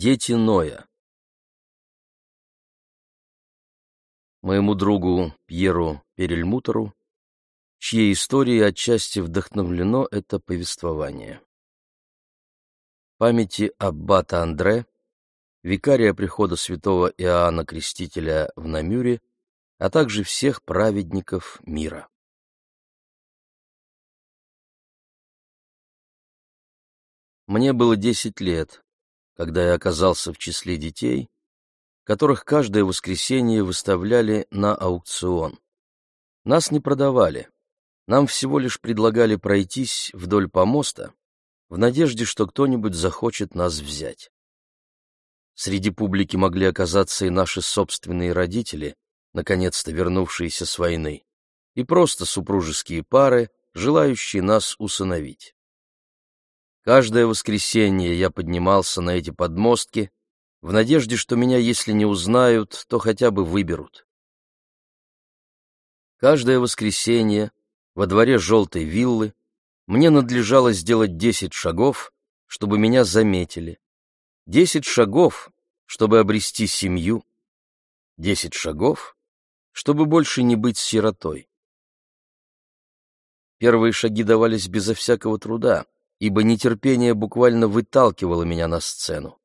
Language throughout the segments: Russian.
Дети Ноя Моему другу Пьеру Перельмутеру, чьей историей отчасти вдохновлено это повествование. Памяти аббата Андре, викария прихода святого Иоанна Крестителя в Намюре, а также всех праведников мира. Мне было десять лет, когда я оказался в числе детей, которых каждое воскресенье выставляли на аукцион. Нас не продавали, нам всего лишь предлагали пройтись вдоль помоста в надежде, что кто-нибудь захочет нас взять. Среди публики могли оказаться и наши собственные родители, наконец-то вернувшиеся с войны, и просто супружеские пары, желающие нас усыновить. Каждое воскресенье я поднимался на эти подмостки в надежде, что меня, если не узнают, то хотя бы выберут. Каждое воскресенье во дворе желтой виллы мне надлежало сделать десять шагов, чтобы меня заметили. Десять шагов, чтобы обрести семью. Десять шагов, чтобы больше не быть сиротой. Первые шаги давались безо всякого труда — ибо нетерпение буквально выталкивало меня на сцену.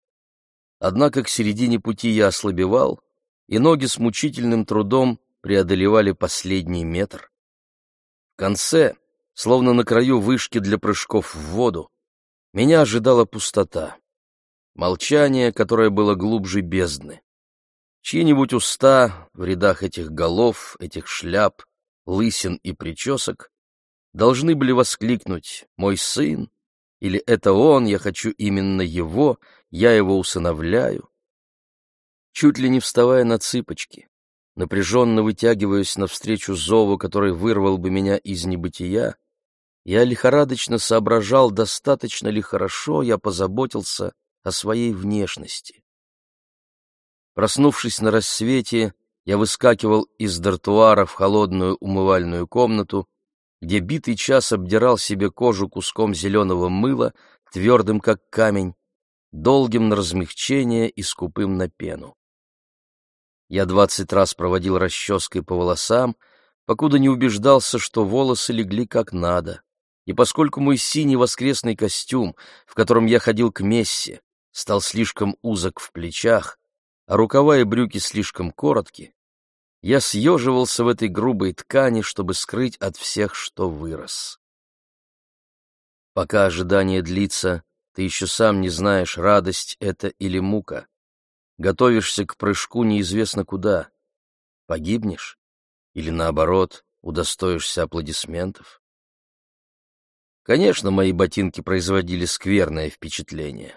Однако к середине пути я ослабевал, и ноги с мучительным трудом преодолевали последний метр. В конце, словно на краю вышки для прыжков в воду, меня ожидала пустота. Молчание, которое было глубже бездны. Чьи-нибудь уста в рядах этих голов, этих шляп, лысин и причесок должны были воскликнуть «Мой сын, или это он, я хочу именно его, я его усыновляю? Чуть ли не вставая на цыпочки, напряженно вытягиваясь навстречу зову, который вырвал бы меня из небытия, я лихорадочно соображал, достаточно ли хорошо я позаботился о своей внешности. Проснувшись на рассвете, я выскакивал из дартуара в холодную умывальную комнату где битый час обдирал себе кожу куском зеленого мыла, твердым как камень, долгим на размягчение и скупым на пену. Я двадцать раз проводил расческой по волосам, покуда не убеждался, что волосы легли как надо. И поскольку мой синий воскресный костюм, в котором я ходил к мессе, стал слишком узок в плечах, а рукава и брюки слишком коротки, я съеживался в этой грубой ткани, чтобы скрыть от всех, что вырос. Пока ожидание длится, ты еще сам не знаешь, радость это или мука. Готовишься к прыжку неизвестно куда. Погибнешь? Или, наоборот, удостоишься аплодисментов? Конечно, мои ботинки производили скверное впечатление.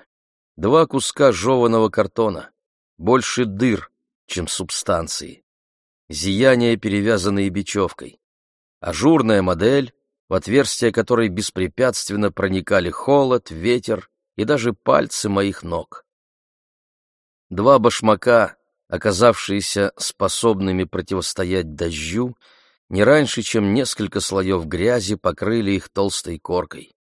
Два куска жеваного картона, больше дыр, чем субстанции зияние, перевязанное бечевкой. Ажурная модель, в отверстие которой беспрепятственно проникали холод, ветер и даже пальцы моих ног. Два башмака, оказавшиеся способными противостоять дождю, не раньше, чем несколько слоев грязи покрыли их толстой коркой.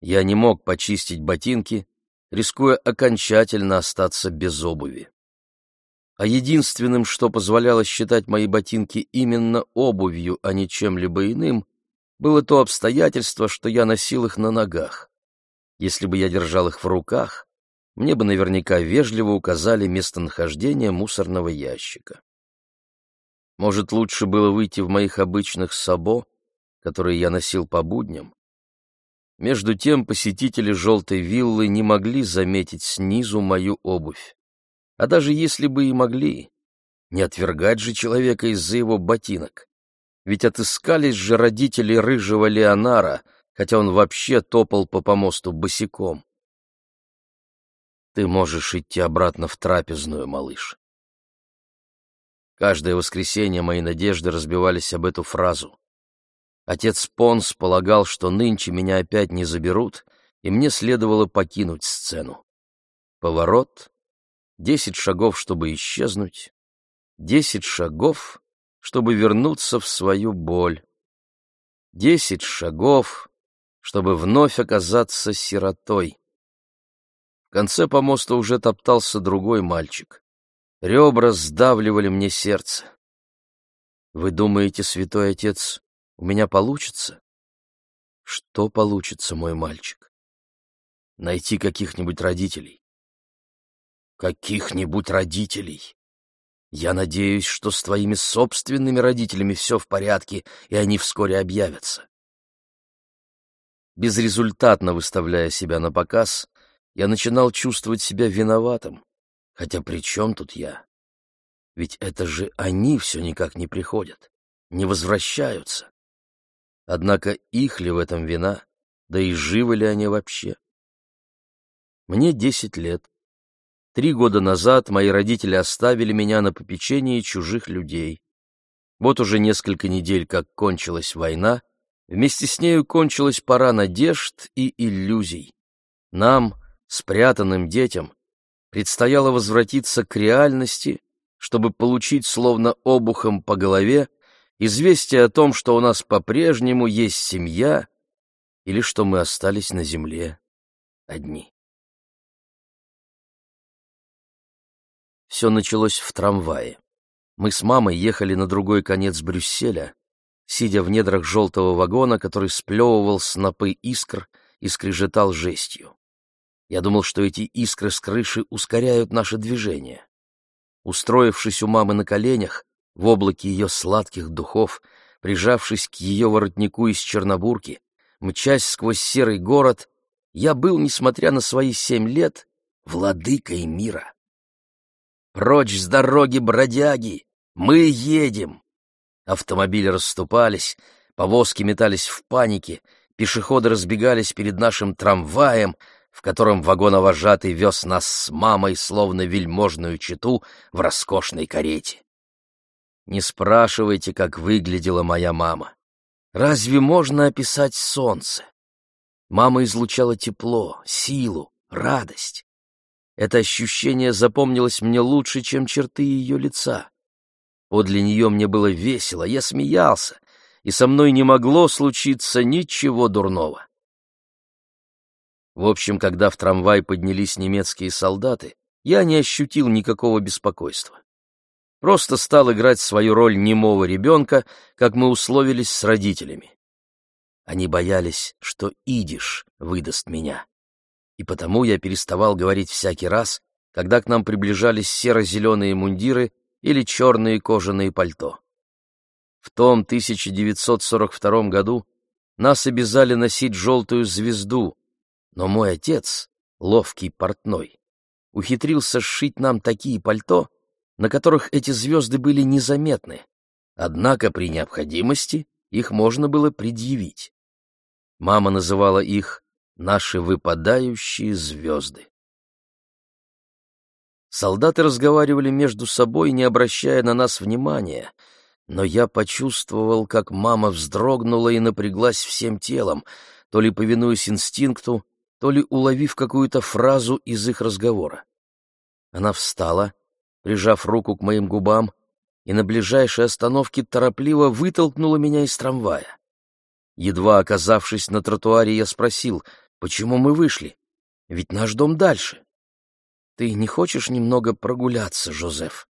Я не мог почистить ботинки, рискуя окончательно остаться без обуви а единственным, что позволяло считать мои ботинки именно обувью, а не чем-либо иным, было то обстоятельство, что я носил их на ногах. Если бы я держал их в руках, мне бы наверняка вежливо указали местонахождение мусорного ящика. Может, лучше было выйти в моих обычных сабо, которые я носил по будням? Между тем посетители желтой виллы не могли заметить снизу мою обувь. А даже если бы и могли, не отвергать же человека из-за его ботинок. Ведь отыскались же родители рыжего Леонара, хотя он вообще топал по помосту босиком. Ты можешь идти обратно в трапезную, малыш. Каждое воскресенье мои надежды разбивались об эту фразу. Отец Понс полагал, что нынче меня опять не заберут, и мне следовало покинуть сцену. Поворот, десять шагов, чтобы исчезнуть, десять шагов, чтобы вернуться в свою боль, десять шагов, чтобы вновь оказаться сиротой. В конце помоста уже топтался другой мальчик. Ребра сдавливали мне сердце. Вы думаете, святой отец, у меня получится? Что получится, мой мальчик? Найти каких-нибудь родителей. Каких-нибудь родителей. Я надеюсь, что с твоими собственными родителями все в порядке, и они вскоре объявятся. Безрезультатно выставляя себя на показ, я начинал чувствовать себя виноватым. Хотя при чем тут я? Ведь это же они все никак не приходят, не возвращаются. Однако их ли в этом вина, да и живы ли они вообще? Мне десять лет. Три года назад мои родители оставили меня на попечении чужих людей. Вот уже несколько недель, как кончилась война, вместе с нею кончилась пора надежд и иллюзий. Нам, спрятанным детям, предстояло возвратиться к реальности, чтобы получить словно обухом по голове известие о том, что у нас по-прежнему есть семья или что мы остались на земле одни. Все началось в трамвае. Мы с мамой ехали на другой конец Брюсселя, сидя в недрах желтого вагона, который сплевывал снопы искр и скрежетал жестью. Я думал, что эти искры с крыши ускоряют наше движение. Устроившись у мамы на коленях, в облаке ее сладких духов, прижавшись к ее воротнику из Чернобурки, мчась сквозь серый город, я был, несмотря на свои семь лет, владыкой мира. Прочь с дороги, бродяги! Мы едем! Автомобили расступались, повозки метались в панике, пешеходы разбегались перед нашим трамваем, в котором вагоновожатый вез нас с мамой, словно вельможную читу, в роскошной карете. Не спрашивайте, как выглядела моя мама. Разве можно описать солнце? Мама излучала тепло, силу, радость. Это ощущение запомнилось мне лучше, чем черты ее лица. Подле нее мне было весело, я смеялся, и со мной не могло случиться ничего дурного. В общем, когда в трамвай поднялись немецкие солдаты, я не ощутил никакого беспокойства. Просто стал играть свою роль немого ребенка, как мы условились с родителями. Они боялись, что идиш выдаст меня. И потому я переставал говорить всякий раз, когда к нам приближались серо-зеленые мундиры или черные кожаные пальто. В том 1942 году нас обязали носить желтую звезду, но мой отец, ловкий портной, ухитрился сшить нам такие пальто, на которых эти звезды были незаметны, однако при необходимости их можно было предъявить. Мама называла их «наши выпадающие звезды». Солдаты разговаривали между собой, не обращая на нас внимания, но я почувствовал, как мама вздрогнула и напряглась всем телом, то ли повинуясь инстинкту, то ли уловив какую-то фразу из их разговора. Она встала, прижав руку к моим губам, и на ближайшей остановке торопливо вытолкнула меня из трамвая. Едва оказавшись на тротуаре, я спросил, почему мы вышли? Ведь наш дом дальше. Ты не хочешь немного прогуляться, Жозеф?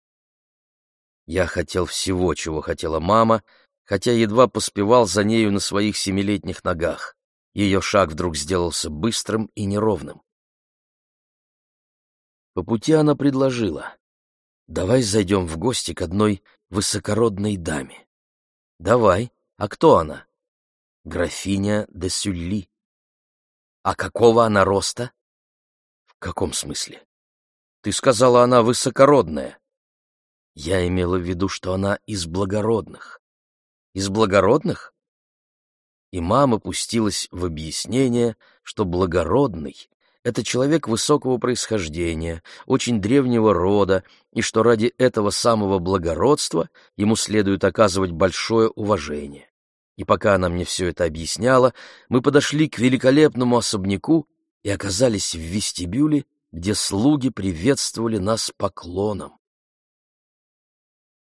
Я хотел всего, чего хотела мама, хотя едва поспевал за нею на своих семилетних ногах. Ее шаг вдруг сделался быстрым и неровным. По пути она предложила. «Давай зайдем в гости к одной высокородной даме». «Давай. А кто она?» «Графиня де Сюлли». «А какого она роста?» «В каком смысле?» «Ты сказала, она высокородная». «Я имела в виду, что она из благородных». «Из благородных?» и мама пустилась в объяснение, что благородный — это человек высокого происхождения, очень древнего рода, и что ради этого самого благородства ему следует оказывать большое уважение. И пока она мне все это объясняла, мы подошли к великолепному особняку и оказались в вестибюле, где слуги приветствовали нас поклоном.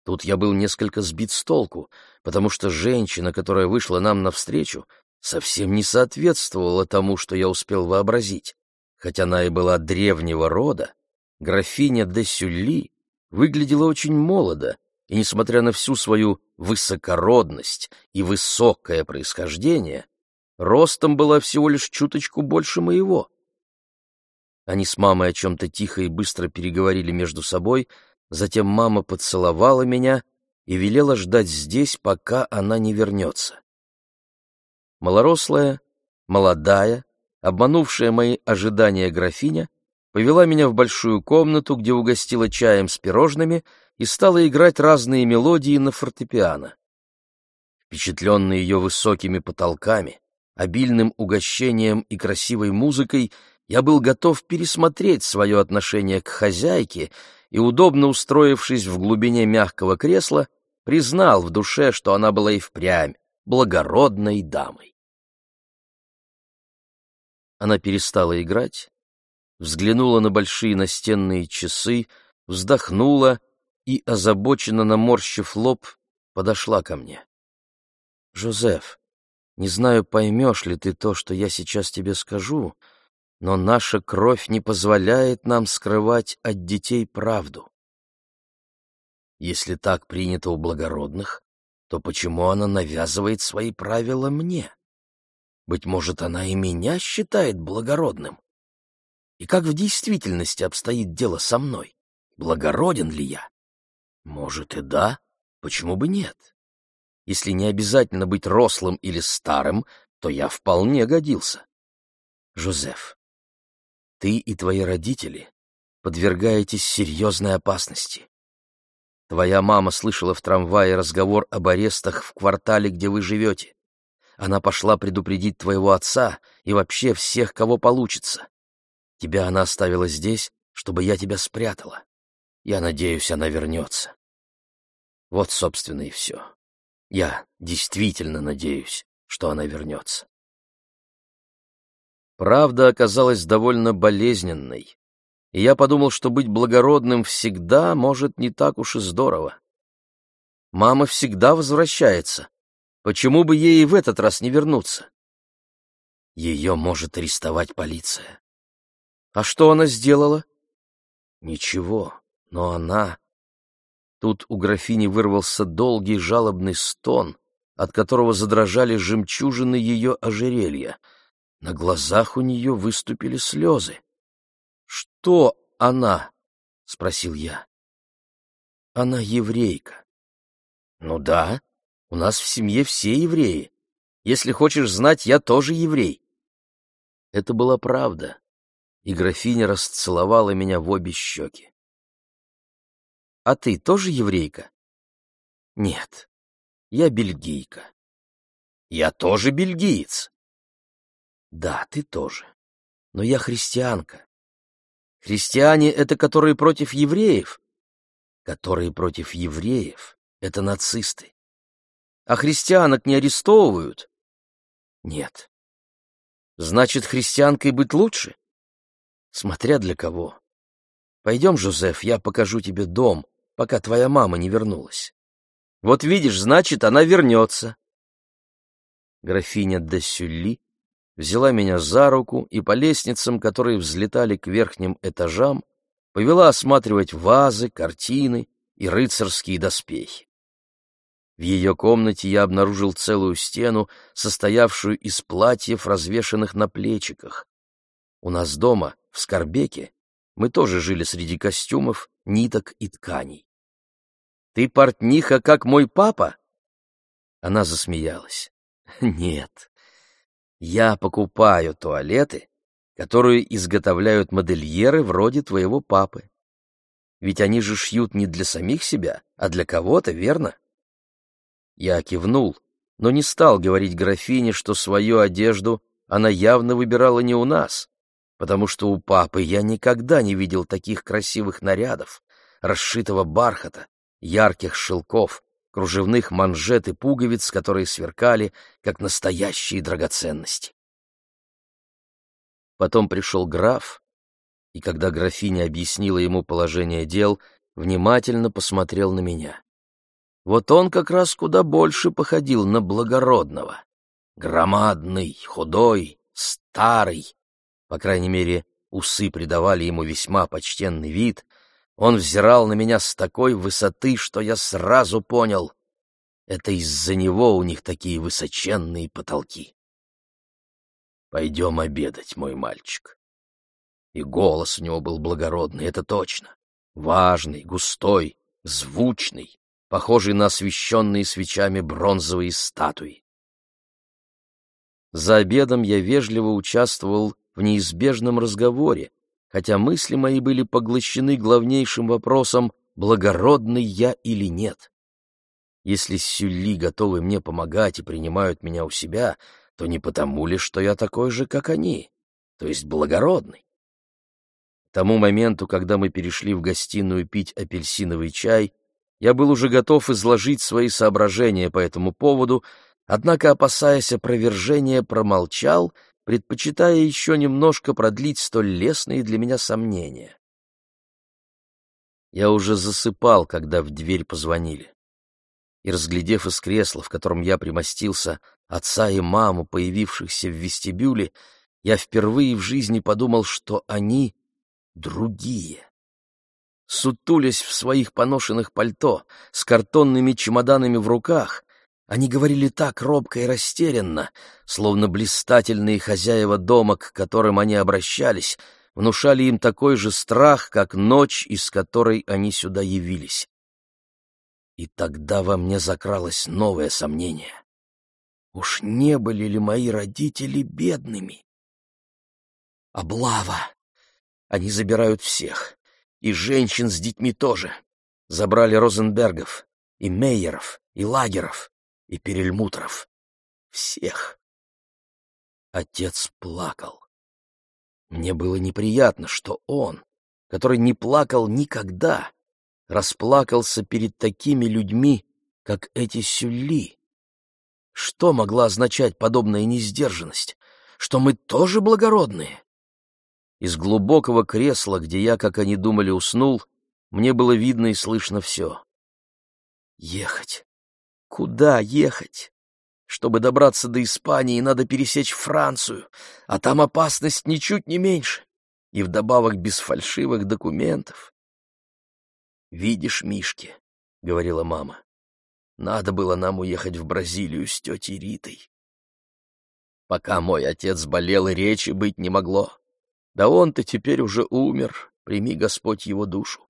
Тут я был несколько сбит с толку, потому что женщина, которая вышла нам навстречу, совсем не соответствовала тому, что я успел вообразить, Хоть она и была древнего рода, графиня де Сюлли выглядела очень молодо, и, несмотря на всю свою высокородность и высокое происхождение, ростом была всего лишь чуточку больше моего. Они с мамой о чем-то тихо и быстро переговорили между собой, затем мама поцеловала меня и велела ждать здесь, пока она не вернется. Малорослая, молодая, обманувшая мои ожидания графиня, повела меня в большую комнату, где угостила чаем с пирожными и стала играть разные мелодии на фортепиано. Впечатленный ее высокими потолками, обильным угощением и красивой музыкой, я был готов пересмотреть свое отношение к хозяйке и, удобно устроившись в глубине мягкого кресла, признал в душе, что она была и впрямь благородной дамой. Она перестала играть, взглянула на большие настенные часы, вздохнула и, озабоченно наморщив лоб, подошла ко мне. — Жозеф, не знаю, поймешь ли ты то, что я сейчас тебе скажу, но наша кровь не позволяет нам скрывать от детей правду. Если так принято у благородных, то почему она навязывает свои правила мне? Быть может, она и меня считает благородным? И как в действительности обстоит дело со мной? Благороден ли я? Может и да, почему бы нет? Если не обязательно быть рослым или старым, то я вполне годился. Жозеф, ты и твои родители подвергаетесь серьезной опасности. Твоя мама слышала в трамвае разговор об арестах в квартале, где вы живете. Она пошла предупредить твоего отца и вообще всех, кого получится. Тебя она оставила здесь, чтобы я тебя спрятала. Я надеюсь, она вернется. Вот, собственно, и все. Я действительно надеюсь, что она вернется. Правда оказалась довольно болезненной, и я подумал, что быть благородным всегда может не так уж и здорово. Мама всегда возвращается. Почему бы ей и в этот раз не вернуться? Ее может арестовать полиция. А что она сделала? Ничего, но она... Тут у графини вырвался долгий жалобный стон, от которого задрожали жемчужины ее ожерелья. На глазах у нее выступили слезы. «Что она?» — спросил я. «Она еврейка». «Ну да, у нас в семье все евреи. Если хочешь знать, я тоже еврей». Это была правда, и графиня расцеловала меня в обе щеки. «А ты тоже еврейка?» «Нет, я бельгийка». «Я тоже бельгиец». «Да, ты тоже. Но я христианка. Христиане — это которые против евреев? Которые против евреев — это нацисты. А христианок не арестовывают? Нет. Значит, христианкой быть лучше? Смотря для кого. Пойдем, Жозеф, я покажу тебе дом, пока твоя мама не вернулась. Вот видишь, значит, она вернется. Графиня де Сюлли взяла меня за руку и по лестницам, которые взлетали к верхним этажам, повела осматривать вазы, картины и рыцарские доспехи. В ее комнате я обнаружил целую стену, состоявшую из платьев, развешанных на плечиках. У нас дома, в Скорбеке, мы тоже жили среди костюмов, ниток и тканей. «Ты портниха, как мой папа?» Она засмеялась. «Нет, я покупаю туалеты, которые изготовляют модельеры вроде твоего папы. Ведь они же шьют не для самих себя, а для кого-то, верно? Я кивнул, но не стал говорить графине, что свою одежду она явно выбирала не у нас, потому что у папы я никогда не видел таких красивых нарядов, расшитого бархата, ярких шелков, кружевных манжет и пуговиц, которые сверкали, как настоящие драгоценности. Потом пришел граф, и когда графиня объяснила ему положение дел, внимательно посмотрел на меня. Вот он как раз куда больше походил на благородного. Громадный, худой, старый, по крайней мере, усы придавали ему весьма почтенный вид, он взирал на меня с такой высоты, что я сразу понял — это из-за него у них такие высоченные потолки. «Пойдем обедать, мой мальчик». И голос у него был благородный, это точно. Важный, густой, звучный, похожий на освещенные свечами бронзовые статуи. За обедом я вежливо участвовал в неизбежном разговоре, хотя мысли мои были поглощены главнейшим вопросом, благородный я или нет. Если сюлли готовы мне помогать и принимают меня у себя, то не потому ли, что я такой же, как они, то есть благородный. К тому моменту, когда мы перешли в гостиную пить апельсиновый чай, я был уже готов изложить свои соображения по этому поводу, однако, опасаясь опровержения, промолчал — предпочитая еще немножко продлить столь лестные для меня сомнения. Я уже засыпал, когда в дверь позвонили. И, разглядев из кресла, в котором я примостился, отца и маму, появившихся в вестибюле, я впервые в жизни подумал, что они другие. Сутулясь в своих поношенных пальто, с картонными чемоданами в руках, они говорили так робко и растерянно, словно блистательные хозяева дома, к которым они обращались, внушали им такой же страх, как ночь, из которой они сюда явились. И тогда во мне закралось новое сомнение. Уж не были ли мои родители бедными? Облава! Они забирают всех, и женщин с детьми тоже. Забрали Розенбергов, и Мейеров, и Лагеров и Перельмутров. Всех. Отец плакал. Мне было неприятно, что он, который не плакал никогда, расплакался перед такими людьми, как эти сюлли. Что могла означать подобная несдержанность? Что мы тоже благородные? Из глубокого кресла, где я, как они думали, уснул, мне было видно и слышно все. Ехать. Куда ехать? Чтобы добраться до Испании, надо пересечь Францию, а там опасность ничуть не меньше, и вдобавок без фальшивых документов. «Видишь, Мишки», — говорила мама, — «надо было нам уехать в Бразилию с тетей Ритой. Пока мой отец болел, и речи быть не могло. Да он-то теперь уже умер, прими Господь его душу.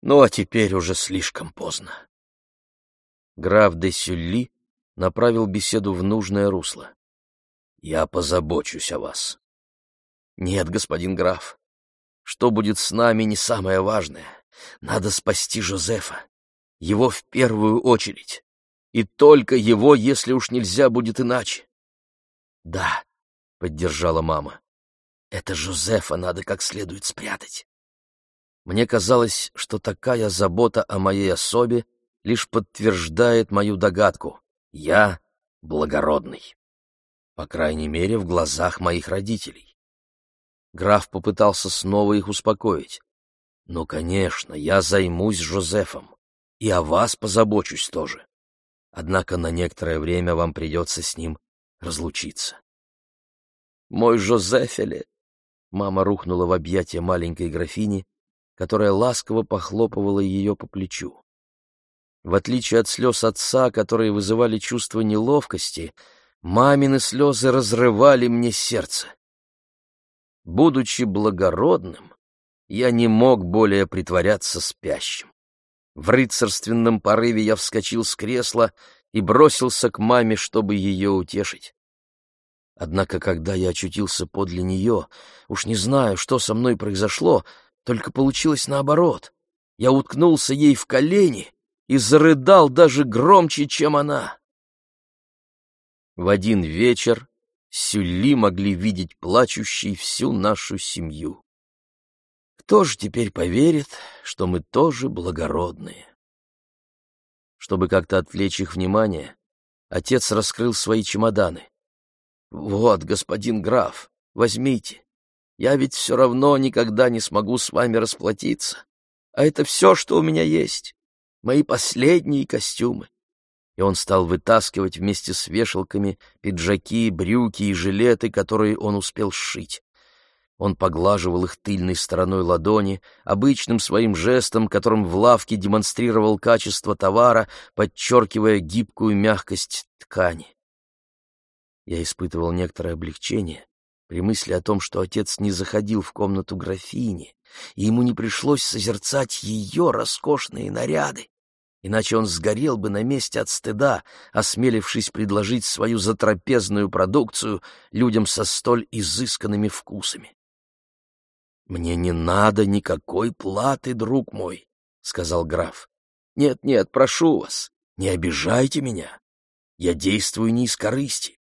Ну, а теперь уже слишком поздно граф де Сюлли направил беседу в нужное русло. «Я позабочусь о вас». «Нет, господин граф, что будет с нами, не самое важное. Надо спасти Жозефа. Его в первую очередь. И только его, если уж нельзя будет иначе». «Да», — поддержала мама, — «это Жозефа надо как следует спрятать». Мне казалось, что такая забота о моей особе — лишь подтверждает мою догадку. Я благородный. По крайней мере, в глазах моих родителей. Граф попытался снова их успокоить. «Ну, конечно, я займусь Жозефом. И о вас позабочусь тоже. Однако на некоторое время вам придется с ним разлучиться». «Мой Жозефеле!» Мама рухнула в объятия маленькой графини, которая ласково похлопывала ее по плечу. В отличие от слез отца, которые вызывали чувство неловкости, мамины слезы разрывали мне сердце. Будучи благородным, я не мог более притворяться спящим. В рыцарственном порыве я вскочил с кресла и бросился к маме, чтобы ее утешить. Однако, когда я очутился подле нее, уж не знаю, что со мной произошло, только получилось наоборот. Я уткнулся ей в колени и зарыдал даже громче, чем она. В один вечер Сюлли могли видеть плачущей всю нашу семью. Кто же теперь поверит, что мы тоже благородные? Чтобы как-то отвлечь их внимание, отец раскрыл свои чемоданы. «Вот, господин граф, возьмите. Я ведь все равно никогда не смогу с вами расплатиться. А это все, что у меня есть мои последние костюмы. И он стал вытаскивать вместе с вешалками пиджаки, брюки и жилеты, которые он успел сшить. Он поглаживал их тыльной стороной ладони, обычным своим жестом, которым в лавке демонстрировал качество товара, подчеркивая гибкую мягкость ткани. Я испытывал некоторое облегчение при мысли о том, что отец не заходил в комнату графини, и ему не пришлось созерцать ее роскошные наряды иначе он сгорел бы на месте от стыда, осмелившись предложить свою затрапезную продукцию людям со столь изысканными вкусами. «Мне не надо никакой платы, друг мой», — сказал граф. «Нет-нет, прошу вас, не обижайте меня. Я действую не из корысти.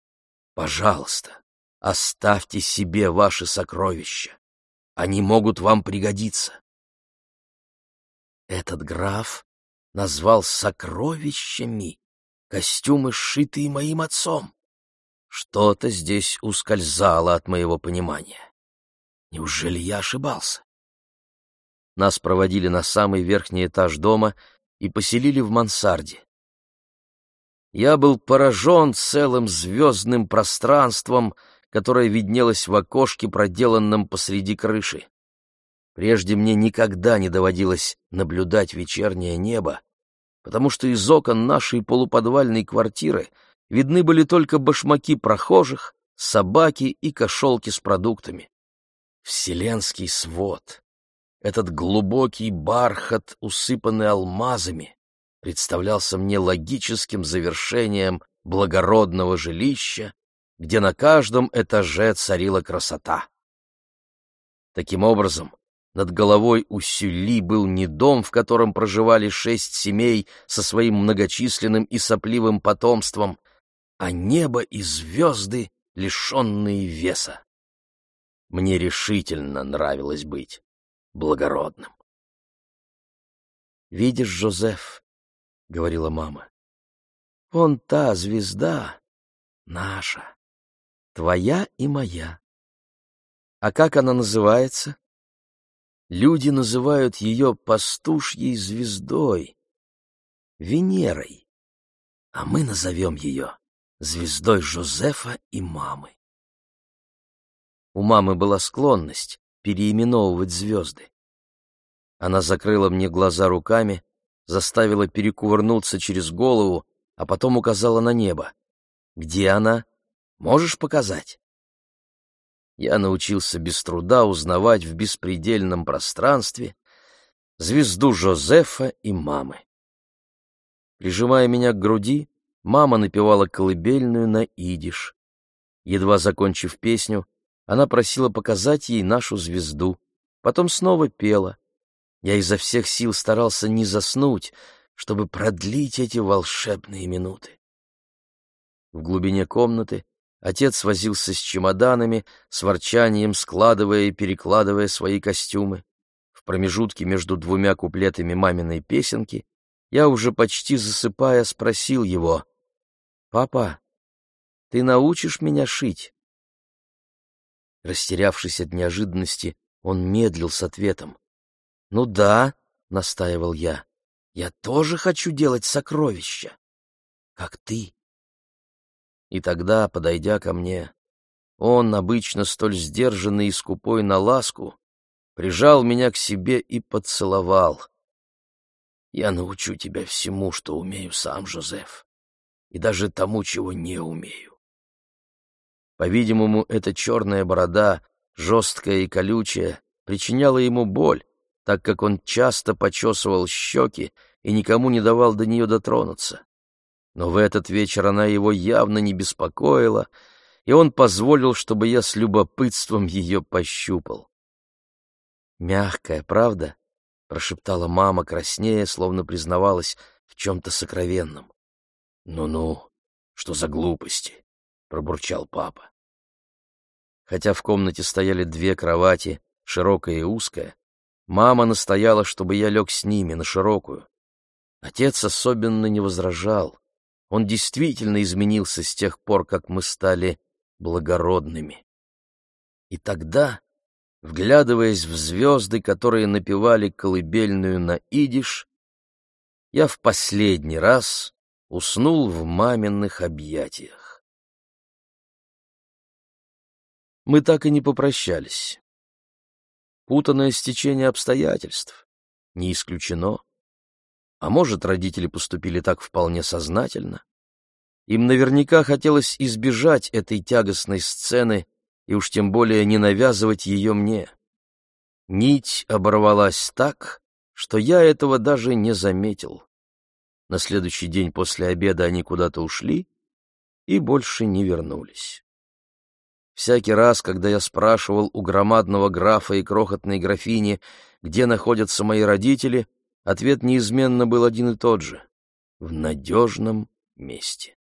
Пожалуйста, оставьте себе ваши сокровища. Они могут вам пригодиться». Этот граф назвал сокровищами костюмы, сшитые моим отцом. Что-то здесь ускользало от моего понимания. Неужели я ошибался? Нас проводили на самый верхний этаж дома и поселили в мансарде. Я был поражен целым звездным пространством, которое виднелось в окошке, проделанном посреди крыши. Прежде мне никогда не доводилось наблюдать вечернее небо, потому что из окон нашей полуподвальной квартиры видны были только башмаки прохожих, собаки и кошелки с продуктами. Вселенский свод, этот глубокий бархат, усыпанный алмазами, представлялся мне логическим завершением благородного жилища, где на каждом этаже царила красота. Таким образом, над головой у Сюли был не дом, в котором проживали шесть семей со своим многочисленным и сопливым потомством, а небо и звезды, лишенные веса. Мне решительно нравилось быть благородным. «Видишь, Жозеф», — говорила мама, — «вон та звезда наша, твоя и моя. А как она называется?» Люди называют ее пастушьей звездой, Венерой, а мы назовем ее звездой Жозефа и мамы. У мамы была склонность переименовывать звезды. Она закрыла мне глаза руками, заставила перекувырнуться через голову, а потом указала на небо. «Где она? Можешь показать?» Я научился без труда узнавать в беспредельном пространстве звезду Жозефа и мамы. Прижимая меня к груди, мама напевала колыбельную на идиш. Едва закончив песню, она просила показать ей нашу звезду, потом снова пела. Я изо всех сил старался не заснуть, чтобы продлить эти волшебные минуты. В глубине комнаты Отец возился с чемоданами, с ворчанием складывая и перекладывая свои костюмы. В промежутке между двумя куплетами маминой песенки я уже почти засыпая спросил его, «Папа, ты научишь меня шить?» Растерявшись от неожиданности, он медлил с ответом. «Ну да», — настаивал я, — «я тоже хочу делать сокровища, как ты». И тогда, подойдя ко мне, он, обычно столь сдержанный и скупой на ласку, прижал меня к себе и поцеловал. «Я научу тебя всему, что умею сам, Жозеф, и даже тому, чего не умею». По-видимому, эта черная борода, жесткая и колючая, причиняла ему боль, так как он часто почесывал щеки и никому не давал до нее дотронуться но в этот вечер она его явно не беспокоила, и он позволил, чтобы я с любопытством ее пощупал. «Мягкая, правда?» — прошептала мама, краснея, словно признавалась в чем-то сокровенном. «Ну-ну, что за глупости?» — пробурчал папа. Хотя в комнате стояли две кровати, широкая и узкая, мама настояла, чтобы я лег с ними на широкую. Отец особенно не возражал. Он действительно изменился с тех пор, как мы стали благородными. И тогда, вглядываясь в звезды, которые напевали колыбельную на идиш, я в последний раз уснул в маминых объятиях. Мы так и не попрощались. Путанное стечение обстоятельств. Не исключено. А может, родители поступили так вполне сознательно? Им наверняка хотелось избежать этой тягостной сцены и уж тем более не навязывать ее мне. Нить оборвалась так, что я этого даже не заметил. На следующий день после обеда они куда-то ушли и больше не вернулись. Всякий раз, когда я спрашивал у громадного графа и крохотной графини, где находятся мои родители, ответ неизменно был один и тот же — в надежном месте.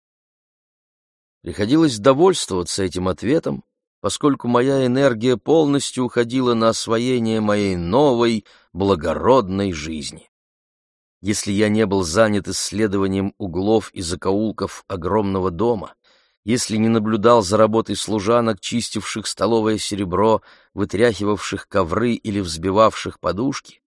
Приходилось довольствоваться этим ответом, поскольку моя энергия полностью уходила на освоение моей новой, благородной жизни. Если я не был занят исследованием углов и закоулков огромного дома, если не наблюдал за работой служанок, чистивших столовое серебро, вытряхивавших ковры или взбивавших подушки,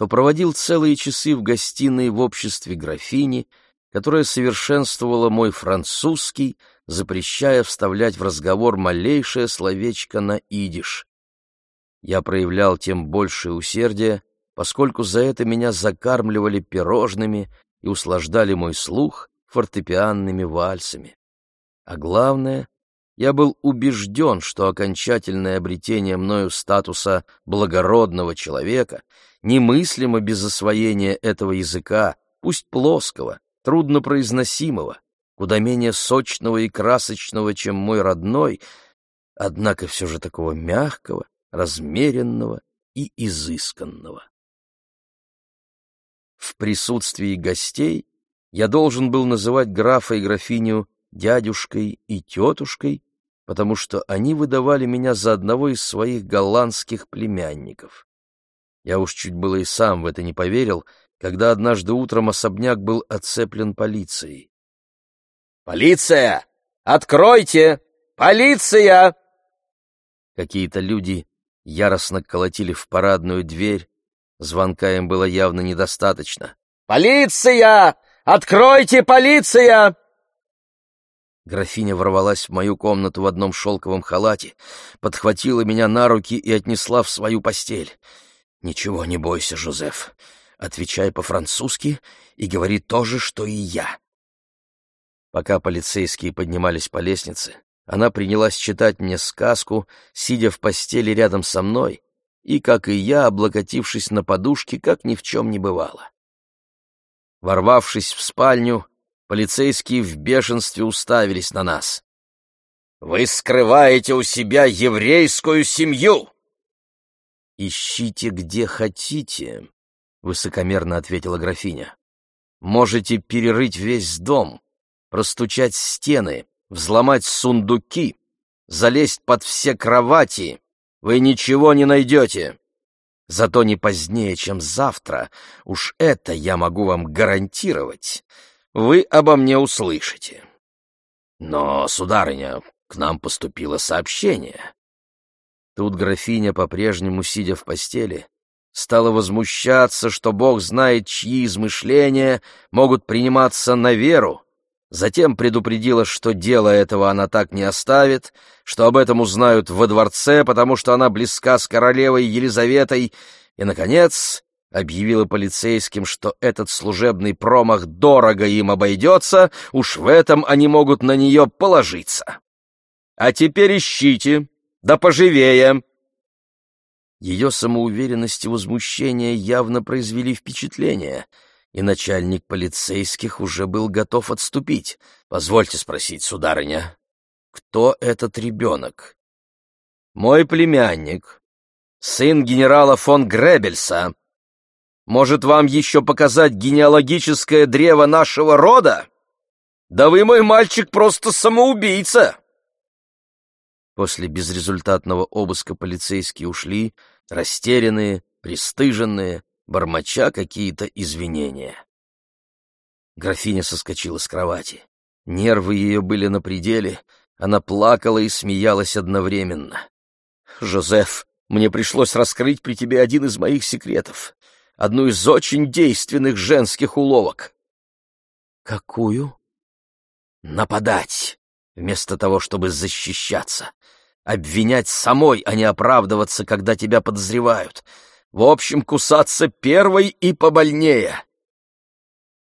то проводил целые часы в гостиной в обществе графини, которая совершенствовала мой французский, запрещая вставлять в разговор малейшее словечко на идиш. Я проявлял тем большее усердие, поскольку за это меня закармливали пирожными и услаждали мой слух фортепианными вальсами. А главное, я был убежден, что окончательное обретение мною статуса благородного человека немыслимо без освоения этого языка, пусть плоского, труднопроизносимого, куда менее сочного и красочного, чем мой родной, однако все же такого мягкого, размеренного и изысканного. В присутствии гостей я должен был называть графа и графиню дядюшкой и тетушкой, потому что они выдавали меня за одного из своих голландских племянников. Я уж чуть было и сам в это не поверил, когда однажды утром особняк был оцеплен полицией. «Полиция! Откройте! Полиция!» Какие-то люди яростно колотили в парадную дверь, звонка им было явно недостаточно. «Полиция! Откройте, полиция!» Графиня ворвалась в мою комнату в одном шелковом халате, подхватила меня на руки и отнесла в свою постель. «Ничего не бойся, Жозеф. Отвечай по-французски и говори то же, что и я». Пока полицейские поднимались по лестнице, она принялась читать мне сказку, сидя в постели рядом со мной, и, как и я, облокотившись на подушке, как ни в чем не бывало. Ворвавшись в спальню, полицейские в бешенстве уставились на нас. «Вы скрываете у себя еврейскую семью!» «Ищите, где хотите», — высокомерно ответила графиня. «Можете перерыть весь дом, простучать стены, взломать сундуки, залезть под все кровати. Вы ничего не найдете. Зато не позднее, чем завтра, уж это я могу вам гарантировать, вы обо мне услышите. Но, сударыня, к нам поступило сообщение. Тут графиня, по-прежнему сидя в постели, стала возмущаться, что Бог знает, чьи измышления могут приниматься на веру, затем предупредила, что дело этого она так не оставит, что об этом узнают во дворце, потому что она близка с королевой Елизаветой, и, наконец, объявила полицейским, что этот служебный промах дорого им обойдется, уж в этом они могут на нее положиться. А теперь ищите, да поживее, ее самоуверенность и возмущение явно произвели впечатление, и начальник полицейских уже был готов отступить. «Позвольте спросить, сударыня, кто этот ребенок?» «Мой племянник, сын генерала фон Гребельса. Может, вам еще показать генеалогическое древо нашего рода? Да вы, мой мальчик, просто самоубийца!» После безрезультатного обыска полицейские ушли, растерянные, пристыженные, бормоча какие-то извинения. Графиня соскочила с кровати. Нервы ее были на пределе, она плакала и смеялась одновременно. «Жозеф, мне пришлось раскрыть при тебе один из моих секретов, одну из очень действенных женских уловок». «Какую?» «Нападать, вместо того, чтобы защищаться. обвинять самой, а не оправдываться, когда тебя подозревают. В общем, кусаться первой и побольнее.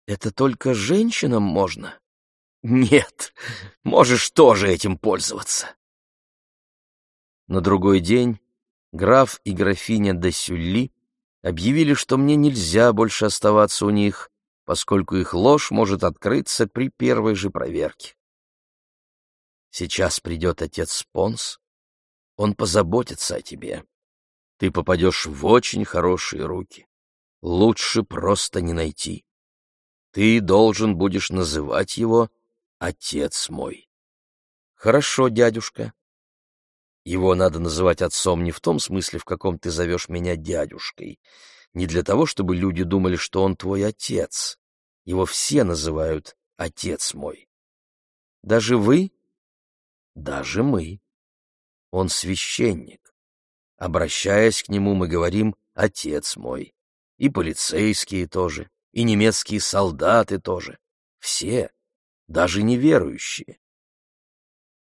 Это только женщинам можно? Нет, можешь тоже этим пользоваться. На другой день граф и графиня де Сюлли объявили, что мне нельзя больше оставаться у них, поскольку их ложь может открыться при первой же проверке. Сейчас придет отец Понс, он позаботится о тебе. Ты попадешь в очень хорошие руки. Лучше просто не найти. Ты должен будешь называть его «отец мой». Хорошо, дядюшка. Его надо называть отцом не в том смысле, в каком ты зовешь меня дядюшкой. Не для того, чтобы люди думали, что он твой отец. Его все называют «отец мой». Даже вы? Даже мы. Он священник. Обращаясь к нему, мы говорим «отец мой». И полицейские тоже и немецкие солдаты тоже. Все, даже неверующие.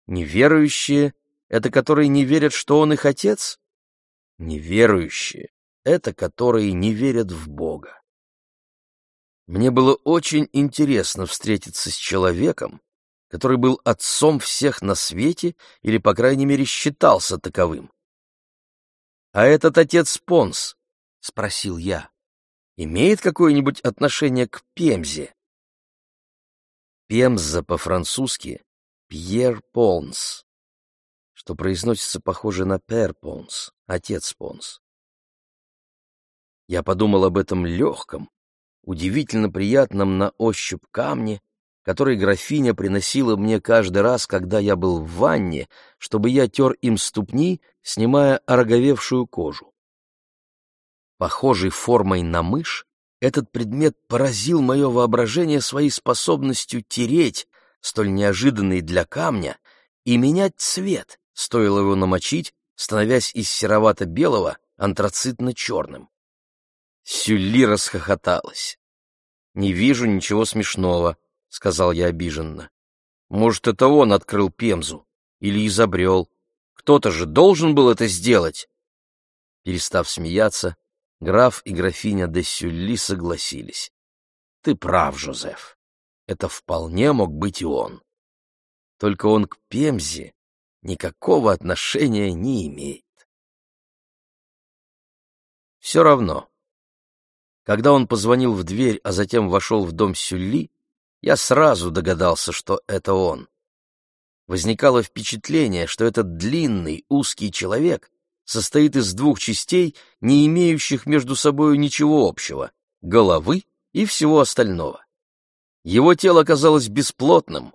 Неверующие — это которые не верят, что он их отец? Неверующие — это которые не верят в Бога. Мне было очень интересно встретиться с человеком, который был отцом всех на свете или, по крайней мере, считался таковым. «А этот отец Понс?» — спросил я имеет какое-нибудь отношение к Пемзе? Пемза по-французски «Пьер Понс», что произносится похоже на «Пер Понс», «Отец Понс». Я подумал об этом легком, удивительно приятном на ощупь камне, который графиня приносила мне каждый раз, когда я был в ванне, чтобы я тер им ступни, снимая ороговевшую кожу. Похожей формой на мышь, этот предмет поразил мое воображение своей способностью тереть, столь неожиданный для камня, и менять цвет, стоило его намочить, становясь из серовато-белого антрацитно-черным. Сюлли расхохоталась. «Не вижу ничего смешного», — сказал я обиженно. «Может, это он открыл Пемзу или изобрел. Кто-то же должен был это сделать». Перестав смеяться, Граф и графиня де Сюлли согласились. Ты прав, Жозеф. Это вполне мог быть и он. Только он к Пемзе никакого отношения не имеет. Все равно. Когда он позвонил в дверь, а затем вошел в дом Сюлли, я сразу догадался, что это он. Возникало впечатление, что этот длинный, узкий человек состоит из двух частей, не имеющих между собой ничего общего — головы и всего остального. Его тело казалось бесплотным,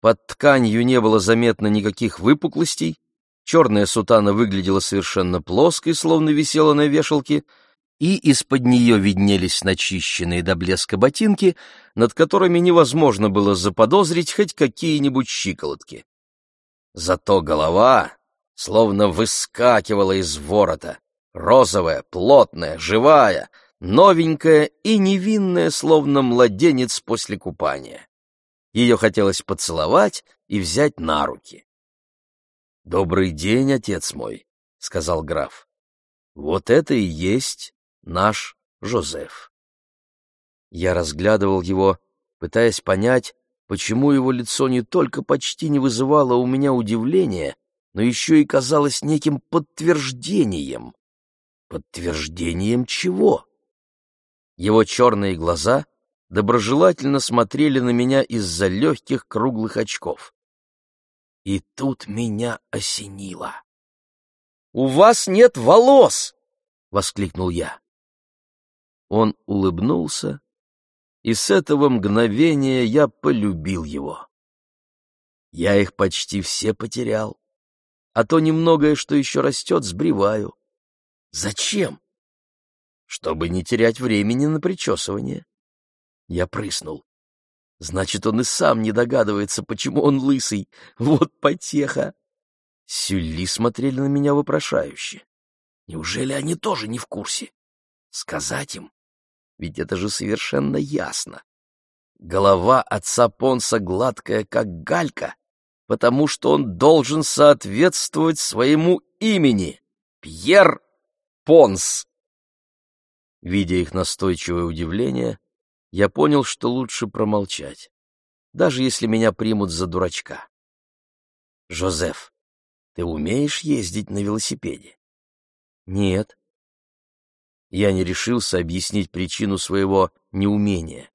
под тканью не было заметно никаких выпуклостей, черная сутана выглядела совершенно плоской, словно висела на вешалке, и из-под нее виднелись начищенные до блеска ботинки, над которыми невозможно было заподозрить хоть какие-нибудь щиколотки. Зато голова словно выскакивала из ворота, розовая, плотная, живая, новенькая и невинная, словно младенец после купания. Ее хотелось поцеловать и взять на руки. «Добрый день, отец мой», — сказал граф. «Вот это и есть наш Жозеф». Я разглядывал его, пытаясь понять, почему его лицо не только почти не вызывало у меня удивления, но еще и казалось неким подтверждением. Подтверждением чего? Его черные глаза доброжелательно смотрели на меня из-за легких круглых очков. И тут меня осенило. «У вас нет волос!» — воскликнул я. Он улыбнулся, и с этого мгновения я полюбил его. Я их почти все потерял а то немногое, что еще растет, сбриваю. Зачем? Чтобы не терять времени на причесывание. Я прыснул. Значит, он и сам не догадывается, почему он лысый. Вот потеха. Сюлли смотрели на меня вопрошающе. Неужели они тоже не в курсе? Сказать им? Ведь это же совершенно ясно. Голова отца Понса гладкая, как галька, потому что он должен соответствовать своему имени — Пьер Понс. Видя их настойчивое удивление, я понял, что лучше промолчать, даже если меня примут за дурачка. «Жозеф, ты умеешь ездить на велосипеде?» «Нет». Я не решился объяснить причину своего неумения.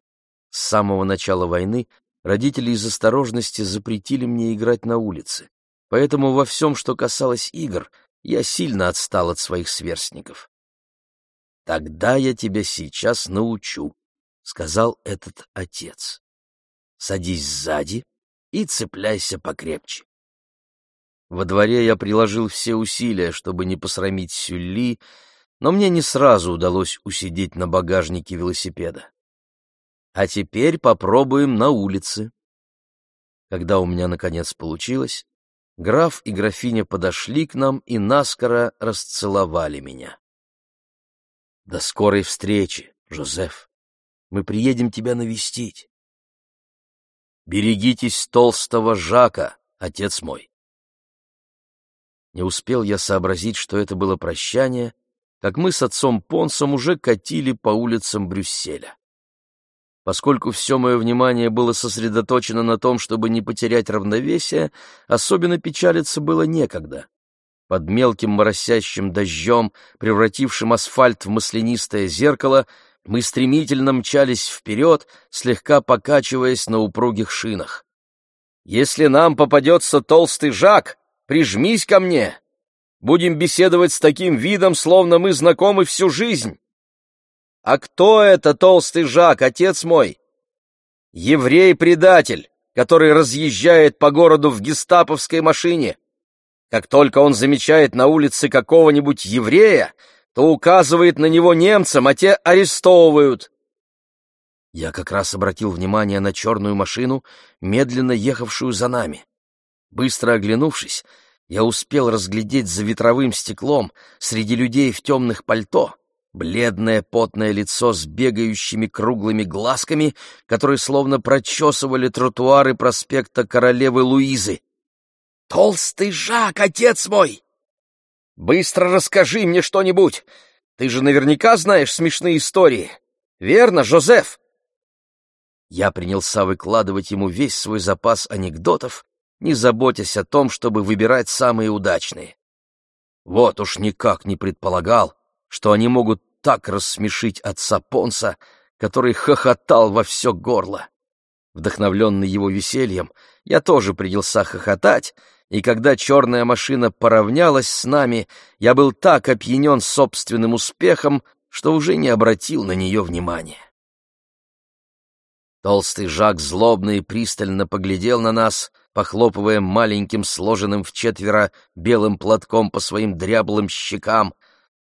С самого начала войны родители из осторожности запретили мне играть на улице, поэтому во всем, что касалось игр, я сильно отстал от своих сверстников. «Тогда я тебя сейчас научу», — сказал этот отец. «Садись сзади и цепляйся покрепче». Во дворе я приложил все усилия, чтобы не посрамить Сюлли, но мне не сразу удалось усидеть на багажнике велосипеда. А теперь попробуем на улице. Когда у меня, наконец, получилось, граф и графиня подошли к нам и наскоро расцеловали меня. До скорой встречи, Жозеф. Мы приедем тебя навестить. Берегитесь толстого Жака, отец мой. Не успел я сообразить, что это было прощание, как мы с отцом Понсом уже катили по улицам Брюсселя. Поскольку все мое внимание было сосредоточено на том, чтобы не потерять равновесие, особенно печалиться было некогда. Под мелким моросящим дождем, превратившим асфальт в маслянистое зеркало, мы стремительно мчались вперед, слегка покачиваясь на упругих шинах. «Если нам попадется толстый Жак, Прижмись ко мне. Будем беседовать с таким видом, словно мы знакомы всю жизнь. А кто это толстый Жак, отец мой? Еврей-предатель, который разъезжает по городу в гестаповской машине. Как только он замечает на улице какого-нибудь еврея, то указывает на него немцам, а те арестовывают. Я как раз обратил внимание на черную машину, медленно ехавшую за нами. Быстро оглянувшись, я успел разглядеть за ветровым стеклом среди людей в темных пальто бледное потное лицо с бегающими круглыми глазками, которые словно прочесывали тротуары проспекта Королевы Луизы. «Толстый Жак, отец мой! Быстро расскажи мне что-нибудь! Ты же наверняка знаешь смешные истории. Верно, Жозеф?» Я принялся выкладывать ему весь свой запас анекдотов, не заботясь о том, чтобы выбирать самые удачные. Вот уж никак не предполагал, что они могут так рассмешить отца Понса, который хохотал во все горло. Вдохновленный его весельем, я тоже принялся хохотать, и когда черная машина поравнялась с нами, я был так опьянен собственным успехом, что уже не обратил на нее внимания. Толстый Жак злобно и пристально поглядел на нас — похлопывая маленьким сложенным в четверо белым платком по своим дряблым щекам,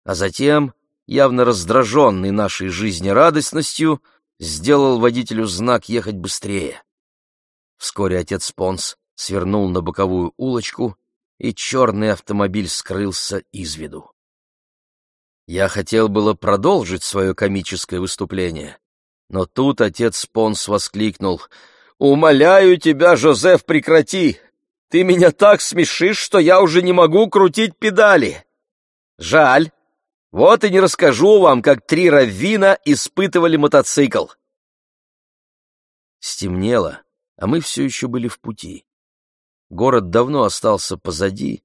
а затем, явно раздраженный нашей жизнерадостностью, сделал водителю знак ехать быстрее. Вскоре отец Понс свернул на боковую улочку, и черный автомобиль скрылся из виду. Я хотел было продолжить свое комическое выступление, но тут отец Понс воскликнул — «Умоляю тебя, Жозеф, прекрати! Ты меня так смешишь, что я уже не могу крутить педали!» «Жаль. Вот и не расскажу вам, как три раввина испытывали мотоцикл». Стемнело, а мы все еще были в пути. Город давно остался позади,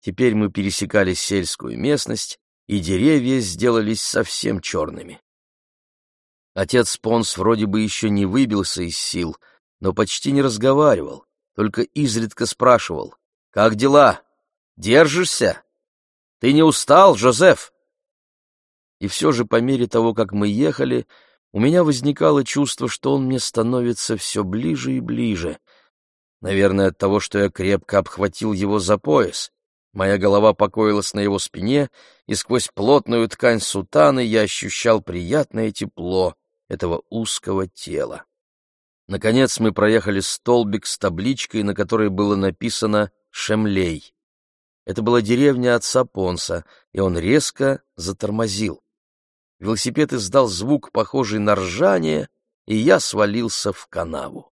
теперь мы пересекали сельскую местность, и деревья сделались совсем черными. Отец Понс вроде бы еще не выбился из сил — но почти не разговаривал, только изредка спрашивал. «Как дела? Держишься? Ты не устал, Жозеф?» И все же по мере того, как мы ехали, у меня возникало чувство, что он мне становится все ближе и ближе. Наверное, от того, что я крепко обхватил его за пояс. Моя голова покоилась на его спине, и сквозь плотную ткань сутаны я ощущал приятное тепло этого узкого тела. Наконец мы проехали столбик с табличкой, на которой было написано «Шемлей». Это была деревня отца Понса, и он резко затормозил. Велосипед издал звук, похожий на ржание, и я свалился в канаву.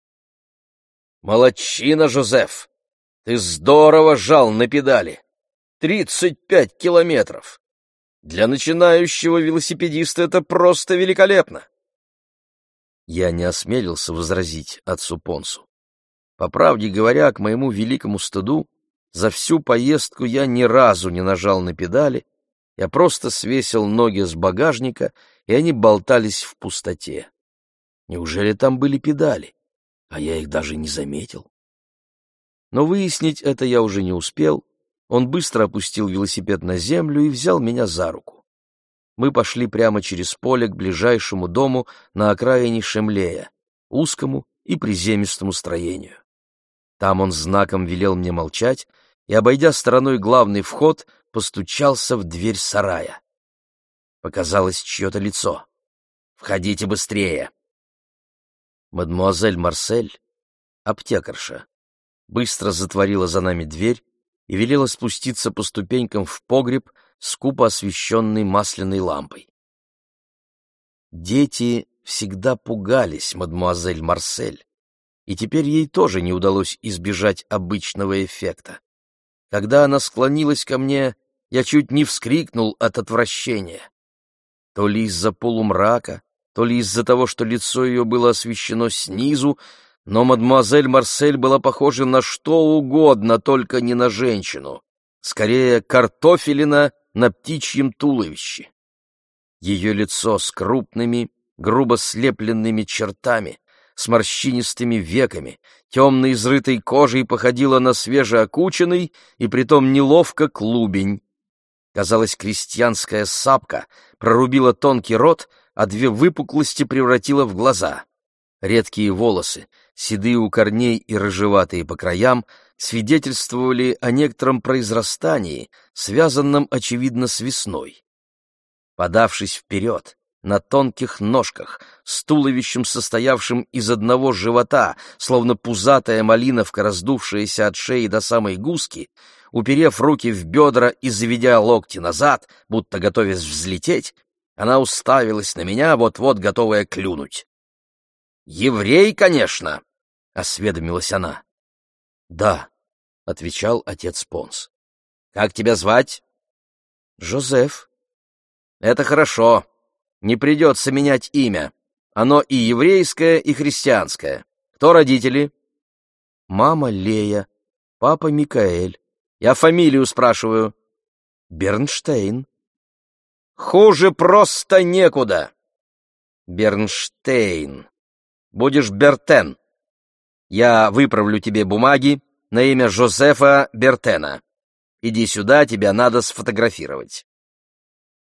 «Молодчина, Жозеф! Ты здорово жал на педали. Тридцать пять километров. Для начинающего велосипедиста это просто великолепно. Я не осмелился возразить отцу Понсу. По правде говоря, к моему великому стыду, за всю поездку я ни разу не нажал на педали, я просто свесил ноги с багажника, и они болтались в пустоте. Неужели там были педали? А я их даже не заметил. Но выяснить это я уже не успел. Он быстро опустил велосипед на землю и взял меня за руку. Мы пошли прямо через поле к ближайшему дому на окраине Шемлея, узкому и приземистому строению. Там он знаком велел мне молчать и, обойдя стороной главный вход, постучался в дверь сарая. Показалось чье-то лицо. «Входите быстрее!» Мадмуазель Марсель, аптекарша, быстро затворила за нами дверь и велела спуститься по ступенькам в погреб, скупо освещенный масляной лампой. Дети всегда пугались мадмуазель Марсель, и теперь ей тоже не удалось избежать обычного эффекта. Когда она склонилась ко мне, я чуть не вскрикнул от отвращения. То ли из-за полумрака, то ли из-за того, что лицо ее было освещено снизу, но мадемуазель Марсель была похожа на что угодно, только не на женщину. Скорее, картофелина на птичьем туловище. Ее лицо с крупными, грубо слепленными чертами, с морщинистыми веками, темной изрытой кожей походило на свежеокученный и притом неловко клубень. Казалось, крестьянская сапка прорубила тонкий рот, а две выпуклости превратила в глаза. Редкие волосы, седые у корней и рыжеватые по краям, свидетельствовали о некотором произрастании, связанном, очевидно, с весной. Подавшись вперед, на тонких ножках, с туловищем, состоявшим из одного живота, словно пузатая малиновка, раздувшаяся от шеи до самой гуски, уперев руки в бедра и заведя локти назад, будто готовясь взлететь, она уставилась на меня, вот-вот готовая клюнуть. «Еврей, конечно!» — осведомилась она. «Да», — отвечал отец Понс. «Как тебя звать?» «Жозеф». «Это хорошо. Не придется менять имя. Оно и еврейское, и христианское. Кто родители?» «Мама Лея, папа Микаэль». Я фамилию спрашиваю. Бернштейн. Хуже просто некуда. Бернштейн. Будешь Бертен. Я выправлю тебе бумаги на имя Жозефа Бертена. Иди сюда, тебя надо сфотографировать.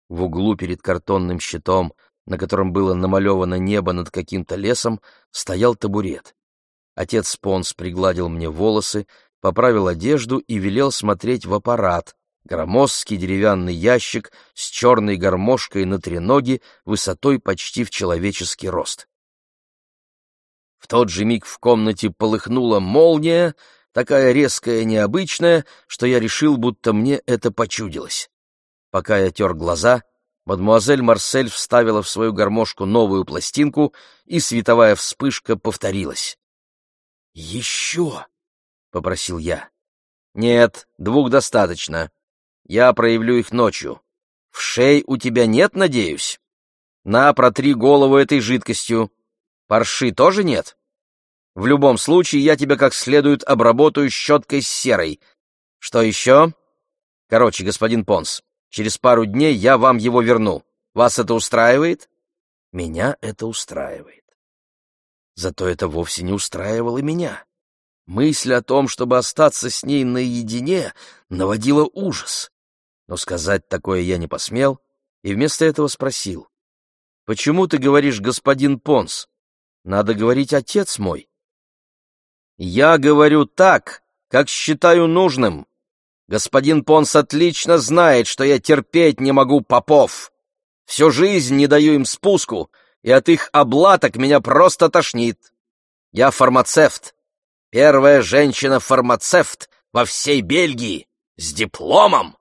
В углу перед картонным щитом, на котором было намалевано небо над каким-то лесом, стоял табурет. Отец Понс пригладил мне волосы, поправил одежду и велел смотреть в аппарат, громоздкий деревянный ящик с черной гармошкой на треноге высотой почти в человеческий рост. В тот же миг в комнате полыхнула молния, такая резкая и необычная, что я решил, будто мне это почудилось. Пока я тер глаза, мадмуазель Марсель вставила в свою гармошку новую пластинку, и световая вспышка повторилась. «Еще!» — попросил я. «Нет, двух достаточно. Я проявлю их ночью. В шей у тебя нет, надеюсь? На, протри голову этой жидкостью. Парши тоже нет? В любом случае, я тебя как следует обработаю щеткой с серой. Что еще? Короче, господин Понс, через пару дней я вам его верну. Вас это устраивает? Меня это устраивает. Зато это вовсе не устраивало меня. Мысль о том, чтобы остаться с ней наедине, наводила ужас. Но сказать такое я не посмел, и вместо этого спросил. «Почему ты говоришь, господин Понс? Надо говорить отец мой». «Я говорю так, как считаю нужным. Господин Понс отлично знает, что я терпеть не могу попов. Всю жизнь не даю им спуску, и от их облаток меня просто тошнит. Я фармацевт, Первая женщина-фармацевт во всей Бельгии с дипломом.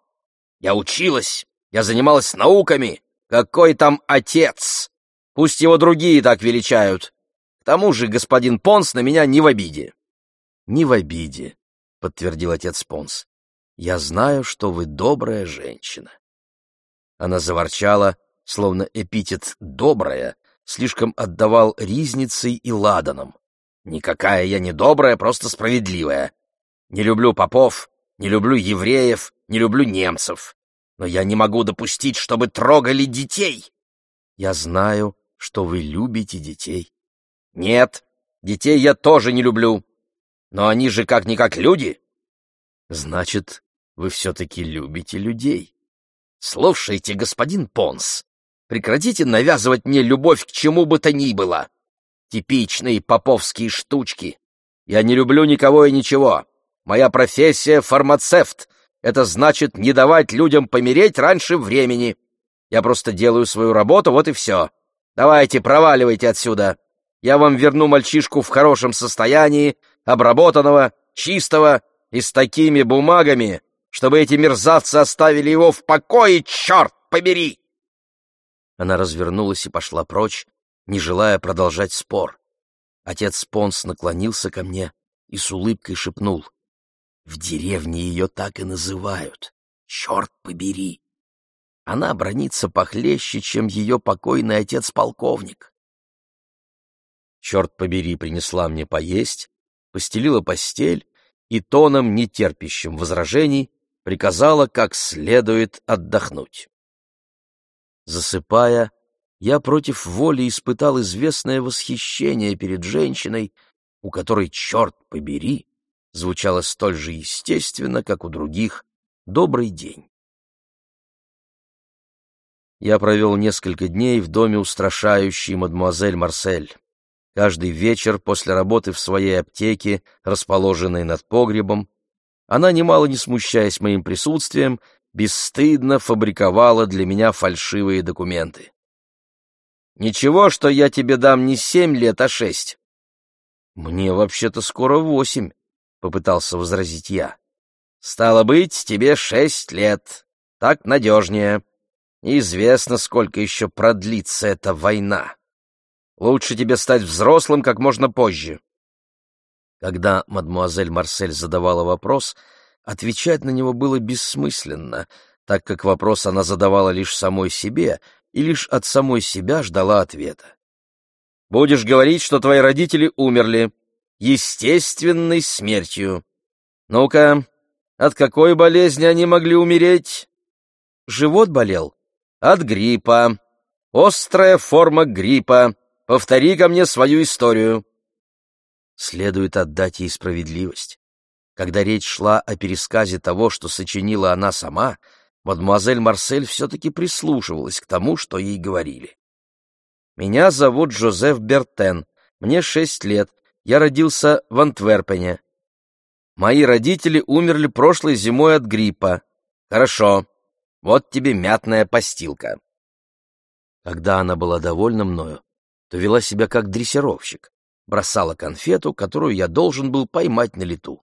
Я училась, я занималась науками. Какой там отец? Пусть его другие так величают. Тому же господин Понс на меня не в обиде. Не в обиде. — подтвердил отец Понс. «Я знаю, что вы добрая женщина». Она заворчала, словно эпитет «добрая» слишком отдавал ризницей и ладаном. «Никакая я не добрая, просто справедливая. Не люблю попов, не люблю евреев, не люблю немцев. Но я не могу допустить, чтобы трогали детей. Я знаю, что вы любите детей. Нет, детей я тоже не люблю. Но они же как-никак люди. Значит, вы все-таки любите людей. Слушайте, господин Понс, прекратите навязывать мне любовь к чему бы то ни было. Типичные поповские штучки. Я не люблю никого и ничего. Моя профессия — фармацевт. Это значит не давать людям помереть раньше времени. Я просто делаю свою работу, вот и все. Давайте, проваливайте отсюда. Я вам верну мальчишку в хорошем состоянии, обработанного, чистого и с такими бумагами, чтобы эти мерзавцы оставили его в покое, черт побери!» Она развернулась и пошла прочь, не желая продолжать спор. Отец Понс наклонился ко мне и с улыбкой шепнул. В деревне ее так и называют. Черт побери! Она бронится похлеще, чем ее покойный отец-полковник. Черт побери, принесла мне поесть, постелила постель и тоном, нетерпящим возражений, приказала как следует отдохнуть. Засыпая, я против воли испытал известное восхищение перед женщиной, у которой, черт побери, звучало столь же естественно, как у других «добрый день». Я провел несколько дней в доме устрашающей мадемуазель Марсель. Каждый вечер после работы в своей аптеке, расположенной над погребом, она, немало не смущаясь моим присутствием, бесстыдно фабриковала для меня фальшивые документы. «Ничего, что я тебе дам не семь лет, а шесть». «Мне вообще-то скоро восемь», — попытался возразить я. «Стало быть, тебе шесть лет. Так надежнее. Известно, сколько еще продлится эта война. Лучше тебе стать взрослым как можно позже». Когда мадмуазель Марсель задавала вопрос, отвечать на него было бессмысленно, так как вопрос она задавала лишь самой себе и лишь от самой себя ждала ответа. «Будешь говорить, что твои родители умерли», естественной смертью. Ну-ка, от какой болезни они могли умереть? Живот болел? От гриппа. Острая форма гриппа. Повтори ко мне свою историю. Следует отдать ей справедливость. Когда речь шла о пересказе того, что сочинила она сама, мадемуазель Марсель все-таки прислушивалась к тому, что ей говорили. «Меня зовут Жозеф Бертен, мне шесть лет, я родился в Антверпене. Мои родители умерли прошлой зимой от гриппа. Хорошо, вот тебе мятная постилка. Когда она была довольна мною, то вела себя как дрессировщик, бросала конфету, которую я должен был поймать на лету.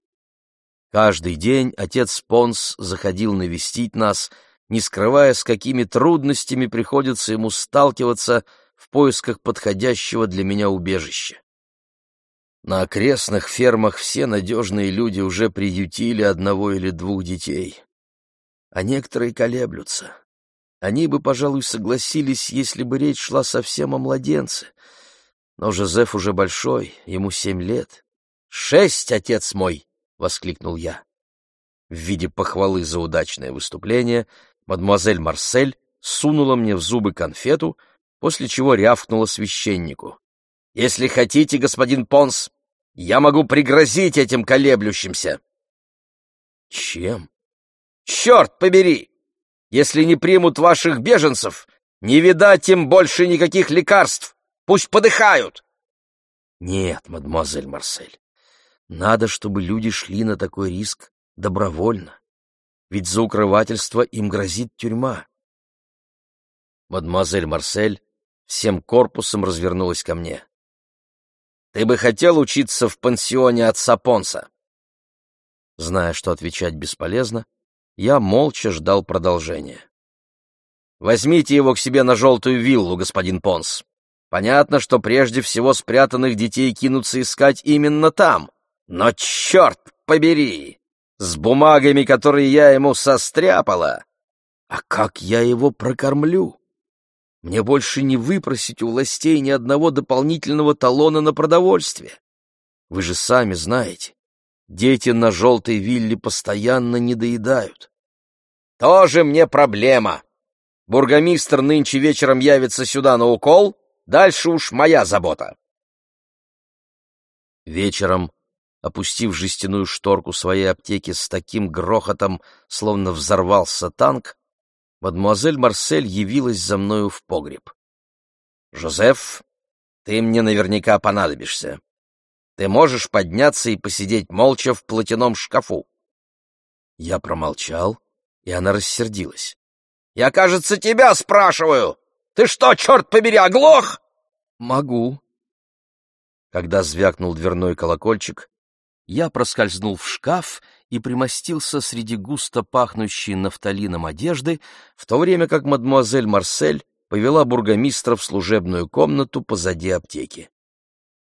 Каждый день отец Понс заходил навестить нас, не скрывая, с какими трудностями приходится ему сталкиваться в поисках подходящего для меня убежища. На окрестных фермах все надежные люди уже приютили одного или двух детей. А некоторые колеблются. Они бы, пожалуй, согласились, если бы речь шла совсем о младенце. Но Жозеф уже большой, ему семь лет. «Шесть, отец мой!» — воскликнул я. В виде похвалы за удачное выступление мадемуазель Марсель сунула мне в зубы конфету, после чего рявкнула священнику. Если хотите, господин Понс, я могу пригрозить этим колеблющимся. Чем? Черт побери! Если не примут ваших беженцев, не видать им больше никаких лекарств. Пусть подыхают. Нет, мадемуазель Марсель, надо, чтобы люди шли на такой риск добровольно. Ведь за укрывательство им грозит тюрьма. Мадемуазель Марсель всем корпусом развернулась ко мне. Ты бы хотел учиться в пансионе отца Понса?» Зная, что отвечать бесполезно, я молча ждал продолжения. «Возьмите его к себе на желтую виллу, господин Понс. Понятно, что прежде всего спрятанных детей кинутся искать именно там. Но черт побери! с бумагами, которые я ему состряпала. А как я его прокормлю? Мне больше не выпросить у властей ни одного дополнительного талона на продовольствие. Вы же сами знаете, дети на желтой вилле постоянно недоедают. Тоже мне проблема. Бургомистр нынче вечером явится сюда на укол, дальше уж моя забота. Вечером, опустив жестяную шторку своей аптеки с таким грохотом, словно взорвался танк, мадемуазель Марсель явилась за мною в погреб. «Жозеф, ты мне наверняка понадобишься. Ты можешь подняться и посидеть молча в платяном шкафу». Я промолчал, и она рассердилась. «Я, кажется, тебя спрашиваю! Ты что, черт побери, оглох?» «Могу». Когда звякнул дверной колокольчик, я проскользнул в шкаф и примостился среди густо пахнущей нафталином одежды, в то время как мадемуазель Марсель повела бургомистра в служебную комнату позади аптеки.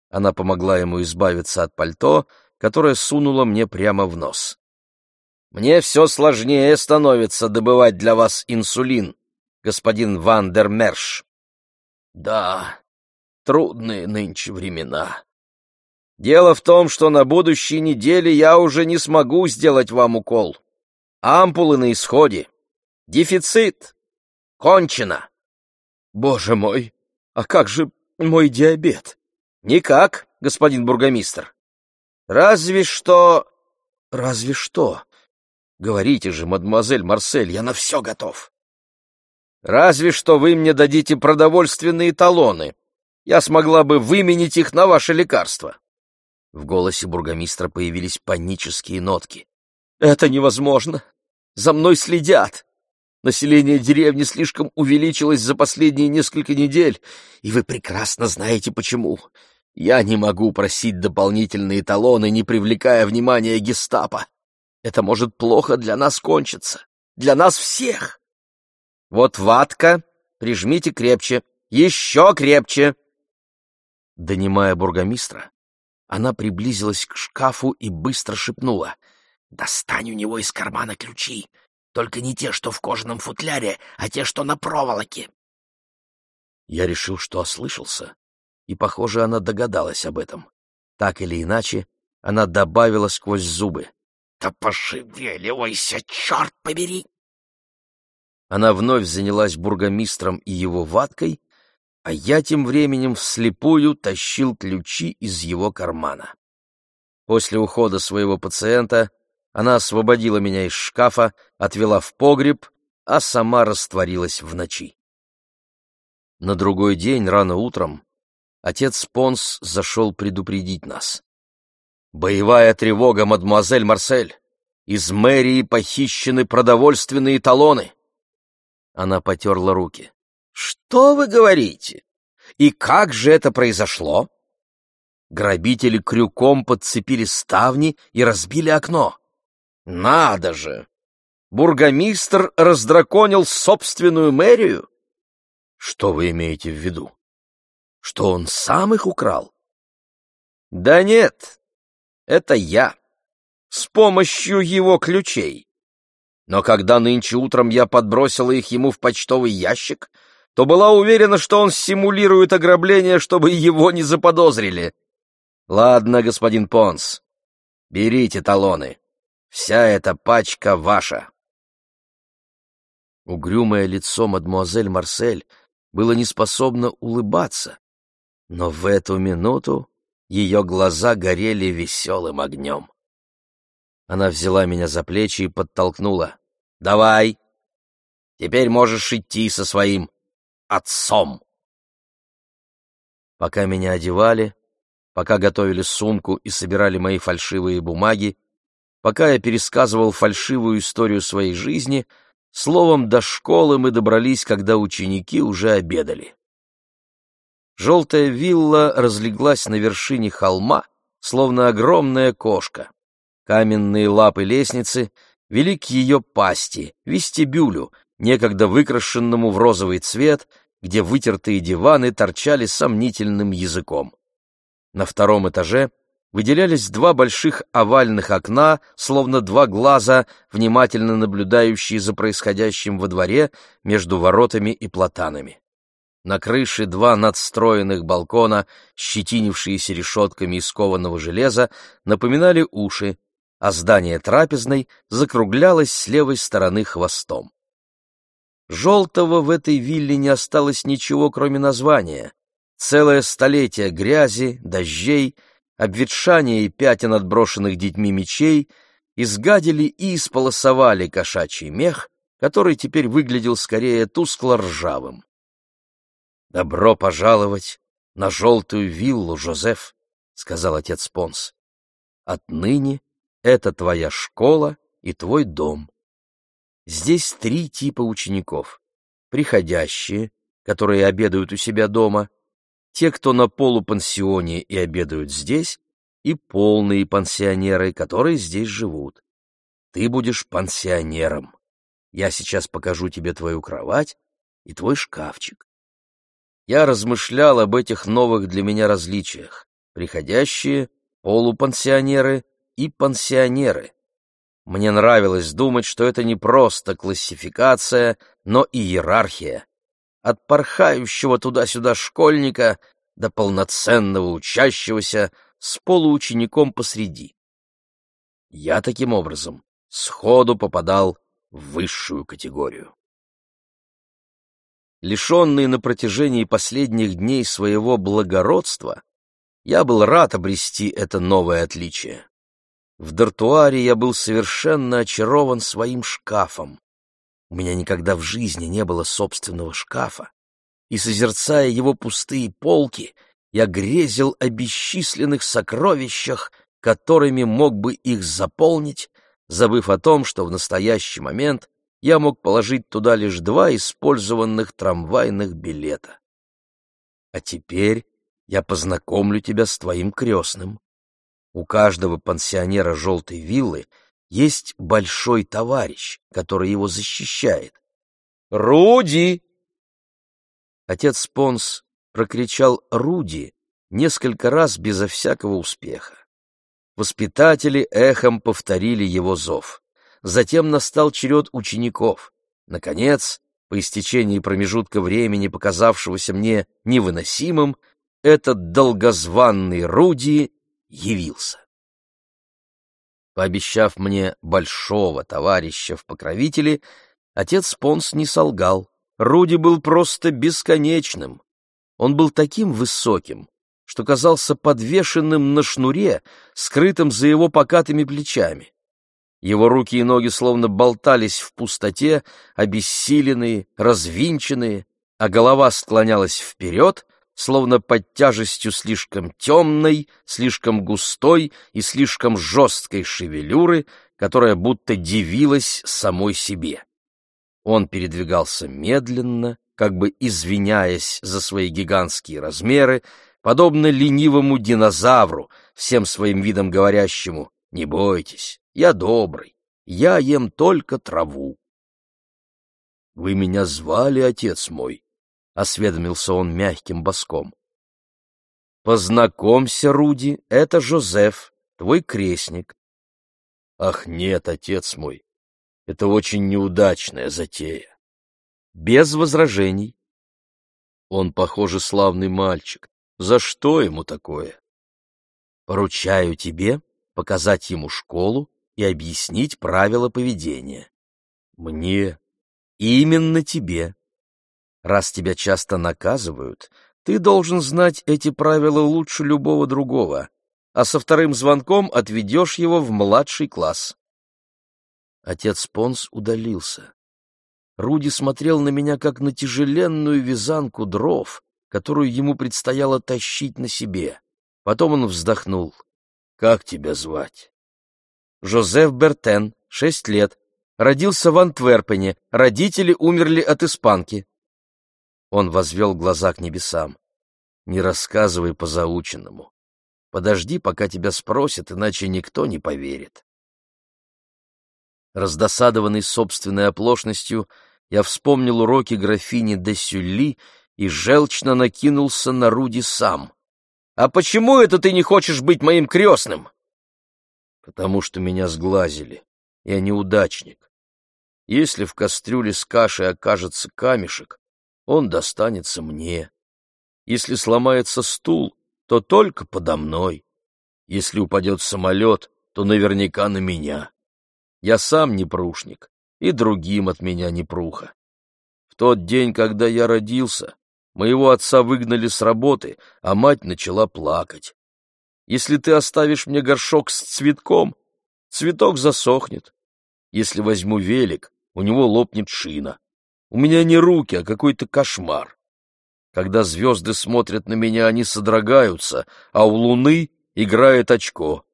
Она помогла ему избавиться от пальто, которое сунула мне прямо в нос. «Мне все сложнее становится добывать для вас инсулин, господин Ван дер Мерш». «Да, трудные нынче времена», Дело в том, что на будущей неделе я уже не смогу сделать вам укол. Ампулы на исходе. Дефицит. Кончено. Боже мой, а как же мой диабет? Никак, господин бургомистр. Разве что... Разве что... Говорите же, мадемуазель Марсель, я на все готов. Разве что вы мне дадите продовольственные талоны. Я смогла бы выменить их на ваше лекарство. В голосе бургомистра появились панические нотки. «Это невозможно! За мной следят! Население деревни слишком увеличилось за последние несколько недель, и вы прекрасно знаете почему. Я не могу просить дополнительные талоны, не привлекая внимания гестапо. Это может плохо для нас кончиться. Для нас всех. Вот ватка, прижмите крепче, еще крепче. Донимая бургомистра, она приблизилась к шкафу и быстро шепнула. «Достань у него из кармана ключи, только не те, что в кожаном футляре, а те, что на проволоке». Я решил, что ослышался, и, похоже, она догадалась об этом. Так или иначе, она добавила сквозь зубы. «Да пошевеливайся, черт побери!» Она вновь занялась бургомистром и его ваткой, а я тем временем вслепую тащил ключи из его кармана. После ухода своего пациента она освободила меня из шкафа, отвела в погреб, а сама растворилась в ночи. На другой день, рано утром, отец Понс зашел предупредить нас. «Боевая тревога, мадемуазель Марсель! Из мэрии похищены продовольственные талоны!» Она потерла руки. Что вы говорите? И как же это произошло? Грабители крюком подцепили ставни и разбили окно. Надо же! Бургомистр раздраконил собственную мэрию? Что вы имеете в виду? Что он сам их украл? Да нет, это я. С помощью его ключей. Но когда нынче утром я подбросила их ему в почтовый ящик, то была уверена, что он симулирует ограбление, чтобы его не заподозрили. Ладно, господин Понс, берите талоны. Вся эта пачка ваша. Угрюмое лицо мадмуазель Марсель было неспособно улыбаться, но в эту минуту ее глаза горели веселым огнем. Она взяла меня за плечи и подтолкнула. «Давай! Теперь можешь идти со своим отцом. Пока меня одевали, пока готовили сумку и собирали мои фальшивые бумаги, пока я пересказывал фальшивую историю своей жизни, словом, до школы мы добрались, когда ученики уже обедали. Желтая вилла разлеглась на вершине холма, словно огромная кошка. Каменные лапы лестницы вели к ее пасти, вестибюлю, некогда выкрашенному в розовый цвет, где вытертые диваны торчали сомнительным языком. На втором этаже выделялись два больших овальных окна, словно два глаза, внимательно наблюдающие за происходящим во дворе между воротами и платанами. На крыше два надстроенных балкона, щетинившиеся решетками из кованого железа, напоминали уши, а здание трапезной закруглялось с левой стороны хвостом. Желтого в этой вилле не осталось ничего, кроме названия. Целое столетие грязи, дождей, обветшания и пятен отброшенных детьми мечей изгадили и исполосовали кошачий мех, который теперь выглядел скорее тускло-ржавым. «Добро пожаловать на желтую виллу, Жозеф», — сказал отец Понс. «Отныне это твоя школа и твой дом. Здесь три типа учеников. Приходящие, которые обедают у себя дома, те, кто на полупансионе и обедают здесь, и полные пансионеры, которые здесь живут. Ты будешь пансионером. Я сейчас покажу тебе твою кровать и твой шкафчик. Я размышлял об этих новых для меня различиях. Приходящие, полупансионеры и пансионеры. Мне нравилось думать, что это не просто классификация, но и иерархия. От порхающего туда-сюда школьника до полноценного учащегося с полуучеником посреди. Я таким образом сходу попадал в высшую категорию. Лишенный на протяжении последних дней своего благородства, я был рад обрести это новое отличие. В дартуаре я был совершенно очарован своим шкафом. У меня никогда в жизни не было собственного шкафа, и, созерцая его пустые полки, я грезил о бесчисленных сокровищах, которыми мог бы их заполнить, забыв о том, что в настоящий момент я мог положить туда лишь два использованных трамвайных билета. А теперь я познакомлю тебя с твоим крестным. У каждого пансионера желтой виллы есть большой товарищ, который его защищает. «Руди!» Отец Понс прокричал «Руди» несколько раз безо всякого успеха. Воспитатели эхом повторили его зов. Затем настал черед учеников. Наконец, по истечении промежутка времени, показавшегося мне невыносимым, этот долгозванный Руди явился. Пообещав мне большого товарища в покровителе, отец Понс не солгал. Руди был просто бесконечным. Он был таким высоким, что казался подвешенным на шнуре, скрытым за его покатыми плечами. Его руки и ноги словно болтались в пустоте, обессиленные, развинченные, а голова склонялась вперед, словно под тяжестью слишком темной, слишком густой и слишком жесткой шевелюры, которая будто дивилась самой себе. Он передвигался медленно, как бы извиняясь за свои гигантские размеры, подобно ленивому динозавру, всем своим видом говорящему «Не бойтесь, я добрый, я ем только траву». «Вы меня звали, отец мой?» осведомился он мягким боском. Познакомься, Руди, это Жозеф, твой крестник. Ах, нет, отец мой, это очень неудачная затея. Без возражений. Он, похоже, славный мальчик. За что ему такое? Поручаю тебе показать ему школу и объяснить правила поведения. Мне, именно тебе. Раз тебя часто наказывают, ты должен знать эти правила лучше любого другого, а со вторым звонком отведешь его в младший класс. Отец Понс удалился. Руди смотрел на меня, как на тяжеленную вязанку дров, которую ему предстояло тащить на себе. Потом он вздохнул. — Как тебя звать? — Жозеф Бертен, шесть лет. Родился в Антверпене, родители умерли от испанки. Он возвел глаза к небесам. «Не рассказывай по заученному. Подожди, пока тебя спросят, иначе никто не поверит». Раздосадованный собственной оплошностью, я вспомнил уроки графини де Сюлли и желчно накинулся на Руди сам. А почему это ты не хочешь быть моим крестным? Потому что меня сглазили. Я неудачник. Если в кастрюле с кашей окажется камешек, он достанется мне. Если сломается стул, то только подо мной. Если упадет самолет, то наверняка на меня. Я сам не прушник, и другим от меня не пруха. В тот день, когда я родился, моего отца выгнали с работы, а мать начала плакать. Если ты оставишь мне горшок с цветком, цветок засохнет. Если возьму велик, у него лопнет шина. У меня не руки, а какой-то кошмар. Когда звезды смотрят на меня, они содрогаются, а у луны играет очко.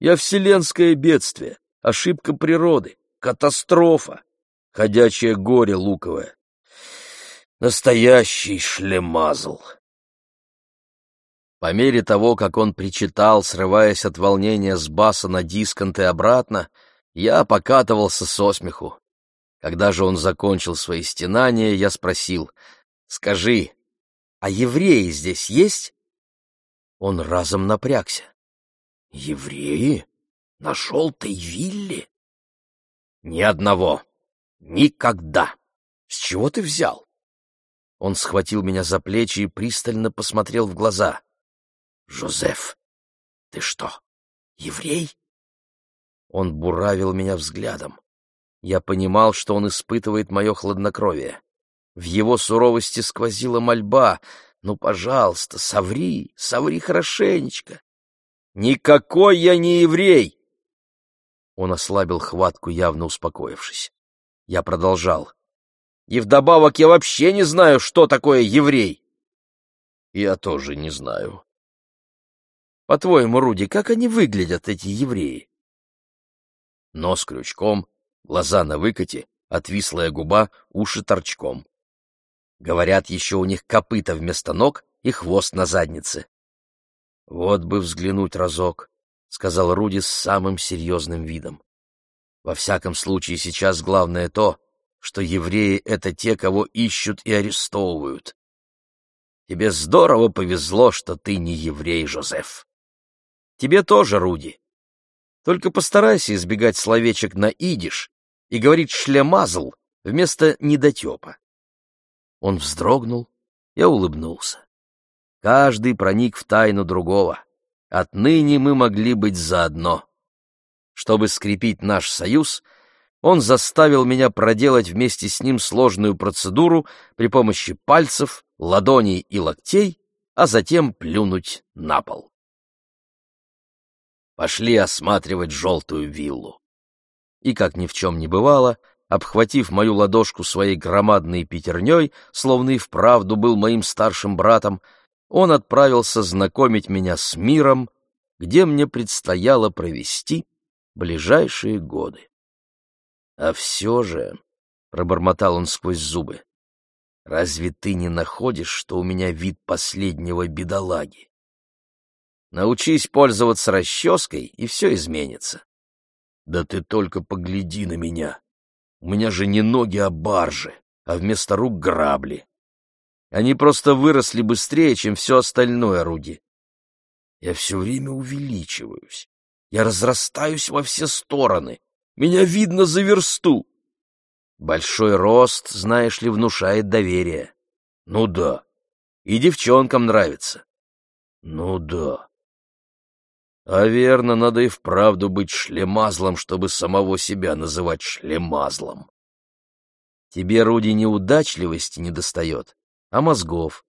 Я вселенское бедствие, ошибка природы, катастрофа, ходячее горе луковое. Настоящий шлемазл. По мере того, как он причитал, срываясь от волнения с баса на дисконт и обратно, я покатывался со смеху. Когда же он закончил свои стенания, я спросил, «Скажи, а евреи здесь есть?» Он разом напрягся. «Евреи? На желтой вилле?» «Ни одного. Никогда. С чего ты взял?» Он схватил меня за плечи и пристально посмотрел в глаза. «Жозеф, ты что, еврей?» Он буравил меня взглядом. Я понимал, что он испытывает мое хладнокровие. В его суровости сквозила мольба. «Ну, пожалуйста, соври, соври хорошенечко». «Никакой я не еврей!» Он ослабил хватку, явно успокоившись. Я продолжал. «И вдобавок я вообще не знаю, что такое еврей!» «Я тоже не знаю». «По-твоему, Руди, как они выглядят, эти евреи?» Нос крючком, глаза на выкате, отвислая губа, уши торчком. Говорят, еще у них копыта вместо ног и хвост на заднице. Вот бы взглянуть разок, — сказал Руди с самым серьезным видом. Во всяком случае, сейчас главное то, что евреи — это те, кого ищут и арестовывают. Тебе здорово повезло, что ты не еврей, Жозеф. Тебе тоже, Руди. Только постарайся избегать словечек на идиш и говорить «шлемазл» вместо «недотепа». Он вздрогнул, я улыбнулся. Каждый проник в тайну другого. Отныне мы могли быть заодно. Чтобы скрепить наш союз, он заставил меня проделать вместе с ним сложную процедуру при помощи пальцев, ладоней и локтей, а затем плюнуть на пол пошли осматривать желтую виллу. И, как ни в чем не бывало, обхватив мою ладошку своей громадной пятерней, словно и вправду был моим старшим братом, он отправился знакомить меня с миром, где мне предстояло провести ближайшие годы. А все же, — пробормотал он сквозь зубы, — разве ты не находишь, что у меня вид последнего бедолаги? Научись пользоваться расческой, и все изменится. Да ты только погляди на меня. У меня же не ноги, а баржи, а вместо рук грабли. Они просто выросли быстрее, чем все остальное, Руди. Я все время увеличиваюсь. Я разрастаюсь во все стороны. Меня видно за версту. Большой рост, знаешь ли, внушает доверие. Ну да. И девчонкам нравится. Ну да. А верно, надо и вправду быть шлемазлом, чтобы самого себя называть шлемазлом. Тебе, Руди, неудачливости не достает, а мозгов.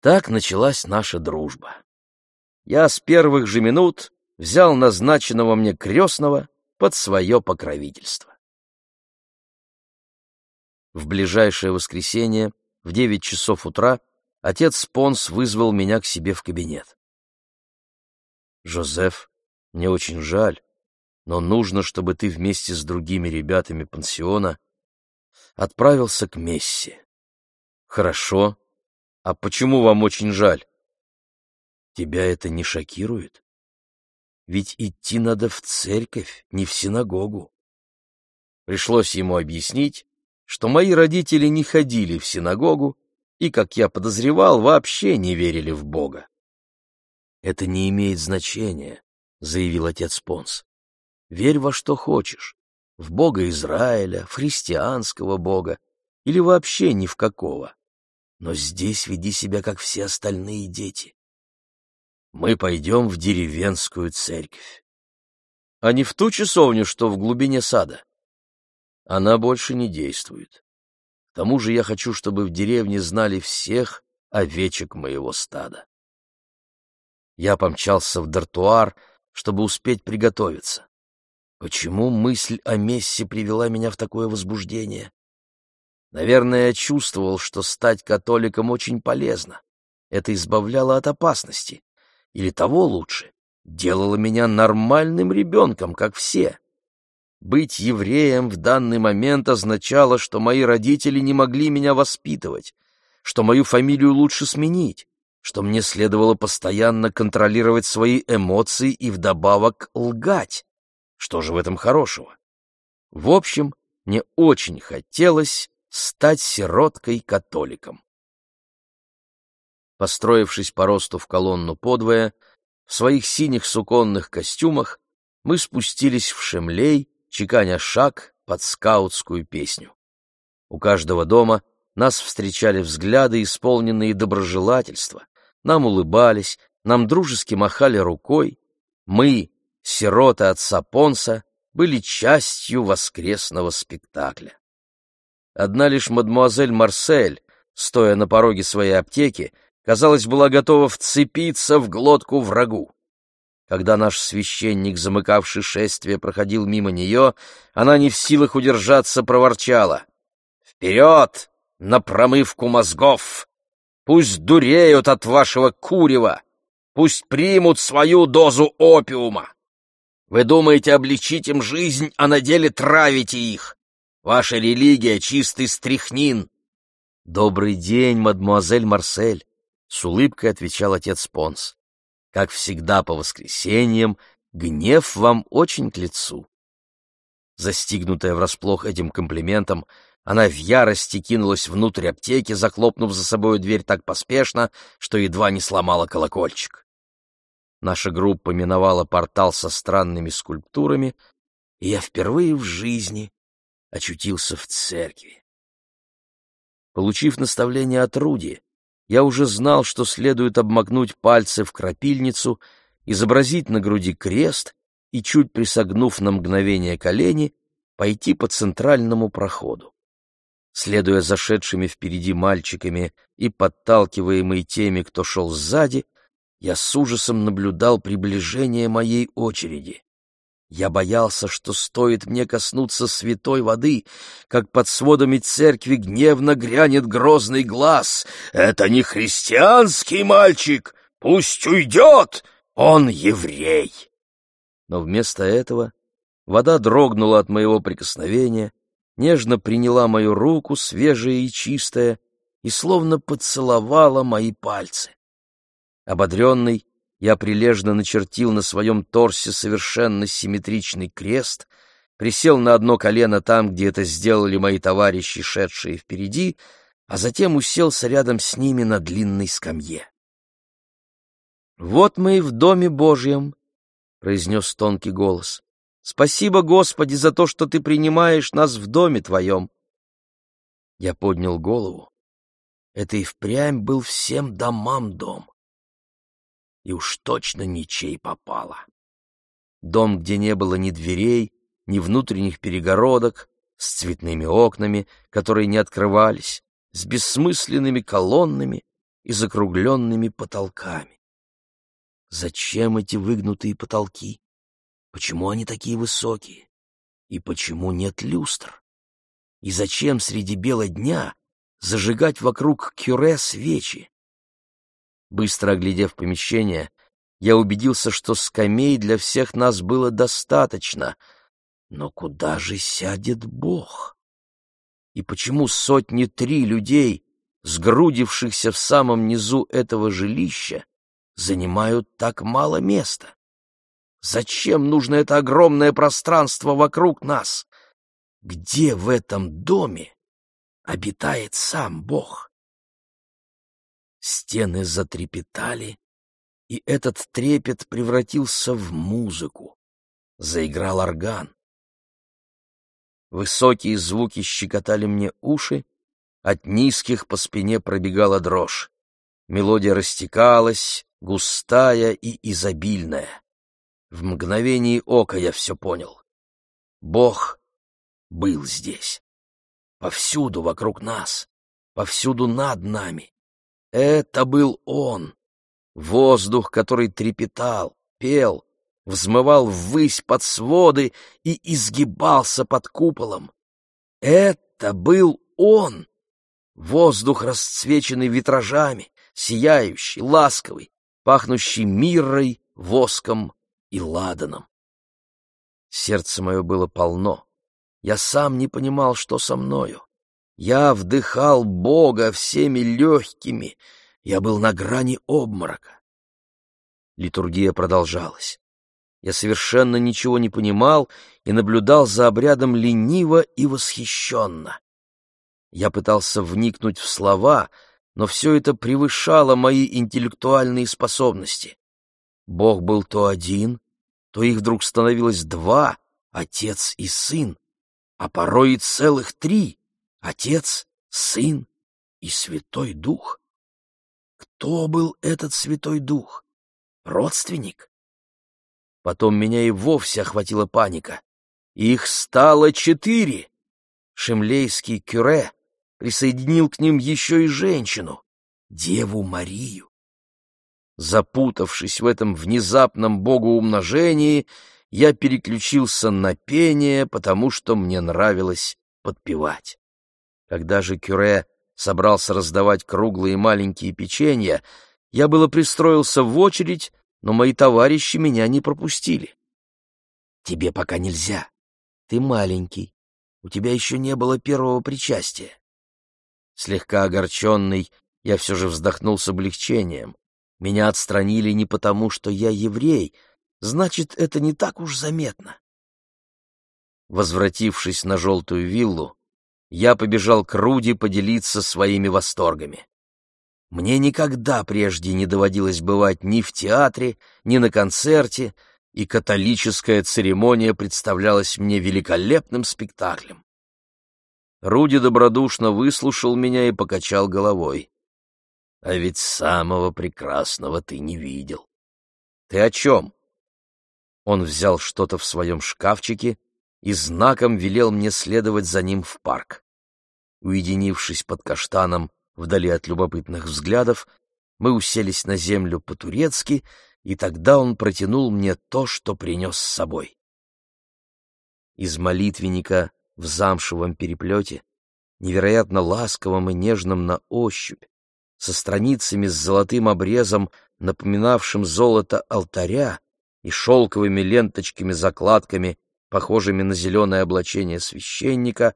Так началась наша дружба. Я с первых же минут взял назначенного мне крестного под свое покровительство. В ближайшее воскресенье в девять часов утра отец Понс вызвал меня к себе в кабинет. «Жозеф, мне очень жаль, но нужно, чтобы ты вместе с другими ребятами пансиона отправился к Месси». «Хорошо. А почему вам очень жаль?» «Тебя это не шокирует? Ведь идти надо в церковь, не в синагогу». Пришлось ему объяснить, что мои родители не ходили в синагогу и, как я подозревал, вообще не верили в Бога. «Это не имеет значения», — заявил отец Понс. «Верь во что хочешь, в Бога Израиля, в христианского Бога или вообще ни в какого. Но здесь веди себя, как все остальные дети. Мы пойдем в деревенскую церковь. А не в ту часовню, что в глубине сада. Она больше не действует. К тому же я хочу, чтобы в деревне знали всех овечек моего стада. Я помчался в дартуар, чтобы успеть приготовиться. Почему мысль о мессе привела меня в такое возбуждение? Наверное, я чувствовал, что стать католиком очень полезно. Это избавляло от опасности. Или того лучше, делало меня нормальным ребенком, как все. Быть евреем в данный момент означало, что мои родители не могли меня воспитывать, что мою фамилию лучше сменить, что мне следовало постоянно контролировать свои эмоции и вдобавок лгать. Что же в этом хорошего? В общем, мне очень хотелось стать сироткой-католиком. Построившись по росту в колонну подвое, в своих синих суконных костюмах мы спустились в Шемлей, чеканя шаг под скаутскую песню. У каждого дома нас встречали взгляды, исполненные доброжелательства, нам улыбались, нам дружески махали рукой. Мы, сироты отца Понса, были частью воскресного спектакля. Одна лишь мадмуазель Марсель, стоя на пороге своей аптеки, казалось, была готова вцепиться в глотку врагу. Когда наш священник, замыкавший шествие, проходил мимо нее, она не в силах удержаться, проворчала. «Вперед! На промывку мозгов! Пусть дуреют от вашего курева! Пусть примут свою дозу опиума! Вы думаете облегчить им жизнь, а на деле травите их! Ваша религия — чистый стряхнин. — Добрый день, мадмуазель Марсель, — с улыбкой отвечал отец Понс. — Как всегда по воскресеньям, гнев вам очень к лицу. Застигнутая врасплох этим комплиментом, она в ярости кинулась внутрь аптеки, захлопнув за собой дверь так поспешно, что едва не сломала колокольчик. Наша группа миновала портал со странными скульптурами, и я впервые в жизни очутился в церкви. Получив наставление от Руди, я уже знал, что следует обмакнуть пальцы в крапильницу, изобразить на груди крест и, чуть присогнув на мгновение колени, пойти по центральному проходу. Следуя зашедшими впереди мальчиками и подталкиваемый теми, кто шел сзади, я с ужасом наблюдал приближение моей очереди. Я боялся, что стоит мне коснуться святой воды, как под сводами церкви гневно грянет грозный глаз. «Это не христианский мальчик! Пусть уйдет! Он еврей!» Но вместо этого вода дрогнула от моего прикосновения, нежно приняла мою руку, свежая и чистая, и словно поцеловала мои пальцы. Ободренный, я прилежно начертил на своем торсе совершенно симметричный крест, присел на одно колено там, где это сделали мои товарищи, шедшие впереди, а затем уселся рядом с ними на длинной скамье. «Вот мы и в Доме Божьем», — произнес тонкий голос. «Спасибо, Господи, за то, что Ты принимаешь нас в Доме Твоем». Я поднял голову. Это и впрямь был всем домам дом и уж точно ничей попало. Дом, где не было ни дверей, ни внутренних перегородок, с цветными окнами, которые не открывались, с бессмысленными колоннами и закругленными потолками. Зачем эти выгнутые потолки? Почему они такие высокие? И почему нет люстр? И зачем среди бела дня зажигать вокруг кюре свечи? Быстро оглядев помещение, я убедился, что скамей для всех нас было достаточно. Но куда же сядет Бог? И почему сотни три людей, сгрудившихся в самом низу этого жилища, занимают так мало места? Зачем нужно это огромное пространство вокруг нас? Где в этом доме обитает сам Бог? Стены затрепетали, и этот трепет превратился в музыку. Заиграл орган. Высокие звуки щекотали мне уши, от низких по спине пробегала дрожь. Мелодия растекалась, густая и изобильная. В мгновение ока я все понял. Бог был здесь. Повсюду вокруг нас, повсюду над нами. Это был Он. Воздух, который трепетал, пел, взмывал ввысь под своды и изгибался под куполом. Это был Он. Воздух, расцвеченный витражами, сияющий, ласковый, пахнущий миррой, воском и ладаном. Сердце мое было полно. Я сам не понимал, что со мною. Я вдыхал Бога всеми легкими. Я был на грани обморока. Литургия продолжалась. Я совершенно ничего не понимал и наблюдал за обрядом лениво и восхищенно. Я пытался вникнуть в слова, но все это превышало мои интеллектуальные способности. Бог был то один, то их вдруг становилось два, отец и сын, а порой и целых три — отец, сын и святой дух. Кто был этот святой дух? Родственник? Потом меня и вовсе охватила паника. Их стало четыре. Шемлейский кюре присоединил к ним еще и женщину, Деву Марию. Запутавшись в этом внезапном богоумножении, я переключился на пение, потому что мне нравилось подпевать. Когда же Кюре собрался раздавать круглые маленькие печенья, я было пристроился в очередь, но мои товарищи меня не пропустили. «Тебе пока нельзя. Ты маленький. У тебя еще не было первого причастия». Слегка огорченный, я все же вздохнул с облегчением. Меня отстранили не потому, что я еврей, значит, это не так уж заметно. Возвратившись на желтую виллу, я побежал к Руди поделиться своими восторгами. Мне никогда прежде не доводилось бывать ни в театре, ни на концерте, и католическая церемония представлялась мне великолепным спектаклем. Руди добродушно выслушал меня и покачал головой. А ведь самого прекрасного ты не видел. Ты о чем? Он взял что-то в своем шкафчике и знаком велел мне следовать за ним в парк. Уединившись под каштаном вдали от любопытных взглядов, мы уселись на землю по-турецки, и тогда он протянул мне то, что принес с собой. Из молитвенника в замшевом переплете, невероятно ласковым и нежным на ощупь, со страницами с золотым обрезом, напоминавшим золото алтаря, и шелковыми ленточками-закладками, похожими на зеленое облачение священника,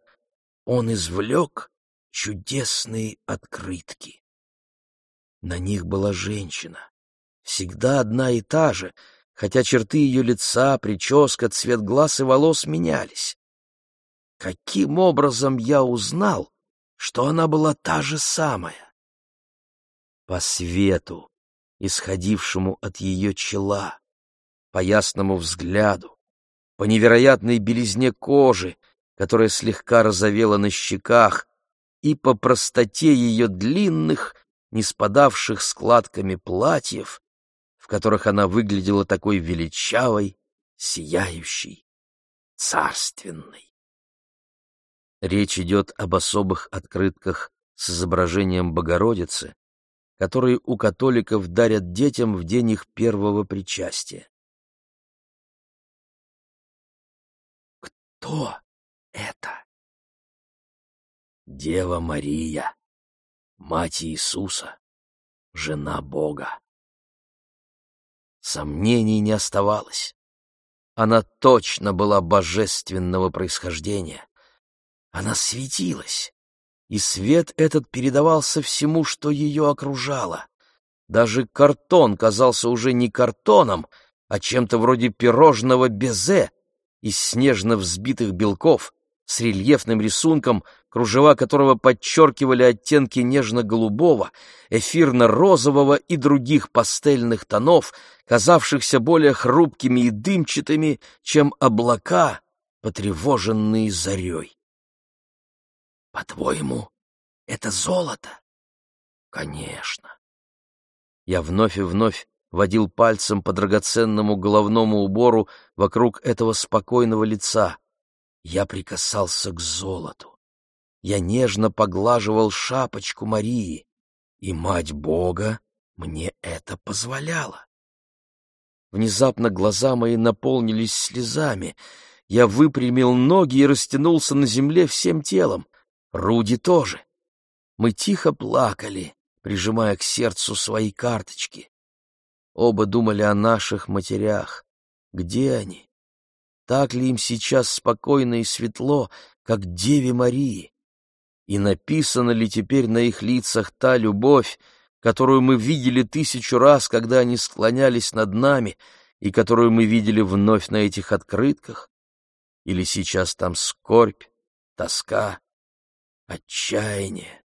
он извлек чудесные открытки. На них была женщина, всегда одна и та же, хотя черты ее лица, прическа, цвет глаз и волос менялись. Каким образом я узнал, что она была та же самая? По свету, исходившему от ее чела, по ясному взгляду, по невероятной белизне кожи, которая слегка розовела на щеках, и по простоте ее длинных, не спадавших складками платьев, в которых она выглядела такой величавой, сияющей, царственной. Речь идет об особых открытках с изображением Богородицы, которые у католиков дарят детям в день их первого причастия. Кто это? Дева Мария, мать Иисуса, жена Бога. Сомнений не оставалось. Она точно была божественного происхождения. Она светилась и свет этот передавался всему, что ее окружало. Даже картон казался уже не картоном, а чем-то вроде пирожного безе из снежно взбитых белков с рельефным рисунком, кружева которого подчеркивали оттенки нежно-голубого, эфирно-розового и других пастельных тонов, казавшихся более хрупкими и дымчатыми, чем облака, потревоженные зарей. «По-твоему, это золото?» «Конечно». Я вновь и вновь водил пальцем по драгоценному головному убору вокруг этого спокойного лица. Я прикасался к золоту. Я нежно поглаживал шапочку Марии, и Мать Бога мне это позволяла. Внезапно глаза мои наполнились слезами. Я выпрямил ноги и растянулся на земле всем телом. Руди тоже. Мы тихо плакали, прижимая к сердцу свои карточки. Оба думали о наших матерях. Где они? Так ли им сейчас спокойно и светло, как Деве Марии? И написана ли теперь на их лицах та любовь, которую мы видели тысячу раз, когда они склонялись над нами, и которую мы видели вновь на этих открытках? Или сейчас там скорбь, тоска, отчаяние?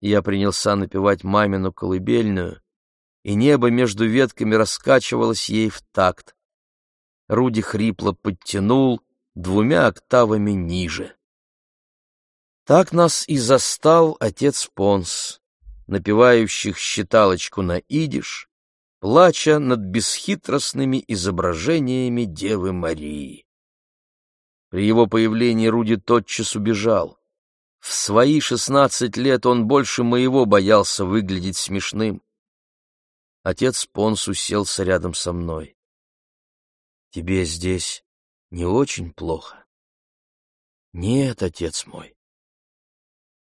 Я принялся напевать мамину колыбельную, и небо между ветками раскачивалось ей в такт. Руди хрипло подтянул двумя октавами ниже. Так нас и застал отец Понс, напевающих считалочку на идиш, плача над бесхитростными изображениями Девы Марии. При его появлении Руди тотчас убежал. В свои шестнадцать лет он больше моего боялся выглядеть смешным. Отец Понс уселся рядом со мной. — Тебе здесь не очень плохо? — Нет, отец мой.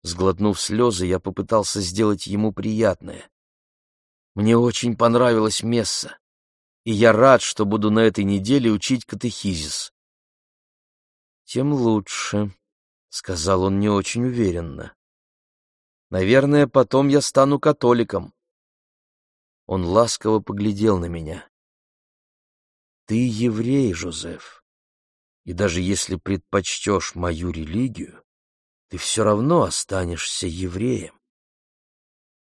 Сглотнув слезы, я попытался сделать ему приятное. Мне очень понравилось Месса, и я рад, что буду на этой неделе учить катехизис. — Тем лучше, — сказал он не очень уверенно. — Наверное, потом я стану католиком. Он ласково поглядел на меня. «Ты еврей, Жозеф, и даже если предпочтешь мою религию, ты все равно останешься евреем.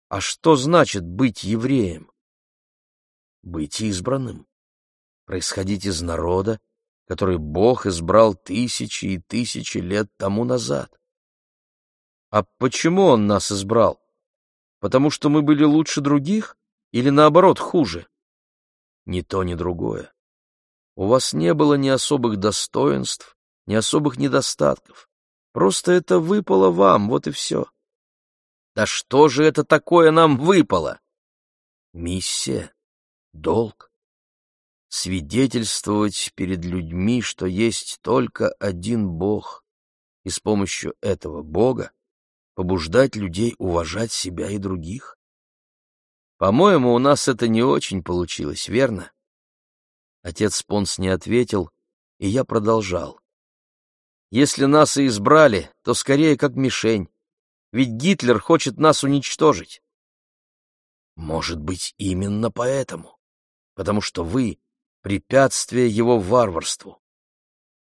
А что значит быть евреем? Быть избранным, происходить из народа, который Бог избрал тысячи и тысячи лет тому назад. А почему Он нас избрал? Потому что мы были лучше других? Или наоборот, хуже? Ни то, ни другое. У вас не было ни особых достоинств, ни особых недостатков. Просто это выпало вам, вот и все. Да что же это такое нам выпало? Миссия, долг. Свидетельствовать перед людьми, что есть только один Бог, и с помощью этого Бога побуждать людей уважать себя и других. По-моему, у нас это не очень получилось, верно? Отец Понс не ответил, и я продолжал. Если нас и избрали, то скорее как мишень, ведь Гитлер хочет нас уничтожить. Может быть, именно поэтому, потому что вы — препятствие его варварству.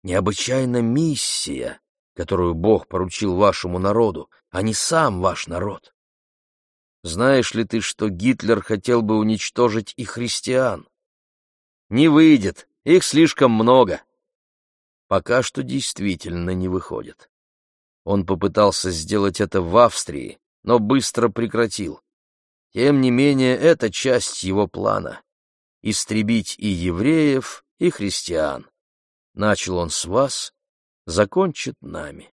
Необычайна миссия, которую Бог поручил вашему народу, а не сам ваш народ. Знаешь ли ты, что Гитлер хотел бы уничтожить и христиан? Не выйдет, их слишком много. Пока что действительно не выходит. Он попытался сделать это в Австрии, но быстро прекратил. Тем не менее, это часть его плана — истребить и евреев, и христиан. Начал он с вас, закончит нами.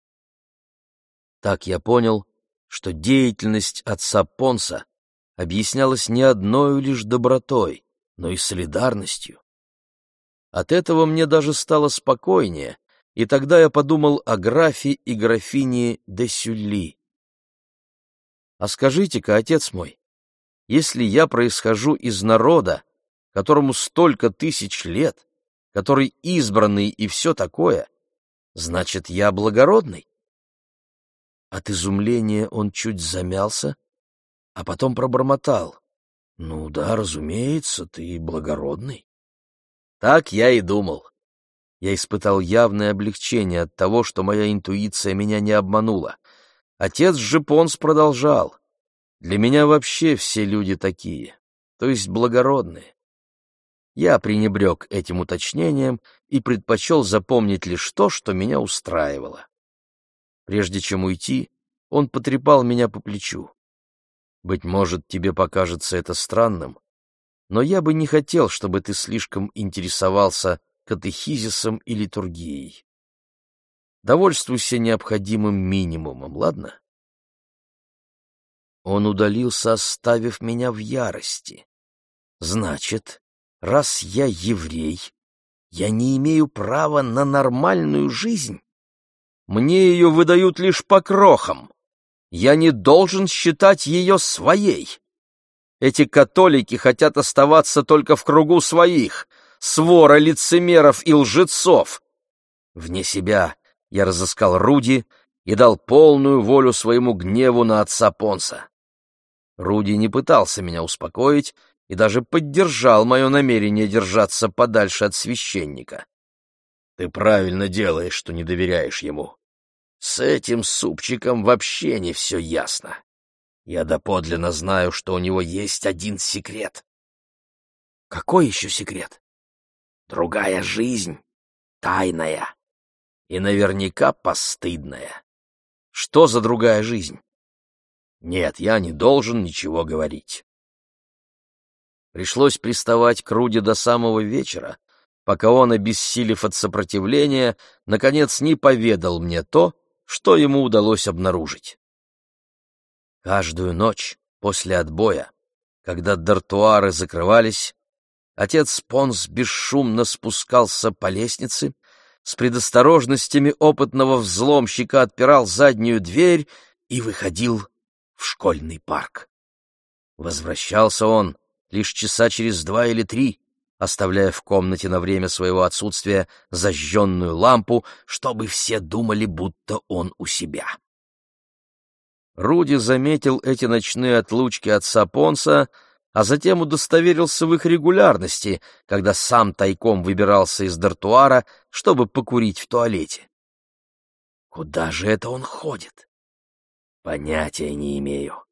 Так я понял, что деятельность отца Понса объяснялась не одной лишь добротой, но и солидарностью. От этого мне даже стало спокойнее, и тогда я подумал о графе и графине де Сюлли. А скажите-ка, отец мой, если я происхожу из народа, которому столько тысяч лет, который избранный и все такое, значит, я благородный? От изумления он чуть замялся, а потом пробормотал. — Ну да, разумеется, ты благородный. Так я и думал. Я испытал явное облегчение от того, что моя интуиция меня не обманула. Отец же Понс продолжал. Для меня вообще все люди такие, то есть благородные. Я пренебрег этим уточнением и предпочел запомнить лишь то, что меня устраивало. Прежде чем уйти, он потрепал меня по плечу. Быть может, тебе покажется это странным, но я бы не хотел, чтобы ты слишком интересовался катехизисом и литургией. Довольствуйся необходимым минимумом, ладно? Он удалился, оставив меня в ярости. Значит, раз я еврей, я не имею права на нормальную жизнь. Мне ее выдают лишь по крохам. Я не должен считать ее своей. Эти католики хотят оставаться только в кругу своих, свора лицемеров и лжецов. Вне себя я разыскал Руди и дал полную волю своему гневу на отца Понса. Руди не пытался меня успокоить и даже поддержал мое намерение держаться подальше от священника. Ты правильно делаешь, что не доверяешь ему. С этим супчиком вообще не все ясно. Я доподлинно знаю, что у него есть один секрет. Какой еще секрет? Другая жизнь, тайная и наверняка постыдная. Что за другая жизнь? Нет, я не должен ничего говорить. Пришлось приставать к Руде до самого вечера, пока он, обессилев от сопротивления, наконец не поведал мне то, что ему удалось обнаружить. Каждую ночь после отбоя, когда дартуары закрывались, отец Понс бесшумно спускался по лестнице, с предосторожностями опытного взломщика отпирал заднюю дверь и выходил в школьный парк. Возвращался он лишь часа через два или три, оставляя в комнате на время своего отсутствия зажженную лампу, чтобы все думали, будто он у себя. Руди заметил эти ночные отлучки отца Понса, а затем удостоверился в их регулярности, когда сам тайком выбирался из дартуара, чтобы покурить в туалете. Куда же это он ходит? Понятия не имею.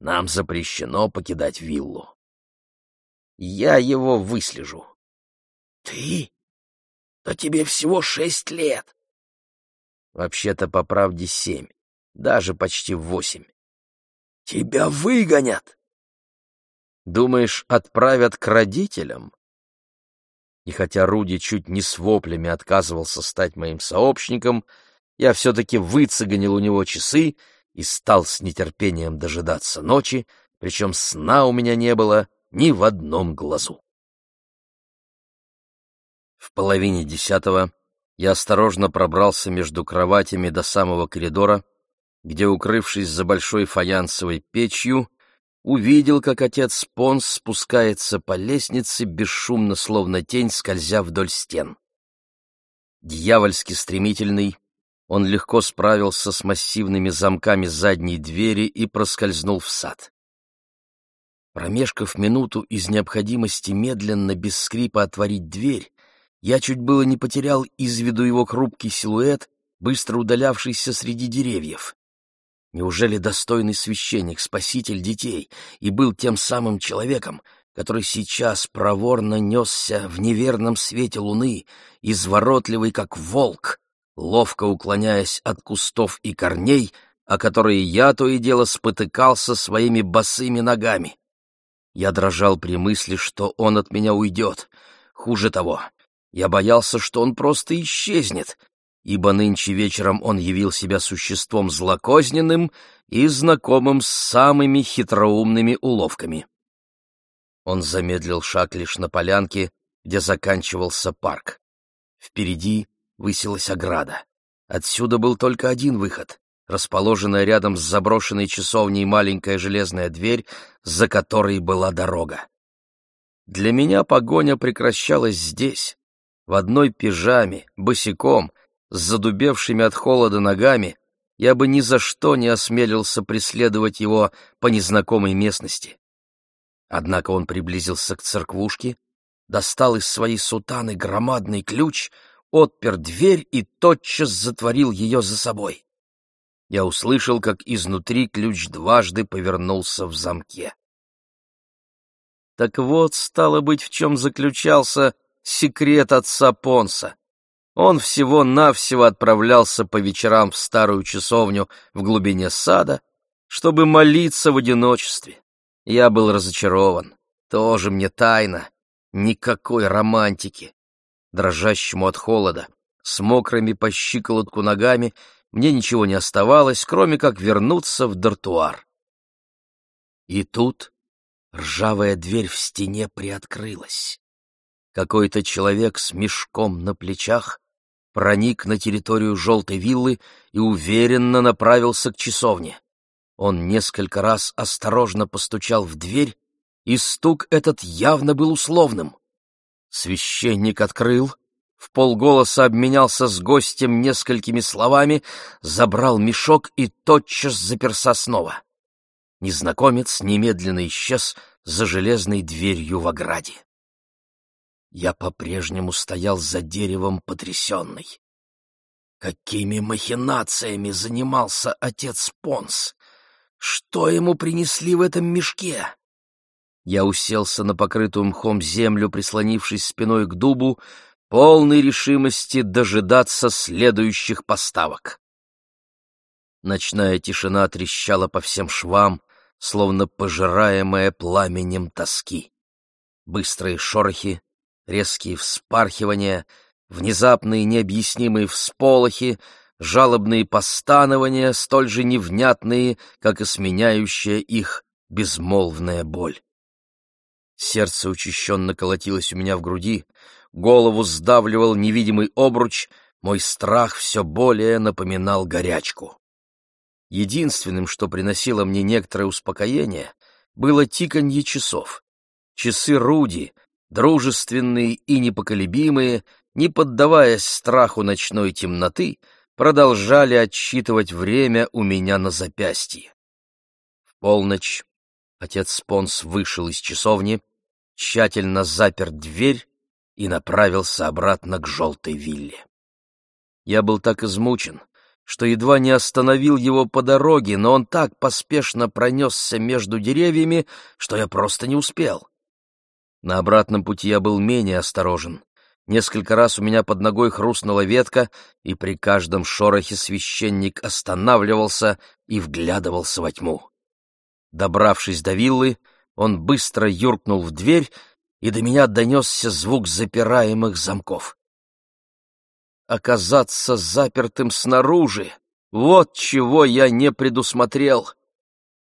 Нам запрещено покидать виллу. Я его выслежу. Ты? Да тебе всего шесть лет. Вообще-то, по правде, семь, даже почти восемь. Тебя выгонят. Думаешь, отправят к родителям? И хотя Руди чуть не с воплями отказывался стать моим сообщником, я все-таки выцеганил у него часы и стал с нетерпением дожидаться ночи, причем сна у меня не было ни в одном глазу. В половине десятого я осторожно пробрался между кроватями до самого коридора, где, укрывшись за большой фаянсовой печью, увидел, как отец Понс спускается по лестнице, бесшумно, словно тень, скользя вдоль стен. Дьявольски стремительный, он легко справился с массивными замками задней двери и проскользнул в сад. Промешкав минуту из необходимости медленно, без скрипа отворить дверь, я чуть было не потерял из виду его хрупкий силуэт, быстро удалявшийся среди деревьев. Неужели достойный священник, спаситель детей, и был тем самым человеком, который сейчас проворно несся в неверном свете луны, изворотливый, как волк, ловко уклоняясь от кустов и корней, о которые я то и дело спотыкался своими босыми ногами. Я дрожал при мысли, что он от меня уйдет. Хуже того, я боялся, что он просто исчезнет, ибо нынче вечером он явил себя существом злокозненным и знакомым с самыми хитроумными уловками. Он замедлил шаг лишь на полянке, где заканчивался парк. Впереди высилась ограда. Отсюда был только один выход — расположенная рядом с заброшенной часовней маленькая железная дверь, за которой была дорога. Для меня погоня прекращалась здесь, в одной пижаме, босиком, с задубевшими от холода ногами, я бы ни за что не осмелился преследовать его по незнакомой местности. Однако он приблизился к церквушке, достал из своей сутаны громадный ключ — отпер дверь и тотчас затворил ее за собой. Я услышал, как изнутри ключ дважды повернулся в замке. Так вот, стало быть, в чем заключался секрет отца Понса. Он всего-навсего отправлялся по вечерам в старую часовню в глубине сада, чтобы молиться в одиночестве. Я был разочарован. Тоже мне тайна. Никакой романтики. Дрожащему от холода, с мокрыми по щиколотку ногами, мне ничего не оставалось, кроме как вернуться в дартуар. И тут ржавая дверь в стене приоткрылась. Какой-то человек с мешком на плечах проник на территорию желтой виллы и уверенно направился к часовне. Он несколько раз осторожно постучал в дверь, и стук этот явно был условным. Священник открыл, в полголоса обменялся с гостем несколькими словами, забрал мешок и тотчас заперся снова. Незнакомец немедленно исчез за железной дверью в ограде. Я по-прежнему стоял за деревом потрясенный. Какими махинациями занимался отец Понс? Что ему принесли в этом мешке? Я уселся на покрытую мхом землю, прислонившись спиной к дубу, полной решимости дожидаться следующих поставок. Ночная тишина трещала по всем швам, словно пожираемая пламенем тоски. Быстрые шорохи, резкие вспархивания, внезапные необъяснимые всполохи, жалобные постанования, столь же невнятные, как и сменяющая их безмолвная боль. Сердце учащенно колотилось у меня в груди, голову сдавливал невидимый обруч, мой страх все более напоминал горячку. Единственным, что приносило мне некоторое успокоение, было тиканье часов. Часы Руди, дружественные и непоколебимые, не поддаваясь страху ночной темноты, продолжали отсчитывать время у меня на запястье. В полночь отец Спонс вышел из часовни, тщательно запер дверь и направился обратно к желтой вилле. Я был так измучен, что едва не остановил его по дороге, но он так поспешно пронесся между деревьями, что я просто не успел. На обратном пути я был менее осторожен. Несколько раз у меня под ногой хрустнула ветка, и при каждом шорохе священник останавливался и вглядывался во тьму. Добравшись до виллы, он быстро юркнул в дверь, и до меня донесся звук запираемых замков. Оказаться запертым снаружи — вот чего я не предусмотрел.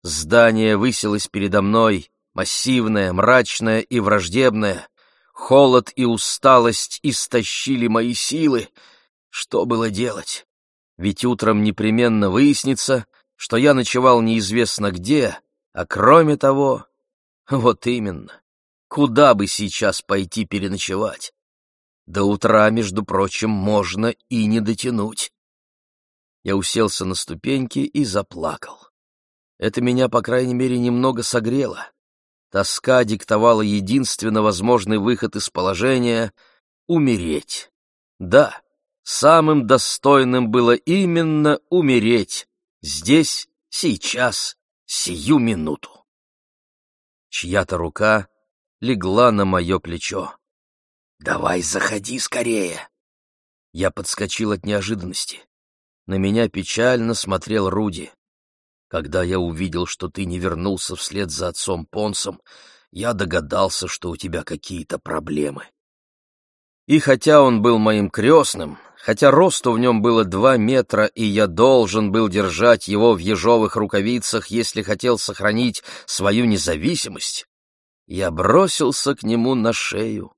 Здание высилось передо мной, массивное, мрачное и враждебное. Холод и усталость истощили мои силы. Что было делать? Ведь утром непременно выяснится, что я ночевал неизвестно где, а кроме того... Вот именно. Куда бы сейчас пойти переночевать? До утра, между прочим, можно и не дотянуть. Я уселся на ступеньки и заплакал. Это меня, по крайней мере, немного согрело. Тоска диктовала единственно возможный выход из положения — умереть. Да, самым достойным было именно умереть. Здесь, сейчас, сию минуту. Чья-то рука легла на мое плечо. «Давай, заходи скорее!» Я подскочил от неожиданности. На меня печально смотрел Руди. Когда я увидел, что ты не вернулся вслед за отцом Понсом, я догадался, что у тебя какие-то проблемы. И хотя он был моим крестным, хотя росту в нем было два метра, и я должен был держать его в ежовых рукавицах, если хотел сохранить свою независимость, я бросился к нему на шею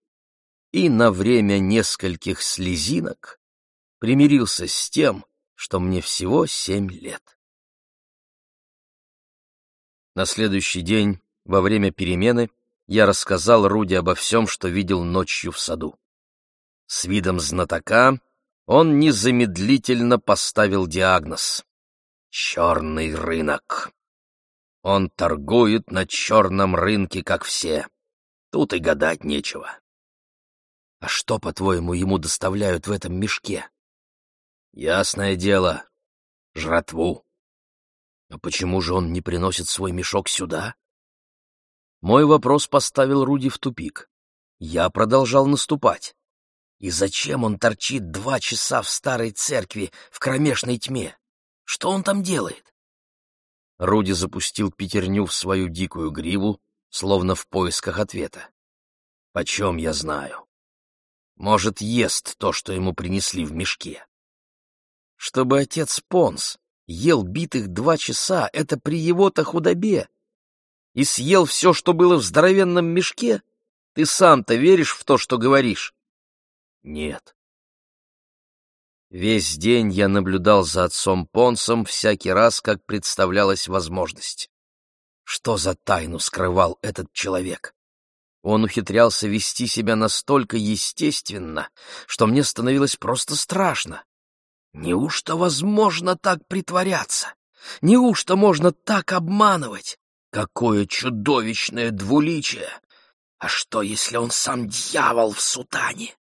и на время нескольких слезинок примирился с тем, что мне всего семь лет. На следующий день, во время перемены, я рассказал Руди обо всем, что видел ночью в саду. С видом знатока он незамедлительно поставил диагноз — «Черный рынок». Он торгует на черном рынке, как все. Тут и гадать нечего. А что, по-твоему, ему доставляют в этом мешке? Ясное дело, жратву. А почему же он не приносит свой мешок сюда? Мой вопрос поставил Руди в тупик. Я продолжал наступать. И зачем он торчит два часа в старой церкви в кромешной тьме? Что он там делает? Руди запустил пятерню в свою дикую гриву, словно в поисках ответа. Почем я знаю? Может, ест то, что ему принесли в мешке. Чтобы отец Понс ел битых два часа, это при его-то худобе. И съел все, что было в здоровенном мешке? Ты сам-то веришь в то, что говоришь? Нет. Весь день я наблюдал за отцом Понсом всякий раз, как представлялась возможность. Что за тайну скрывал этот человек? Он ухитрялся вести себя настолько естественно, что мне становилось просто страшно. Неужто возможно так притворяться? Неужто можно так обманывать? Какое чудовищное двуличие! А что, если он сам дьявол в сутане?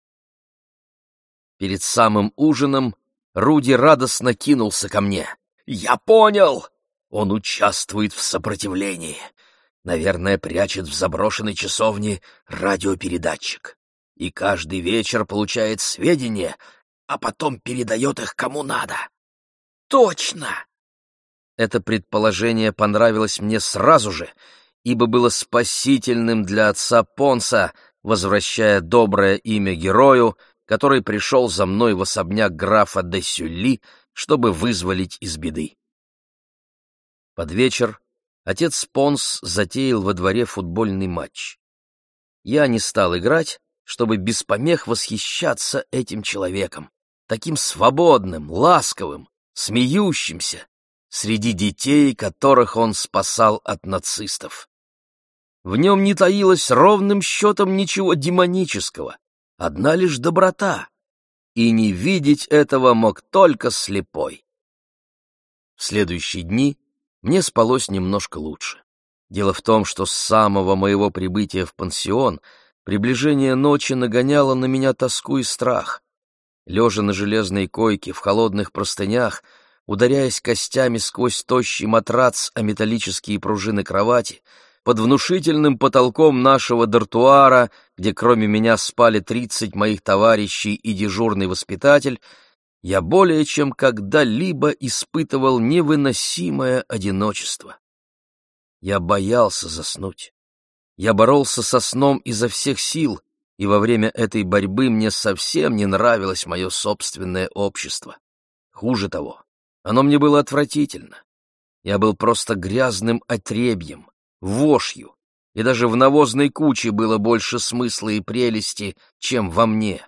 Перед самым ужином Руди радостно кинулся ко мне. «Я понял! Он участвует в сопротивлении. Наверное, прячет в заброшенной часовне радиопередатчик. И каждый вечер получает сведения а потом передает их кому надо. Точно! Это предположение понравилось мне сразу же, ибо было спасительным для отца Понса, возвращая доброе имя герою, который пришел за мной в особняк графа де Сюлли, чтобы вызволить из беды. Под вечер отец Понс затеял во дворе футбольный матч. Я не стал играть, чтобы без помех восхищаться этим человеком таким свободным, ласковым, смеющимся, среди детей, которых он спасал от нацистов. В нем не таилось ровным счетом ничего демонического, одна лишь доброта, и не видеть этого мог только слепой. В следующие дни мне спалось немножко лучше. Дело в том, что с самого моего прибытия в пансион приближение ночи нагоняло на меня тоску и страх лежа на железной койке в холодных простынях, ударяясь костями сквозь тощий матрац о металлические пружины кровати, под внушительным потолком нашего дартуара, где кроме меня спали тридцать моих товарищей и дежурный воспитатель, я более чем когда-либо испытывал невыносимое одиночество. Я боялся заснуть. Я боролся со сном изо всех сил, и во время этой борьбы мне совсем не нравилось мое собственное общество. Хуже того, оно мне было отвратительно. Я был просто грязным отребьем, вошью, и даже в навозной куче было больше смысла и прелести, чем во мне.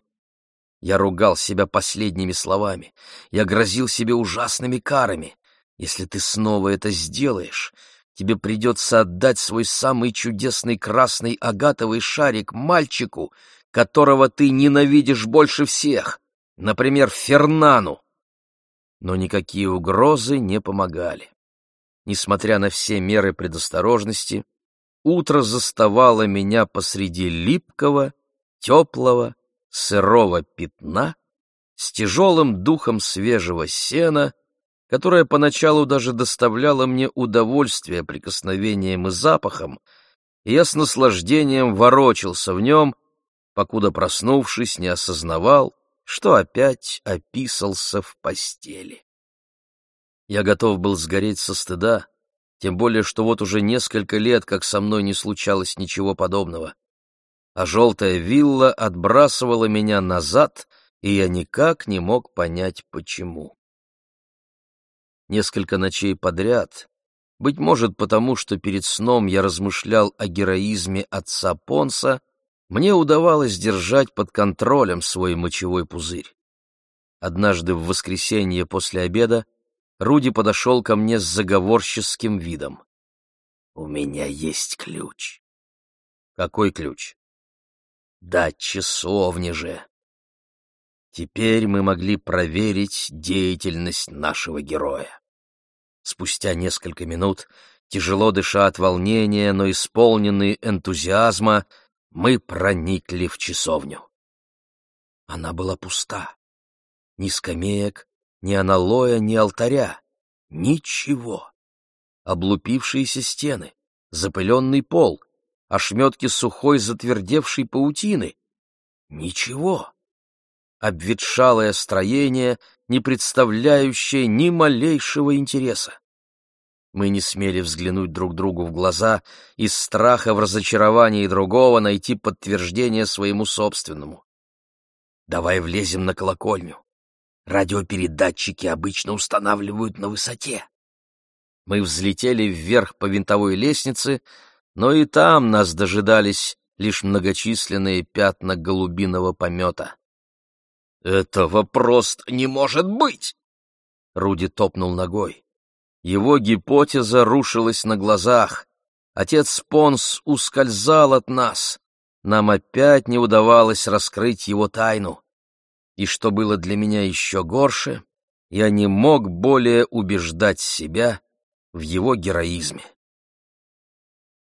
Я ругал себя последними словами, я грозил себе ужасными карами. Если ты снова это сделаешь, тебе придется отдать свой самый чудесный красный агатовый шарик мальчику, которого ты ненавидишь больше всех, например, Фернану. Но никакие угрозы не помогали. Несмотря на все меры предосторожности, утро заставало меня посреди липкого, теплого, сырого пятна с тяжелым духом свежего сена которая поначалу даже доставляла мне удовольствие прикосновением и запахом, и я с наслаждением ворочался в нем, покуда, проснувшись, не осознавал, что опять описался в постели. Я готов был сгореть со стыда, тем более, что вот уже несколько лет, как со мной не случалось ничего подобного. А желтая вилла отбрасывала меня назад, и я никак не мог понять, почему несколько ночей подряд, быть может потому, что перед сном я размышлял о героизме отца Понса, мне удавалось держать под контролем свой мочевой пузырь. Однажды в воскресенье после обеда Руди подошел ко мне с заговорческим видом. «У меня есть ключ». «Какой ключ?» «Да часовни же». Теперь мы могли проверить деятельность нашего героя. Спустя несколько минут, тяжело дыша от волнения, но исполненные энтузиазма, мы проникли в часовню. Она была пуста. Ни скамеек, ни аналоя, ни алтаря. Ничего. Облупившиеся стены, запыленный пол, ошметки сухой затвердевшей паутины. Ничего. Обветшалое строение, не представляющее ни малейшего интереса. Мы не смели взглянуть друг другу в глаза из страха в разочаровании другого найти подтверждение своему собственному. Давай влезем на колокольню. Радиопередатчики обычно устанавливают на высоте. Мы взлетели вверх по винтовой лестнице, но и там нас дожидались лишь многочисленные пятна голубиного помета. «Этого просто не может быть!» Руди топнул ногой. Его гипотеза рушилась на глазах. Отец Понс ускользал от нас. Нам опять не удавалось раскрыть его тайну. И что было для меня еще горше, я не мог более убеждать себя в его героизме.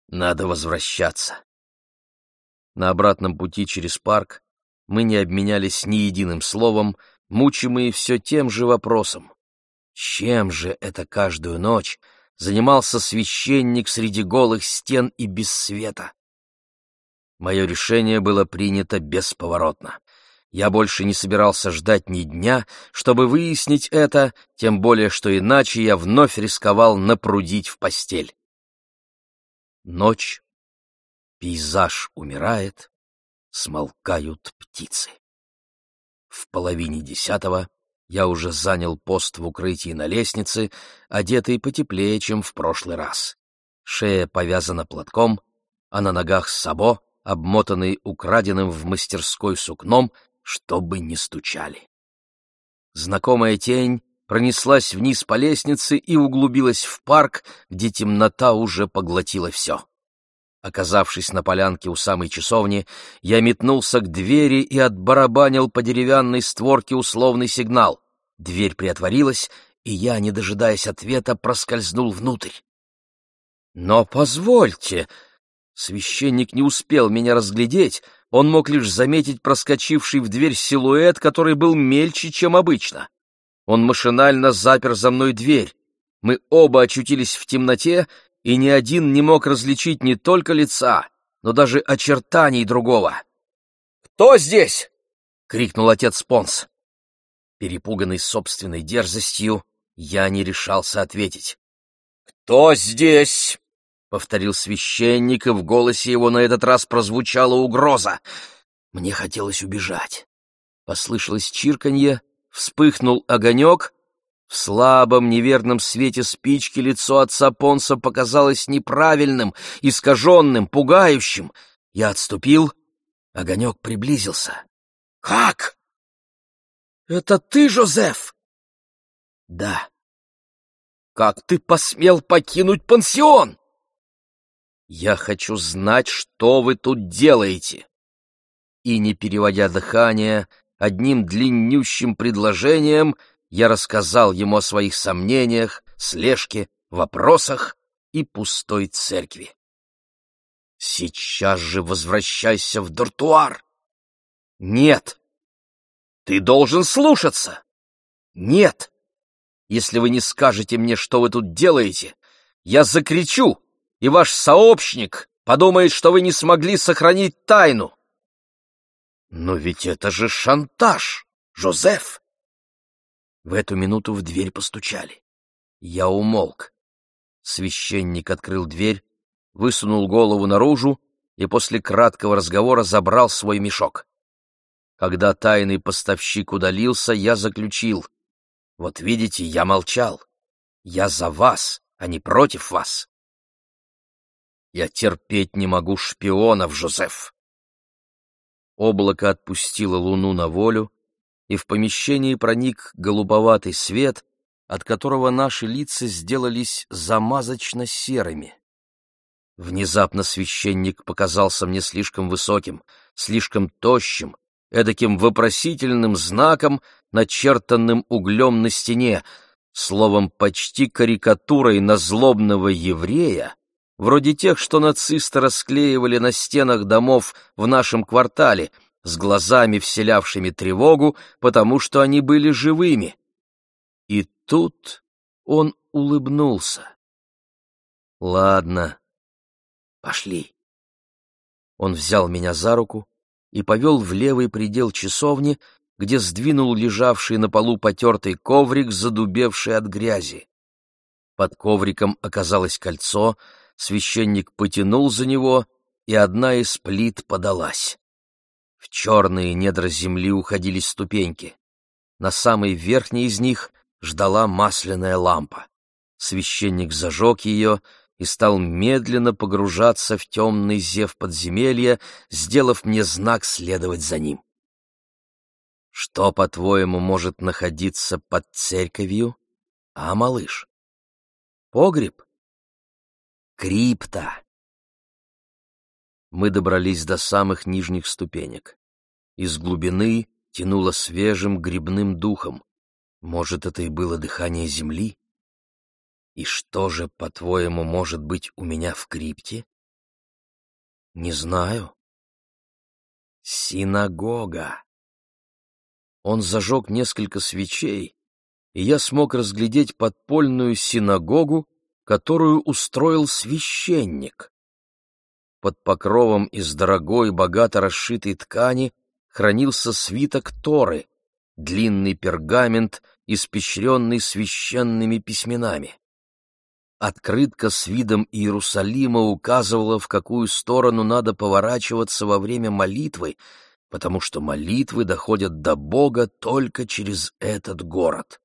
Надо возвращаться. На обратном пути через парк мы не обменялись ни единым словом, мучимые все тем же вопросом. Чем же это каждую ночь занимался священник среди голых стен и без света? Мое решение было принято бесповоротно. Я больше не собирался ждать ни дня, чтобы выяснить это, тем более, что иначе я вновь рисковал напрудить в постель. Ночь, пейзаж умирает, смолкают птицы. В половине десятого я уже занял пост в укрытии на лестнице, одетый потеплее, чем в прошлый раз. Шея повязана платком, а на ногах сабо, обмотанный украденным в мастерской сукном, чтобы не стучали. Знакомая тень пронеслась вниз по лестнице и углубилась в парк, где темнота уже поглотила все. Оказавшись на полянке у самой часовни, я метнулся к двери и отбарабанил по деревянной створке условный сигнал. Дверь приотворилась, и я, не дожидаясь ответа, проскользнул внутрь. «Но позвольте!» Священник не успел меня разглядеть, он мог лишь заметить проскочивший в дверь силуэт, который был мельче, чем обычно. Он машинально запер за мной дверь. Мы оба очутились в темноте, и ни один не мог различить не только лица, но даже очертаний другого. «Кто здесь?» — крикнул отец Понс. Перепуганный собственной дерзостью, я не решался ответить. «Кто здесь?» — повторил священник, и в голосе его на этот раз прозвучала угроза. Мне хотелось убежать. Послышалось чирканье, вспыхнул огонек. В слабом, неверном свете спички лицо отца Понса показалось неправильным, искаженным, пугающим. Я отступил, огонек приблизился. «Как? Это ты, Жозеф?» «Да». «Как ты посмел покинуть пансион?» «Я хочу знать, что вы тут делаете!» И, не переводя дыхания, одним длиннющим предложением я рассказал ему о своих сомнениях, слежке, вопросах и пустой церкви. «Сейчас же возвращайся в дортуар!» «Нет!» «Ты должен слушаться!» «Нет!» «Если вы не скажете мне, что вы тут делаете, я закричу!» И ваш сообщник подумает, что вы не смогли сохранить тайну. Но ведь это же шантаж, Жозеф! В эту минуту в дверь постучали. Я умолк. Священник открыл дверь, высунул голову наружу и после краткого разговора забрал свой мешок. Когда тайный поставщик удалился, я заключил. Вот видите, я молчал. Я за вас, а не против вас. Я терпеть не могу шпионов, Жозеф. Облако отпустило луну на волю, и в помещении проник голубоватый свет, от которого наши лица сделались замазочно серыми. Внезапно священник показался мне слишком высоким, слишком тощим, эдаким вопросительным знаком, начертанным углем на стене, словом, почти карикатурой на злобного еврея, вроде тех, что нацисты расклеивали на стенах домов в нашем квартале, с глазами, вселявшими тревогу, потому что они были живыми. И тут он улыбнулся. «Ладно, пошли». Он взял меня за руку и повел в левый предел часовни, где сдвинул лежавший на полу потертый коврик, задубевший от грязи. Под ковриком оказалось кольцо, священник потянул за него, и одна из плит подалась. В черные недра земли уходили ступеньки. На самой верхней из них ждала масляная лампа. Священник зажег ее и стал медленно погружаться в темный зев подземелья, сделав мне знак следовать за ним. Что, по-твоему, может находиться под церковью, а, малыш? Погреб? Крипта. Мы добрались до самых нижних ступенек. Из глубины тянуло свежим грибным духом. Может, это и было дыхание земли? И что же, по-твоему, может быть у меня в крипте? Не знаю. Синагога. Он зажег несколько свечей, и я смог разглядеть подпольную синагогу, которую устроил священник. Под покровом из дорогой, богато расшитой ткани хранился свиток Торы, длинный пергамент, испещренный священными письменами. Открытка с видом Иерусалима указывала, в какую сторону надо поворачиваться во время молитвы, потому что молитвы доходят до Бога только через этот город.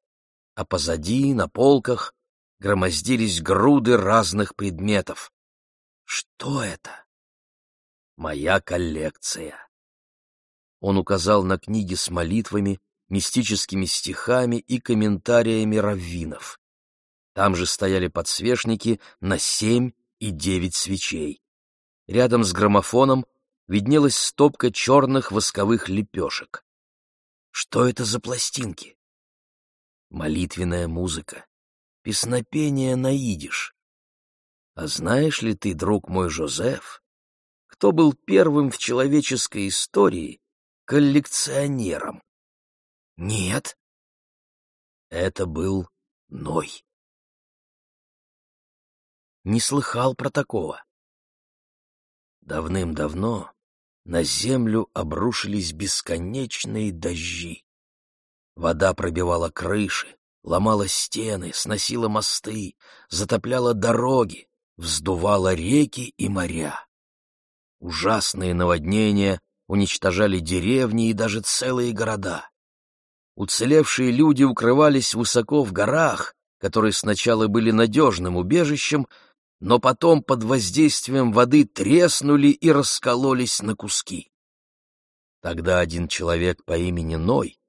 А позади, на полках, громоздились груды разных предметов. Что это? Моя коллекция. Он указал на книги с молитвами, мистическими стихами и комментариями раввинов. Там же стояли подсвечники на семь и девять свечей. Рядом с граммофоном виднелась стопка черных восковых лепешек. Что это за пластинки? Молитвенная музыка, песнопение на. А знаешь ли ты, друг мой Жозеф, кто был первым в человеческой истории коллекционером? Нет. Это был Ной не слыхал про такого. Давным-давно на землю обрушились бесконечные дожди. Вода пробивала крыши, ломала стены, сносила мосты, затопляла дороги, вздувала реки и моря. Ужасные наводнения уничтожали деревни и даже целые города. Уцелевшие люди укрывались высоко в горах, которые сначала были надежным убежищем, но потом под воздействием воды треснули и раскололись на куски. Тогда один человек по имени Ной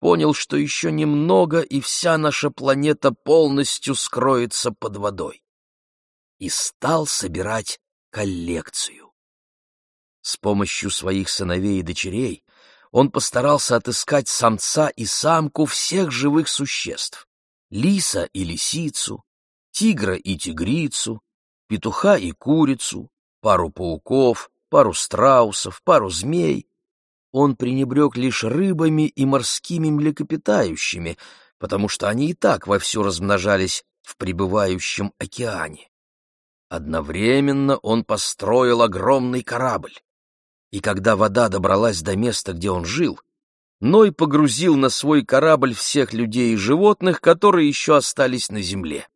понял, что еще немного, и вся наша планета полностью скроется под водой, и стал собирать коллекцию. С помощью своих сыновей и дочерей он постарался отыскать самца и самку всех живых существ — лиса и лисицу, тигра и тигрицу, петуха и курицу, пару пауков, пару страусов, пару змей. Он пренебрег лишь рыбами и морскими млекопитающими, потому что они и так вовсю размножались в пребывающем океане. Одновременно он построил огромный корабль. И когда вода добралась до места, где он жил, Ной погрузил на свой корабль всех людей и животных, которые еще остались на земле.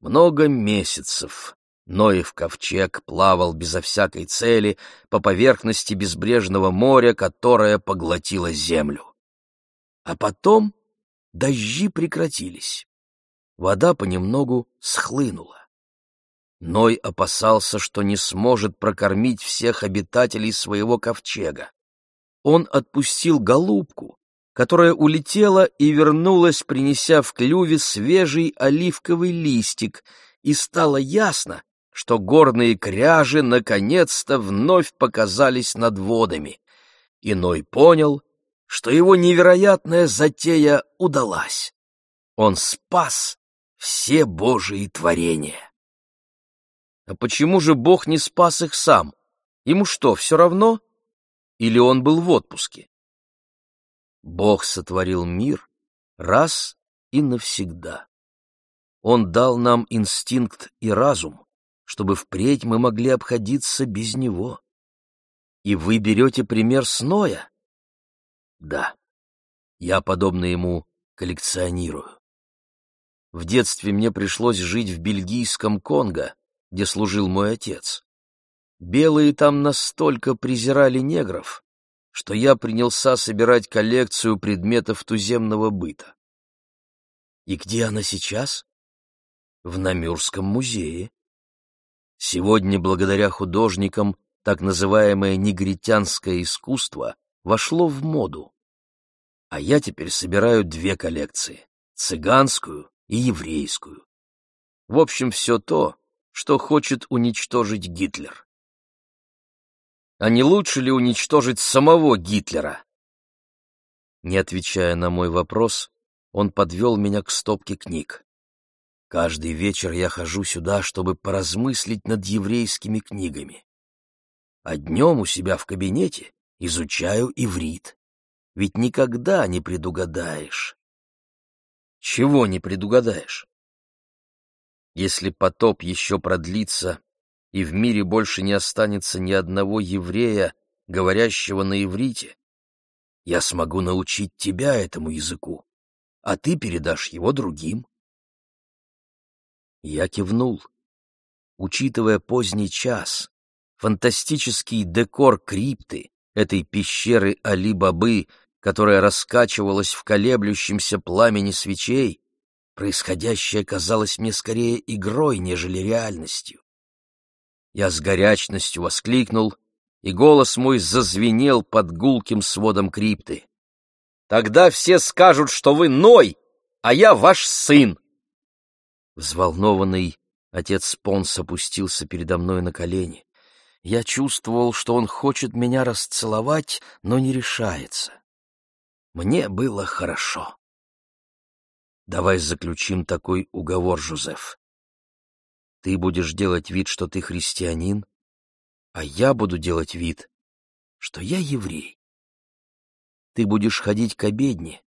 Много месяцев Ноев ковчег плавал безо всякой цели по поверхности безбрежного моря, которое поглотило землю. А потом дожди прекратились. Вода понемногу схлынула. Ной опасался, что не сможет прокормить всех обитателей своего ковчега. Он отпустил голубку, которая улетела и вернулась, принеся в клюве свежий оливковый листик, и стало ясно, что горные кряжи наконец-то вновь показались над водами. Иной понял, что его невероятная затея удалась. Он спас все Божии творения. А почему же Бог не спас их сам? Ему что, все равно? или он был в отпуске? Бог сотворил мир раз и навсегда. Он дал нам инстинкт и разум, чтобы впредь мы могли обходиться без него. И вы берете пример с Ноя? Да, я, подобно ему, коллекционирую. В детстве мне пришлось жить в бельгийском Конго, где служил мой отец. Белые там настолько презирали негров, что я принялся собирать коллекцию предметов туземного быта. И где она сейчас? В Намюрском музее. Сегодня, благодаря художникам, так называемое негритянское искусство вошло в моду. А я теперь собираю две коллекции — цыганскую и еврейскую. В общем, все то, что хочет уничтожить Гитлер. А не лучше ли уничтожить самого Гитлера? Не отвечая на мой вопрос, он подвел меня к стопке книг. Каждый вечер я хожу сюда, чтобы поразмыслить над еврейскими книгами. А днем у себя в кабинете изучаю иврит. Ведь никогда не предугадаешь. Чего не предугадаешь? Если потоп еще продлится, и в мире больше не останется ни одного еврея, говорящего на иврите, я смогу научить тебя этому языку, а ты передашь его другим. Я кивнул. Учитывая поздний час, фантастический декор крипты, этой пещеры Али-Бабы, которая раскачивалась в колеблющемся пламени свечей, происходящее казалось мне скорее игрой, нежели реальностью. Я с горячностью воскликнул, и голос мой зазвенел под гулким сводом крипты. Тогда все скажут, что вы Ной, а я ваш сын. Взволнованный отец Понс опустился передо мной на колени. Я чувствовал, что он хочет меня расцеловать, но не решается. Мне было хорошо. Давай заключим такой уговор, Жозеф. Ты будешь делать вид, что ты христианин, а я буду делать вид, что я еврей. Ты будешь ходить к обедне,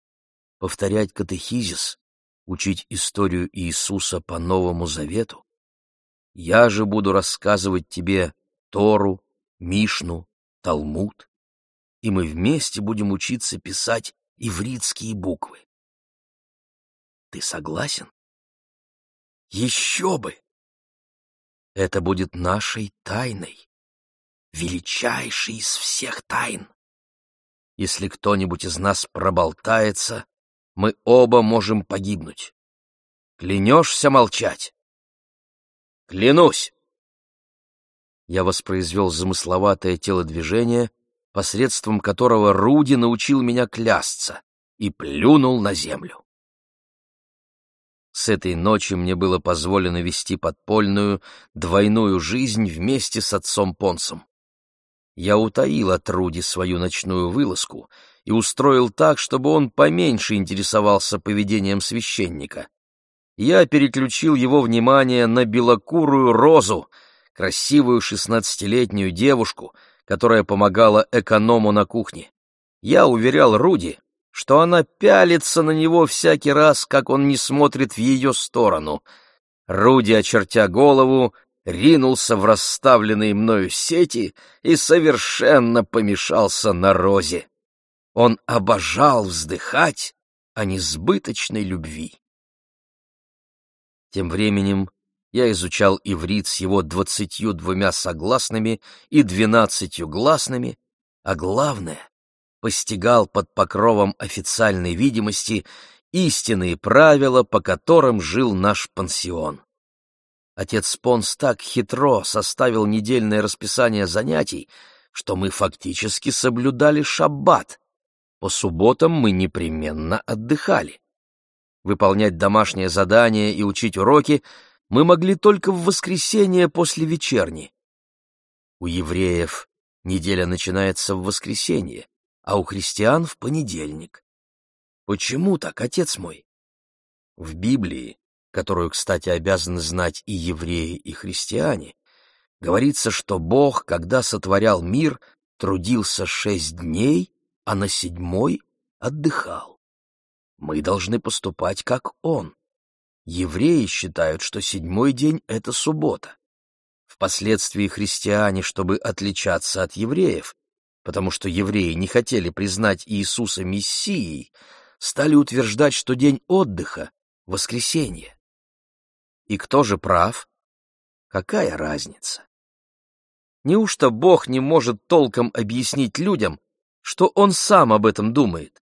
повторять катехизис, учить историю Иисуса по Новому Завету. Я же буду рассказывать тебе Тору, Мишну, Талмуд, и мы вместе будем учиться писать ивритские буквы. Ты согласен? Еще бы! Это будет нашей тайной, величайшей из всех тайн. Если кто-нибудь из нас проболтается, мы оба можем погибнуть. Клянешься молчать? Клянусь! Я воспроизвел замысловатое телодвижение, посредством которого Руди научил меня клясться, и плюнул на землю. С этой ночи мне было позволено вести подпольную, двойную жизнь вместе с отцом Понсом я утаил от Руди свою ночную вылазку и устроил так, чтобы он поменьше интересовался поведением священника. Я переключил его внимание на белокурую розу, красивую шестнадцатилетнюю девушку, которая помогала эконому на кухне. Я уверял Руди, что она пялится на него всякий раз, как он не смотрит в ее сторону. Руди, очертя голову, ринулся в расставленные мною сети и совершенно помешался на розе. Он обожал вздыхать о несбыточной любви. Тем временем я изучал иврит с его двадцатью двумя согласными и двенадцатью гласными, а главное — постигал под покровом официальной видимости истинные правила, по которым жил наш пансион. Отец Понс так хитро составил недельное расписание занятий, что мы фактически соблюдали шаббат. По субботам мы непременно отдыхали. Выполнять домашние задания и учить уроки мы могли только в воскресенье после вечерни. У евреев неделя начинается в воскресенье, а у христиан — в понедельник. Почему так, отец мой? В Библии которую, кстати, обязаны знать и евреи, и христиане, говорится, что Бог, когда сотворял мир, трудился шесть дней, а на седьмой отдыхал. Мы должны поступать, как он. Евреи считают, что седьмой день — это суббота. Впоследствии христиане, чтобы отличаться от евреев, потому что евреи не хотели признать Иисуса Мессией, стали утверждать, что день отдыха — воскресенье. И кто же прав? Какая разница? Неужто Бог не может толком объяснить людям, что Он сам об этом думает?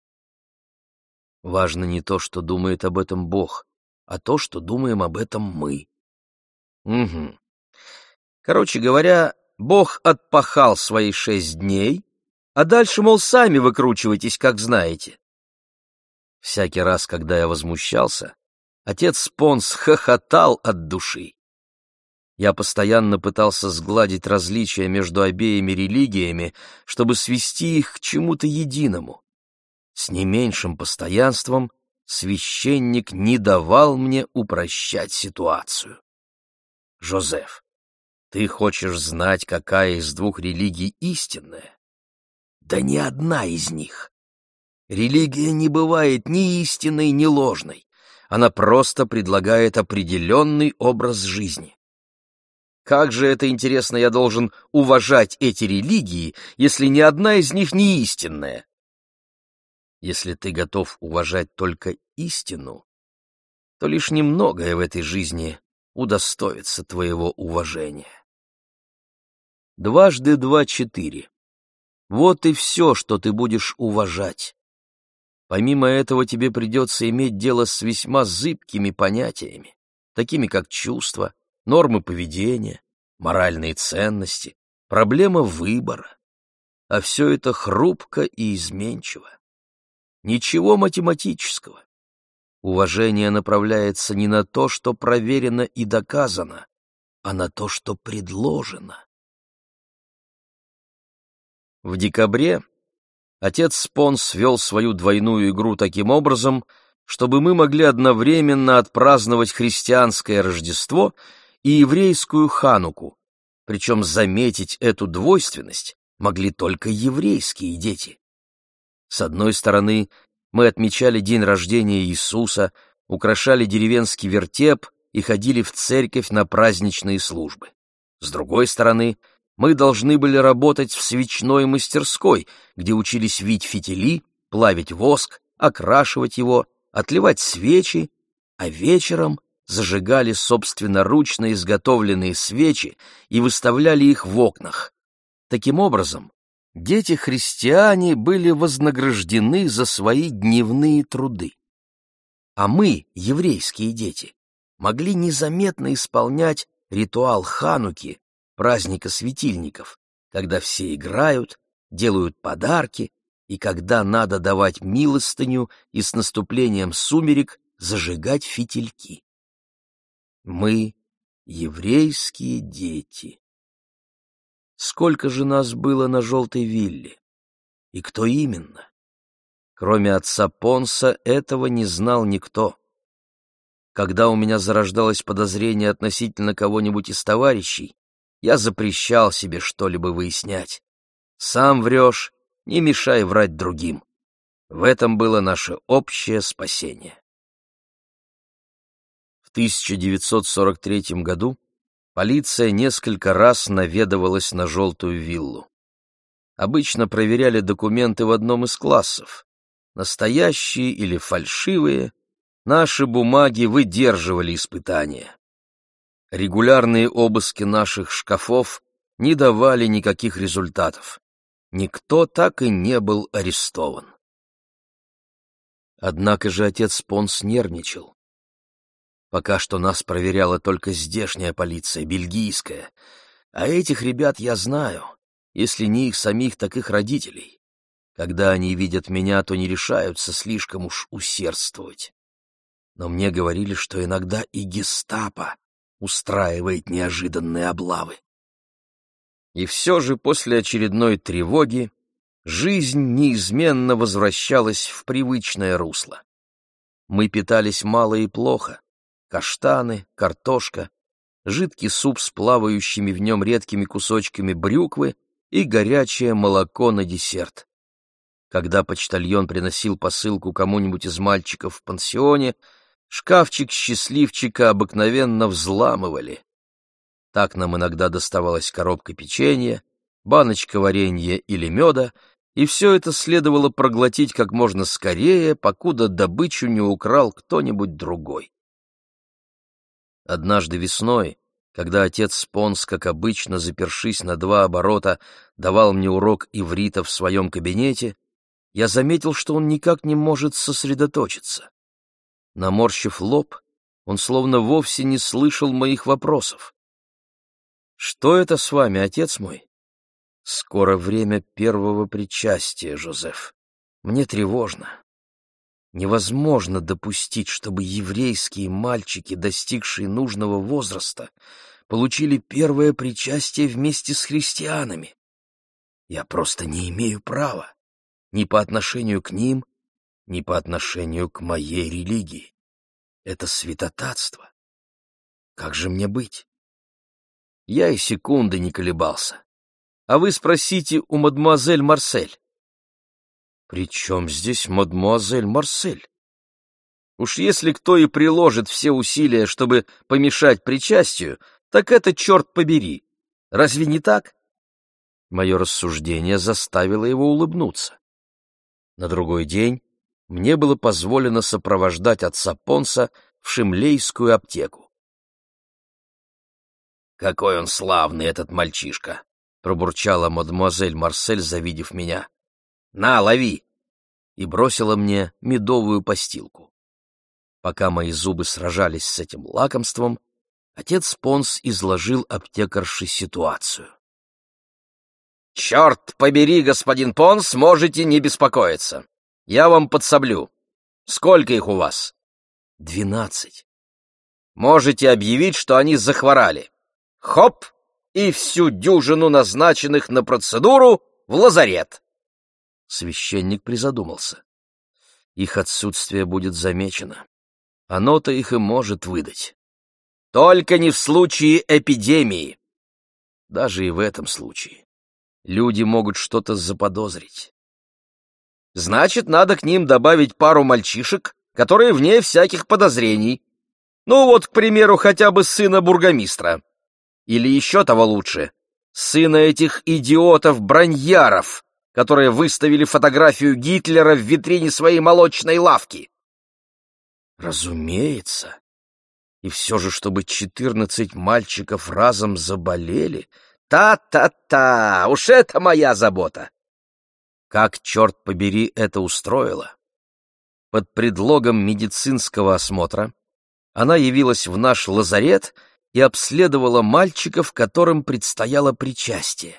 Важно не то, что думает об этом Бог, а то, что думаем об этом мы. Угу. Короче говоря, Бог отпахал свои шесть дней, а дальше, мол, сами выкручивайтесь, как знаете. Всякий раз, когда я возмущался, отец Спонс хохотал от души. Я постоянно пытался сгладить различия между обеими религиями, чтобы свести их к чему-то единому. С не меньшим постоянством священник не давал мне упрощать ситуацию. Жозеф, ты хочешь знать, какая из двух религий истинная? Да ни одна из них. Религия не бывает ни истинной, ни ложной. Она просто предлагает определенный образ жизни. Как же это интересно, я должен уважать эти религии, если ни одна из них не истинная? Если ты готов уважать только истину, то лишь немногое в этой жизни удостоится твоего уважения. Дважды два — четыре. Вот и все, что ты будешь уважать. Помимо этого тебе придется иметь дело с весьма зыбкими понятиями, такими как чувства, нормы поведения, моральные ценности, проблема выбора. А все это хрупко и изменчиво. Ничего математического. Уважение направляется не на то, что проверено и доказано, а на то, что предложено. В декабре отец Спон свел свою двойную игру таким образом, чтобы мы могли одновременно отпраздновать христианское Рождество и еврейскую Хануку, причем заметить эту двойственность могли только еврейские дети. С одной стороны, мы отмечали день рождения Иисуса, украшали деревенский вертеп и ходили в церковь на праздничные службы. С другой стороны, мы должны были работать в свечной мастерской, где учились вить фитили, плавить воск, окрашивать его, отливать свечи, а вечером зажигали собственноручно изготовленные свечи и выставляли их в окнах. Таким образом, дети-христиане были вознаграждены за свои дневные труды. А мы, еврейские дети, могли незаметно исполнять ритуал Хануки, праздника светильников, когда все играют, делают подарки, и когда надо давать милостыню и с наступлением сумерек зажигать фитильки. Мы — еврейские дети. Сколько же нас было на желтой вилле? И кто именно? Кроме отца Понса этого не знал никто. Когда у меня зарождалось подозрение относительно кого-нибудь из товарищей, я запрещал себе что-либо выяснять. Сам врешь, не мешай врать другим. В этом было наше общее спасение. 1943 году полиция несколько раз наведывалась на желтую виллу. Обычно проверяли документы в одном из классов. Настоящие или фальшивые, наши бумаги выдерживали испытания. Регулярные обыски наших шкафов не давали никаких результатов. Никто так и не был арестован. Однако же отец Понс нервничал. Пока что нас проверяла только здешняя полиция, бельгийская. А этих ребят я знаю, если не их самих, так их родителей. Когда они видят меня, то не решаются слишком уж усердствовать. Но мне говорили, что иногда и гестапо устраивает неожиданные облавы. И все же после очередной тревоги жизнь неизменно возвращалась в привычное русло. Мы питались мало и плохо, каштаны, картошка, жидкий суп с плавающими в нем редкими кусочками брюквы и горячее молоко на десерт. Когда почтальон приносил посылку кому-нибудь из мальчиков в пансионе, шкафчик счастливчика обыкновенно взламывали. Так нам иногда доставалась коробка печенья, баночка варенья или меда, и все это следовало проглотить как можно скорее, покуда добычу не украл кто-нибудь другой. Однажды весной, когда отец Спонс, как обычно, запершись на два оборота, давал мне урок иврита в своем кабинете, я заметил, что он никак не может сосредоточиться. Наморщив лоб, он словно вовсе не слышал моих вопросов. «Что это с вами, отец мой?» «Скоро время первого причастия, Жозеф. Мне тревожно. Невозможно допустить, чтобы еврейские мальчики, достигшие нужного возраста, получили первое причастие вместе с христианами. Я просто не имею права ни по отношению к ним, ни по отношению к моей религии. Это святотатство. Как же мне быть? Я и секунды не колебался. А вы спросите у мадемуазель Марсель. «При чем здесь мадемуазель Марсель?» Уж если кто и приложит все усилия, чтобы помешать причастию, так это черт побери. Разве не так? Мое рассуждение заставило его улыбнуться. На другой день мне было позволено сопровождать отца Понса в Шимлейскую аптеку. «Какой он славный, этот мальчишка!» — пробурчала мадемуазель Марсель, завидев меня. «На, лови!» и бросила мне медовую постилку. Пока мои зубы сражались с этим лакомством, отец Понс изложил аптекарше ситуацию. «Черт побери, господин Понс, можете не беспокоиться. Я вам подсоблю. Сколько их у вас?» «Двенадцать». «Можете объявить, что они захворали. Хоп! И всю дюжину назначенных на процедуру в лазарет. Священник призадумался. Их отсутствие будет замечено. Оно-то их и может выдать. Только не в случае эпидемии. Даже и в этом случае. Люди могут что-то заподозрить. Значит, надо к ним добавить пару мальчишек, которые вне всяких подозрений. Ну вот, к примеру, хотя бы сына бургомистра. Или еще того лучше, сына этих идиотов-браньяров, которые выставили фотографию Гитлера в витрине своей молочной лавки. Разумеется. И все же, чтобы четырнадцать мальчиков разом заболели... Та-та-та! Уж это моя забота! Как, черт побери, это устроило? Под предлогом медицинского осмотра она явилась в наш лазарет и обследовала мальчиков, которым предстояло причастие.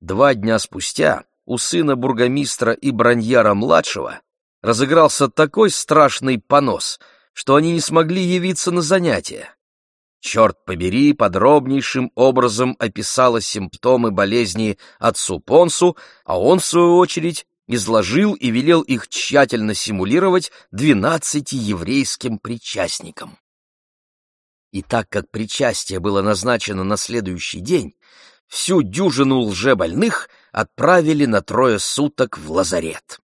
Два дня спустя у сына бургомистра и броньяра-младшего разыгрался такой страшный понос, что они не смогли явиться на занятия. Черт побери, подробнейшим образом описала симптомы болезни отцу Понсу, а он, в свою очередь, изложил и велел их тщательно симулировать двенадцати еврейским причастникам. И так как причастие было назначено на следующий день, всю дюжину лжебольных отправили на трое суток в лазарет.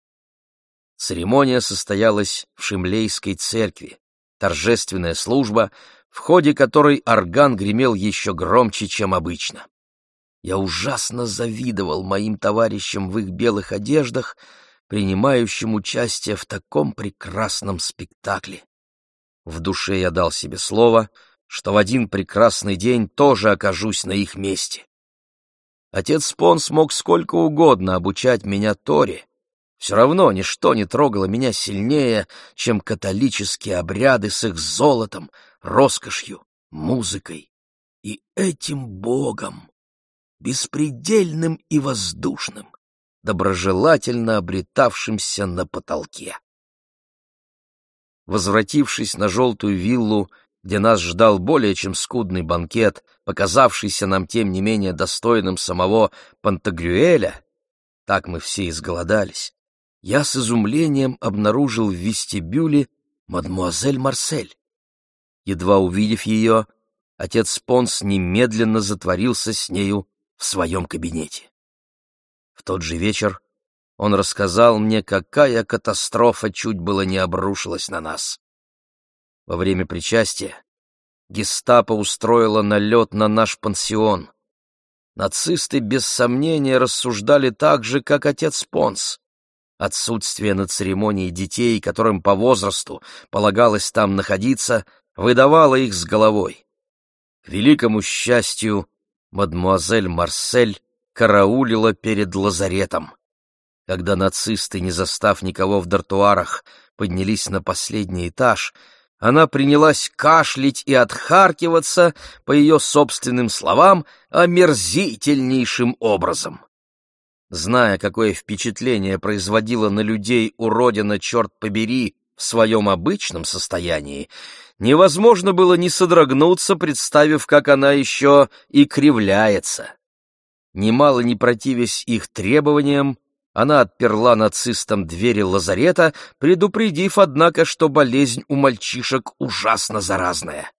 Церемония состоялась в Шимлейской церкви, торжественная служба, в ходе которой орган гремел еще громче, чем обычно. Я ужасно завидовал моим товарищам в их белых одеждах, принимающим участие в таком прекрасном спектакле. В душе я дал себе слово, что в один прекрасный день тоже окажусь на их месте. Отец Спонс мог сколько угодно обучать меня Торе. Все равно ничто не трогало меня сильнее, чем католические обряды с их золотом, роскошью, музыкой и этим Богом, беспредельным и воздушным, доброжелательно обретавшимся на потолке. Возвратившись на желтую виллу где нас ждал более чем скудный банкет, показавшийся нам тем не менее достойным самого Пантагрюэля, так мы все изголодались, я с изумлением обнаружил в вестибюле мадмуазель Марсель. Едва увидев ее, отец Понс немедленно затворился с нею в своем кабинете. В тот же вечер он рассказал мне, какая катастрофа чуть было не обрушилась на нас. Во время причастия гестапо устроило налет на наш пансион. Нацисты без сомнения рассуждали так же, как отец Понс. Отсутствие на церемонии детей, которым по возрасту полагалось там находиться, выдавало их с головой. К великому счастью, мадмуазель Марсель караулила перед лазаретом. Когда нацисты, не застав никого в дартуарах, поднялись на последний этаж, она принялась кашлять и отхаркиваться, по ее собственным словам, омерзительнейшим образом. Зная, какое впечатление производила на людей уродина, черт побери, в своем обычном состоянии, невозможно было не содрогнуться, представив, как она еще и кривляется. Немало не противясь их требованиям, она отперла нацистам двери лазарета, предупредив, однако, что болезнь у мальчишек ужасно заразная.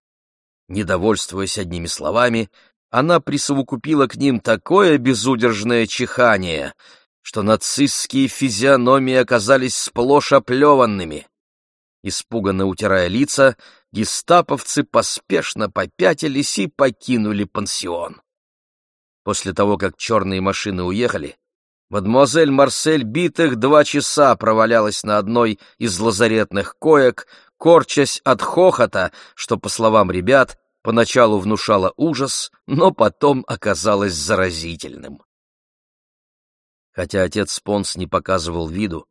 Недовольствуясь одними словами, она присовокупила к ним такое безудержное чихание, что нацистские физиономии оказались сплошь оплеванными. Испуганно утирая лица, гестаповцы поспешно попятились и покинули пансион. После того, как черные машины уехали, мадемуазель Марсель битых два часа провалялась на одной из лазаретных коек, корчась от хохота, что, по словам ребят, поначалу внушало ужас, но потом оказалось заразительным. Хотя отец Спонс не показывал виду,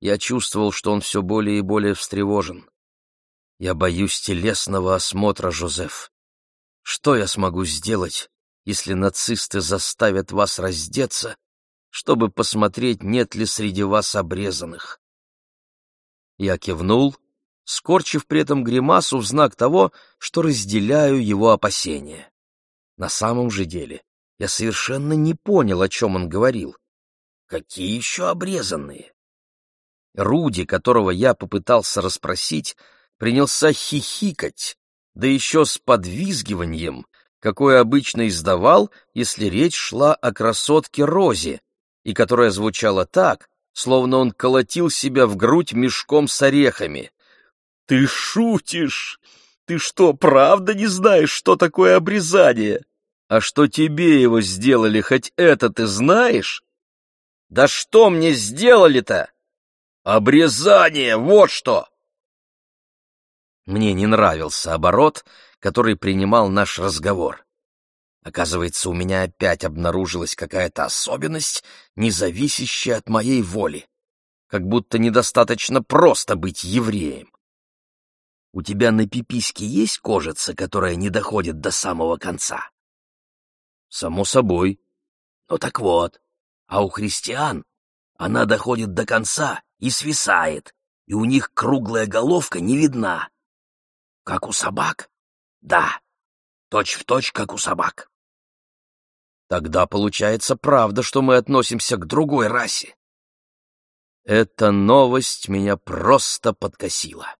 я чувствовал, что он все более и более встревожен. Я боюсь телесного осмотра, Жозеф. Что я смогу сделать, если нацисты заставят вас раздеться, чтобы посмотреть, нет ли среди вас обрезанных? Я кивнул, скорчив при этом гримасу в знак того, что разделяю его опасения. На самом же деле я совершенно не понял, о чем он говорил. Какие еще обрезанные? Руди, которого я попытался расспросить, принялся хихикать, да еще с подвизгиванием, какое обычно издавал, если речь шла о красотке Розе, и которая звучала так, словно он колотил себя в грудь мешком с орехами. «Ты шутишь? Ты что, правда не знаешь, что такое обрезание? А что тебе его сделали, хоть это ты знаешь?» «Да что мне сделали-то?» Обрезание, вот что! Мне не нравился оборот, который принимал наш разговор. Оказывается, у меня опять обнаружилась какая-то особенность, не зависящая от моей воли. Как будто недостаточно просто быть евреем. У тебя на пипиське есть кожица, которая не доходит до самого конца? Само собой. Ну так вот, а у христиан она доходит до конца и свисает, и у них круглая головка не видна. Как у собак? Да, точь в точь, как у собак. Тогда получается правда, что мы относимся к другой расе. Эта новость меня просто подкосила.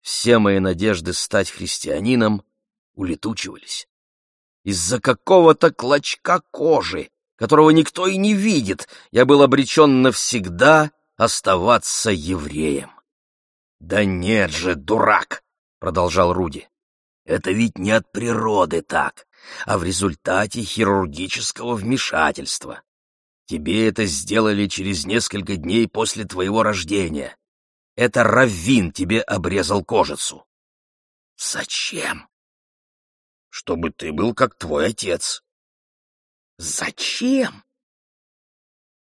Все мои надежды стать христианином улетучивались. Из-за какого-то клочка кожи, которого никто и не видит, я был обречен навсегда оставаться евреем. «Да нет же, дурак!» — продолжал Руди. «Это ведь не от природы так, а в результате хирургического вмешательства. Тебе это сделали через несколько дней после твоего рождения. Это Раввин тебе обрезал кожицу». «Зачем?» «Чтобы ты был как твой отец». «Зачем?»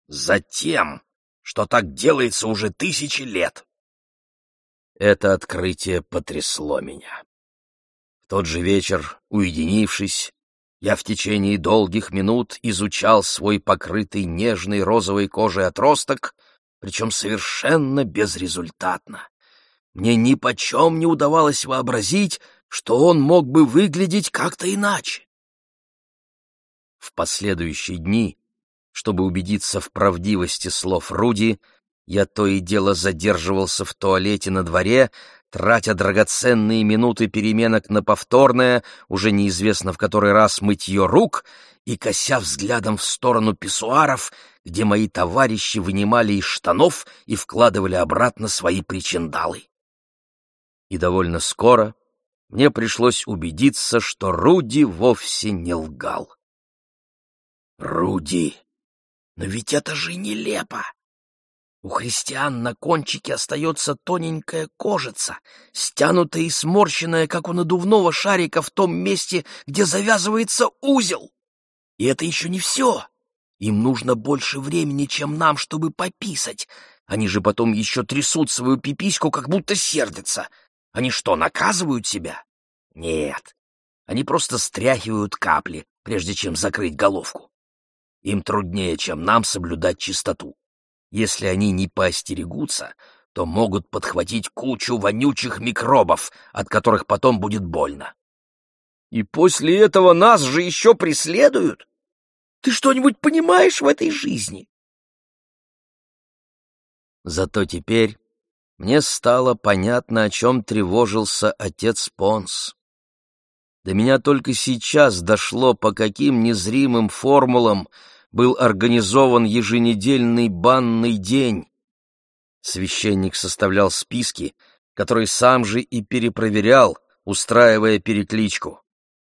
«Затем, что так делается уже тысячи лет. Это открытие потрясло меня. Тот же вечер, уединившись, я в течение долгих минут изучал свой покрытый нежной розовой кожей отросток, причем совершенно безрезультатно. Мне ни почем не удавалось вообразить, что он мог бы выглядеть как-то иначе. В последующие дни чтобы убедиться в правдивости слов Руди, я то и дело задерживался в туалете на дворе, тратя драгоценные минуты переменок на повторное, уже неизвестно в который раз мытье рук, и кося взглядом в сторону писсуаров, где мои товарищи вынимали из штанов и вкладывали обратно свои причиндалы. И довольно скоро мне пришлось убедиться, что Руди вовсе не лгал. Руди! Но ведь это же нелепо! У христиан на кончике остается тоненькая кожица, стянутая и сморщенная, как у надувного шарика в том месте, где завязывается узел. И это еще не все. Им нужно больше времени, чем нам, чтобы пописать. Они же потом еще трясут свою пипиську, как будто сердятся. Они что, наказывают себя? Нет. Они просто стряхивают капли, прежде чем закрыть головку. Им труднее, чем нам, соблюдать чистоту. Если они не поостерегутся, то могут подхватить кучу вонючих микробов, от которых потом будет больно. И после этого нас же еще преследуют? Ты что-нибудь понимаешь в этой жизни? Зато теперь мне стало понятно, о чем тревожился отец Понс. До меня только сейчас дошло, по каким незримым формулам был организован еженедельный банный день. Священник составлял списки, которые сам же и перепроверял, устраивая перекличку.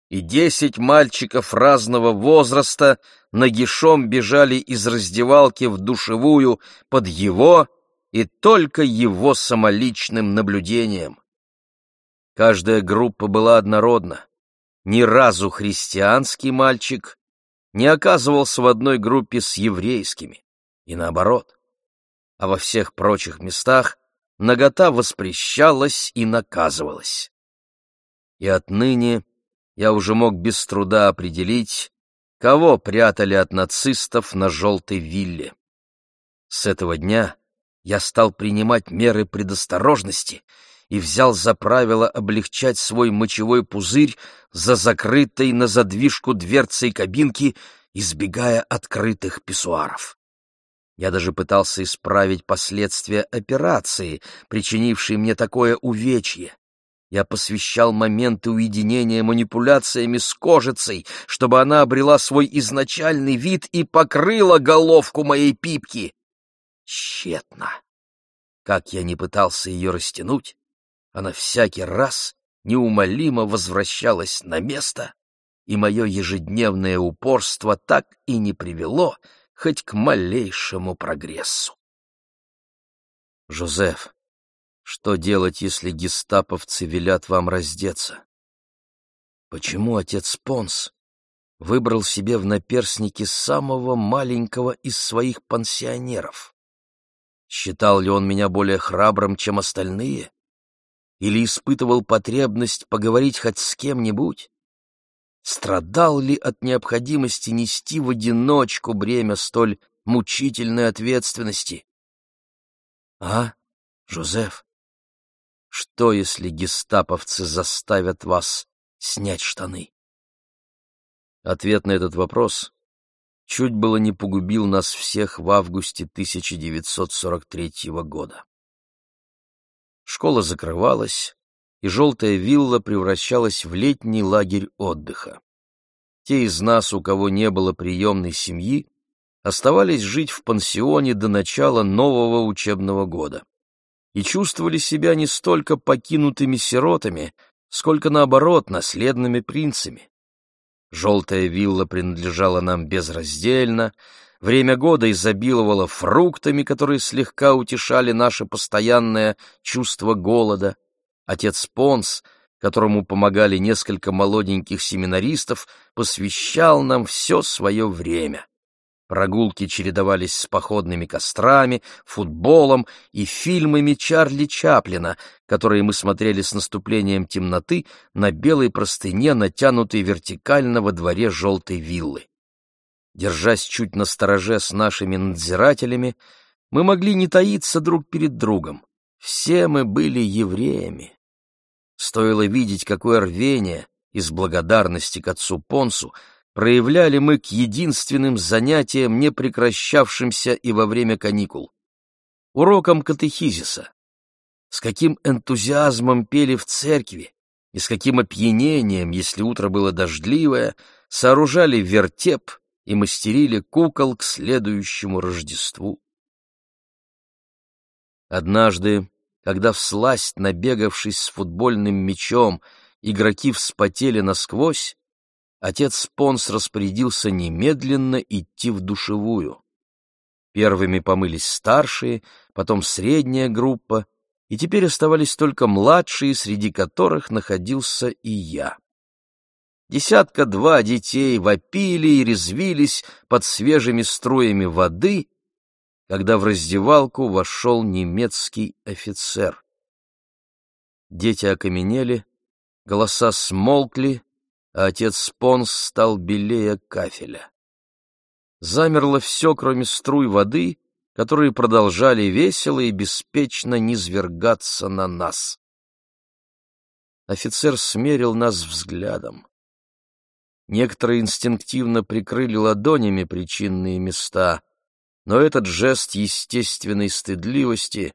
И десять мальчиков разного возраста нагишом бежали из раздевалки в душевую под его и только его самоличным наблюдением. Каждая группа была однородна. Ни разу христианский мальчик не оказывался в одной группе с еврейскими, и наоборот. А во всех прочих местах нагота воспрещалась и наказывалась. И отныне я уже мог без труда определить, кого прятали от нацистов на желтой вилле. С этого дня я стал принимать меры предосторожности и взял за правило облегчать свой мочевой пузырь за закрытой на задвижку дверцей кабинки, избегая открытых писсуаров. Я даже пытался исправить последствия операции, причинившей мне такое увечье. Я посвящал моменты уединения манипуляциями с кожицей, чтобы она обрела свой изначальный вид и покрыла головку моей пипки. Тщетно. Как я не пытался ее растянуть, она всякий раз неумолимо возвращалась на место, и мое ежедневное упорство так и не привело хоть к малейшему прогрессу. Жозеф, что делать, если гестаповцы велят вам раздеться? Почему отец Понс выбрал себе в наперснике самого маленького из своих пансионеров? Считал ли он меня более храбрым, чем остальные? Или испытывал потребность поговорить хоть с кем-нибудь? Страдал ли от необходимости нести в одиночку бремя столь мучительной ответственности? А, Жозеф, что, если гестаповцы заставят вас снять штаны? Ответ на этот вопрос чуть было не погубил нас всех в августе 1943 года. Школа закрывалась, и желтая вилла превращалась в летний лагерь отдыха. Те из нас, у кого не было приемной семьи, оставались жить в пансионе до начала нового учебного года и чувствовали себя не столько покинутыми сиротами, сколько, наоборот, наследными принцами. Желтая вилла принадлежала нам безраздельно, Время года изобиловало фруктами, которые слегка утешали наше постоянное чувство голода. Отец Понс, которому помогали несколько молоденьких семинаристов, посвящал нам все свое время. Прогулки чередовались с походными кострами, футболом и фильмами Чарли Чаплина, которые мы смотрели с наступлением темноты на белой простыне, натянутой вертикально во дворе желтой виллы. Держась чуть на стороже с нашими надзирателями, мы могли не таиться друг перед другом. Все мы были евреями. Стоило видеть, какое рвение из благодарности к отцу Понсу проявляли мы к единственным занятиям, не прекращавшимся и во время каникул. Урокам катехизиса. С каким энтузиазмом пели в церкви, и с каким опьянением, если утро было дождливое, сооружали вертеп и мастерили кукол к следующему Рождеству. Однажды, когда всласть набегавшись с футбольным мячом, игроки вспотели насквозь, отец Понс распорядился немедленно идти в душевую. Первыми помылись старшие, потом средняя группа, и теперь оставались только младшие, среди которых находился и я. Десятка-два детей вопили и резвились под свежими струями воды, когда в раздевалку вошел немецкий офицер. Дети окаменели, голоса смолкли, а отец Понс стал белее кафеля. Замерло все, кроме струй воды, которые продолжали весело и беспечно низвергаться на нас. Офицер смерил нас взглядом. Некоторые инстинктивно прикрыли ладонями причинные места, но этот жест естественной стыдливости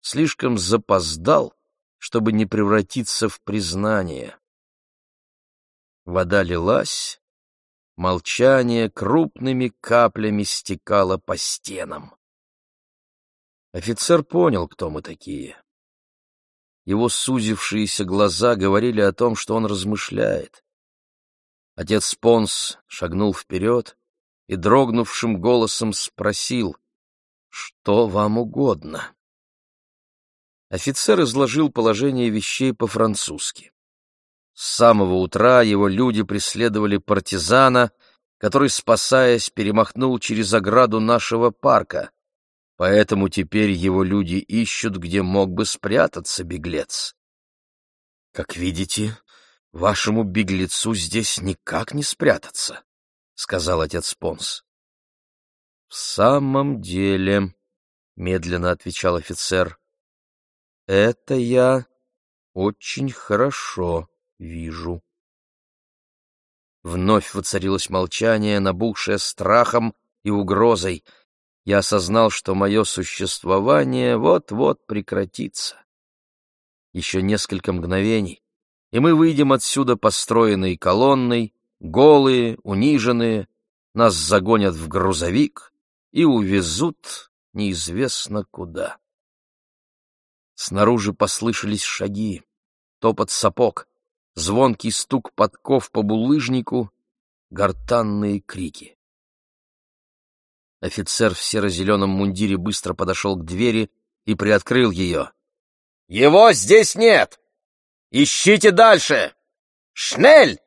слишком запоздал, чтобы не превратиться в признание. Вода лилась, молчание крупными каплями стекало по стенам. Офицер понял, кто мы такие. Его сузившиеся глаза говорили о том, что он размышляет. Отец Понс шагнул вперед, и дрогнувшим голосом спросил, «Что вам угодно?» Офицер изложил положение вещей по-французски. С самого утра его люди преследовали партизана, который, спасаясь, перемахнул через ограду нашего парка, поэтому теперь его люди ищут, где мог бы спрятаться беглец. Как видите, вашему беглецу здесь никак не спрятаться сказал отец Понс. В самом деле, медленно отвечал офицер, это я очень хорошо вижу. Вновь воцарилось молчание, набухшее страхом и угрозой. Я осознал, что мое существование вот-вот прекратится. Еще несколько мгновений, и мы выйдем отсюда построенной колонной, голые, униженные, нас загонят в грузовик и увезут неизвестно куда. Снаружи послышались шаги, топот сапог, звонкий стук подков по булыжнику, гортанные крики. Офицер в серо-зеленом мундире быстро подошел к двери и приоткрыл ее. — Его здесь нет! Ищите дальше! Шнель!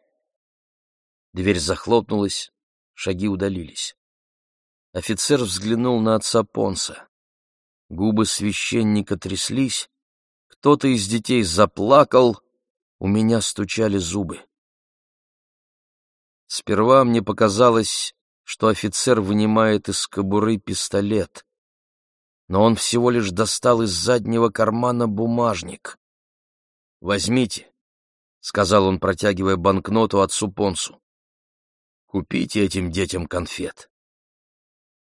Дверь захлопнулась, шаги удалились. Офицер взглянул на отца Понса. Губы священника тряслись, кто-то из детей заплакал, у меня стучали зубы. Сперва мне показалось, что офицер вынимает из кобуры пистолет, но он всего лишь достал из заднего кармана бумажник. «Возьмите», — сказал он, протягивая банкноту отцу Понсу. Купите этим детям конфет.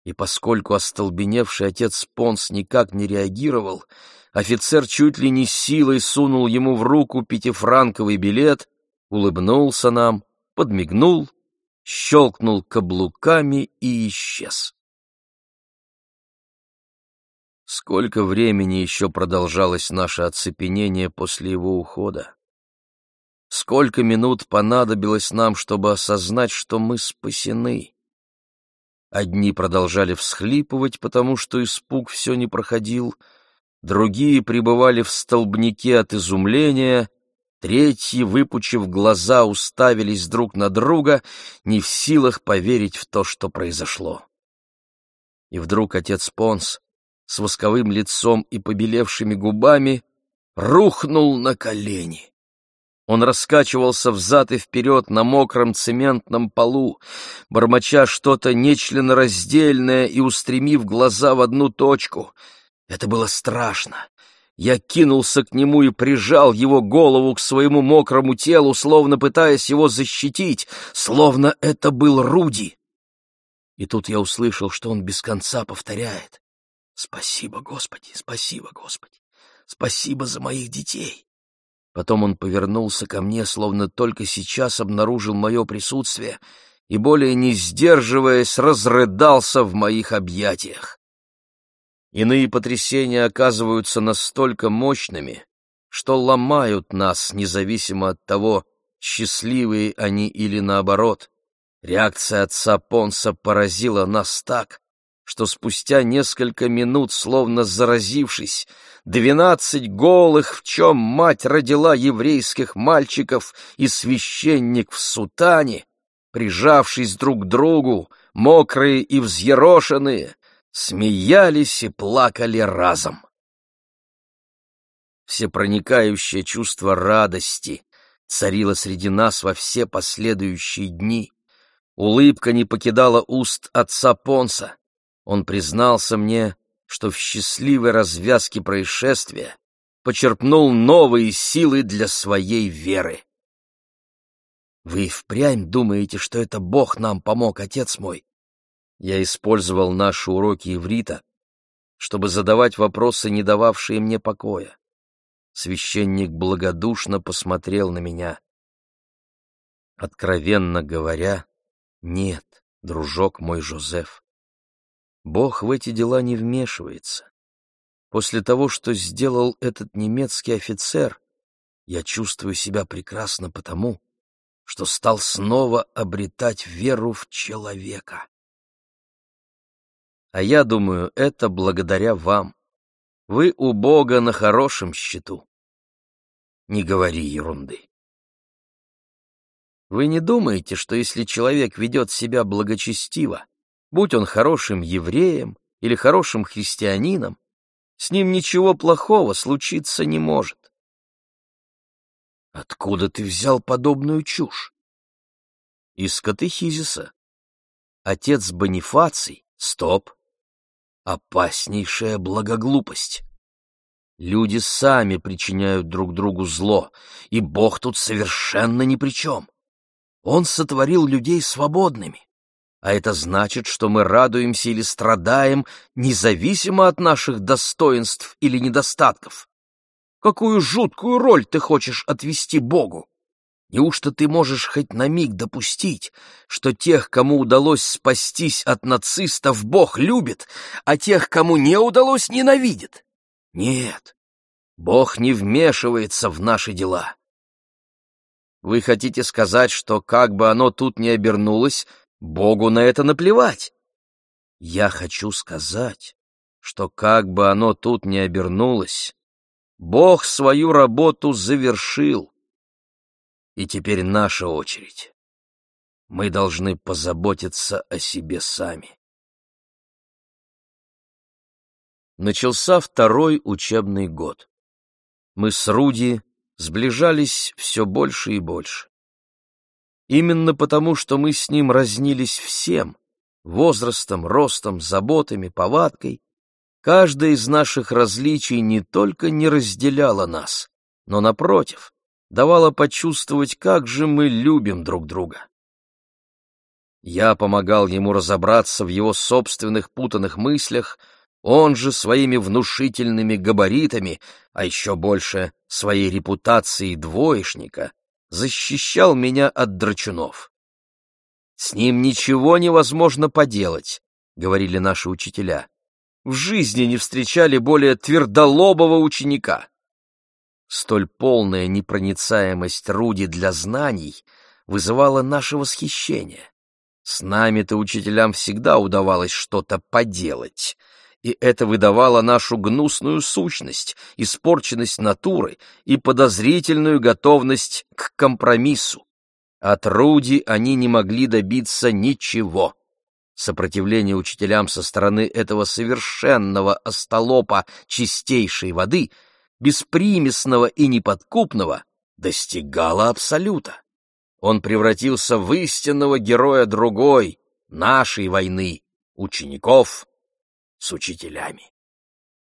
И поскольку остолбеневший отец Понс никак не реагировал, офицер чуть ли не силой сунул ему в руку пятифранковый билет, улыбнулся нам, подмигнул, щелкнул каблуками и исчез. Сколько времени еще продолжалось наше оцепенение после его ухода? Сколько минут понадобилось нам, чтобы осознать, что мы спасены? Одни продолжали всхлипывать, потому что испуг все не проходил, другие пребывали в столбнике от изумления, третьи, выпучив глаза, уставились друг на друга, не в силах поверить в то, что произошло. И вдруг отец Понс с восковым лицом и побелевшими губами рухнул на колени. Он раскачивался взад и вперед на мокром цементном полу, бормоча что-то нечленораздельное и устремив глаза в одну точку. Это было страшно. Я кинулся к нему и прижал его голову к своему мокрому телу, словно пытаясь его защитить, словно это был Руди. И тут я услышал, что он без конца повторяет. «Спасибо, Господи, спасибо, Господи, спасибо за моих детей». Потом он повернулся ко мне, словно только сейчас обнаружил мое присутствие, и, более не сдерживаясь, разрыдался в моих объятиях. Иные потрясения оказываются настолько мощными, что ломают нас, независимо от того, счастливые они или наоборот. Реакция отца Понса поразила нас так, что спустя несколько минут, словно заразившись, двенадцать голых, в чем мать родила еврейских мальчиков и священник в сутане, прижавшись друг к другу, мокрые и взъерошенные, смеялись и плакали разом. Всепроникающее чувство радости царило среди нас во все последующие дни. Улыбка не покидала уст отца Понса. Он признался мне, что в счастливой развязке происшествия почерпнул новые силы для своей веры. Вы впрямь думаете, что это Бог нам помог, отец мой? Я использовал наши уроки иврита, чтобы задавать вопросы, не дававшие мне покоя. Священник благодушно посмотрел на меня. Откровенно говоря, нет, дружок мой Жозеф. Бог в эти дела не вмешивается. После того, что сделал этот немецкий офицер, я чувствую себя прекрасно потому, что стал снова обретать веру в человека. А я думаю, это благодаря вам. Вы у Бога на хорошем счету. Не говори ерунды. Вы не думаете, что если человек ведет себя благочестиво, будь он хорошим евреем или хорошим христианином, с ним ничего плохого случиться не может. Откуда ты взял подобную чушь? Из катехизиса. Отец Бонифаций, стоп, опаснейшая благоглупость. Люди сами причиняют друг другу зло, и Бог тут совершенно ни при чем. Он сотворил людей свободными а это значит, что мы радуемся или страдаем, независимо от наших достоинств или недостатков. Какую жуткую роль ты хочешь отвести Богу? Неужто ты можешь хоть на миг допустить, что тех, кому удалось спастись от нацистов, Бог любит, а тех, кому не удалось, ненавидит? Нет, Бог не вмешивается в наши дела. Вы хотите сказать, что как бы оно тут ни обернулось, Богу на это наплевать. Я хочу сказать, что как бы оно тут ни обернулось, Бог свою работу завершил. И теперь наша очередь. Мы должны позаботиться о себе сами. Начался второй учебный год. Мы с Руди сближались все больше и больше. Именно потому, что мы с ним разнились всем — возрастом, ростом, заботами, повадкой. Каждое из наших различий не только не разделяло нас, но, напротив, давало почувствовать, как же мы любим друг друга. Я помогал ему разобраться в его собственных путанных мыслях, он же своими внушительными габаритами, а еще больше своей репутацией двоечника, защищал меня от драчунов. «С ним ничего невозможно поделать», — говорили наши учителя. «В жизни не встречали более твердолобого ученика». Столь полная непроницаемость Руди для знаний вызывала наше восхищение. С нами-то учителям всегда удавалось что-то поделать — и это выдавало нашу гнусную сущность, испорченность натуры и подозрительную готовность к компромиссу. От Руди они не могли добиться ничего. Сопротивление учителям со стороны этого совершенного остолопа чистейшей воды, беспримесного и неподкупного, достигало абсолюта. Он превратился в истинного героя другой, нашей войны, учеников с учителями.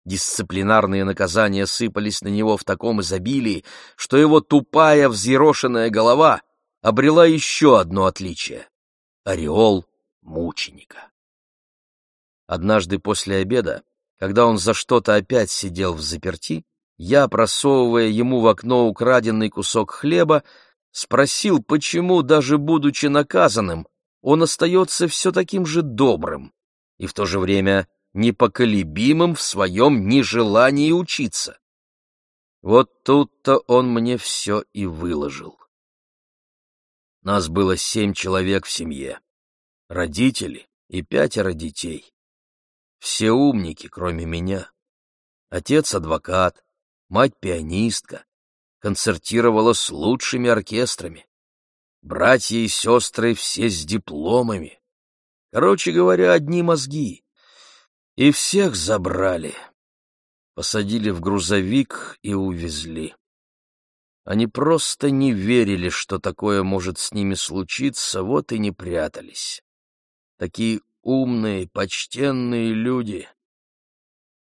Дисциплинарные наказания сыпались на него в таком изобилии, что его тупая взъерошенная голова обрела еще одно отличие — ореол мученика. Однажды после обеда, когда он за что-то опять сидел в заперти, я, просовывая ему в окно украденный кусок хлеба, спросил, почему, даже будучи наказанным, он остается все таким же добрым и в то же время непоколебимым в своем нежелании учиться. Вот тут-то он мне все и выложил. Нас было семь человек в семье, родители и пятеро детей. Все умники, кроме меня. Отец — адвокат, мать — пианистка, концертировала с лучшими оркестрами. Братья и сестры все с дипломами. Короче говоря, одни мозги. И всех забрали. Посадили в грузовик и увезли. Они просто не верили, что такое может с ними случиться, вот и не прятались. Такие умные, почтенные люди.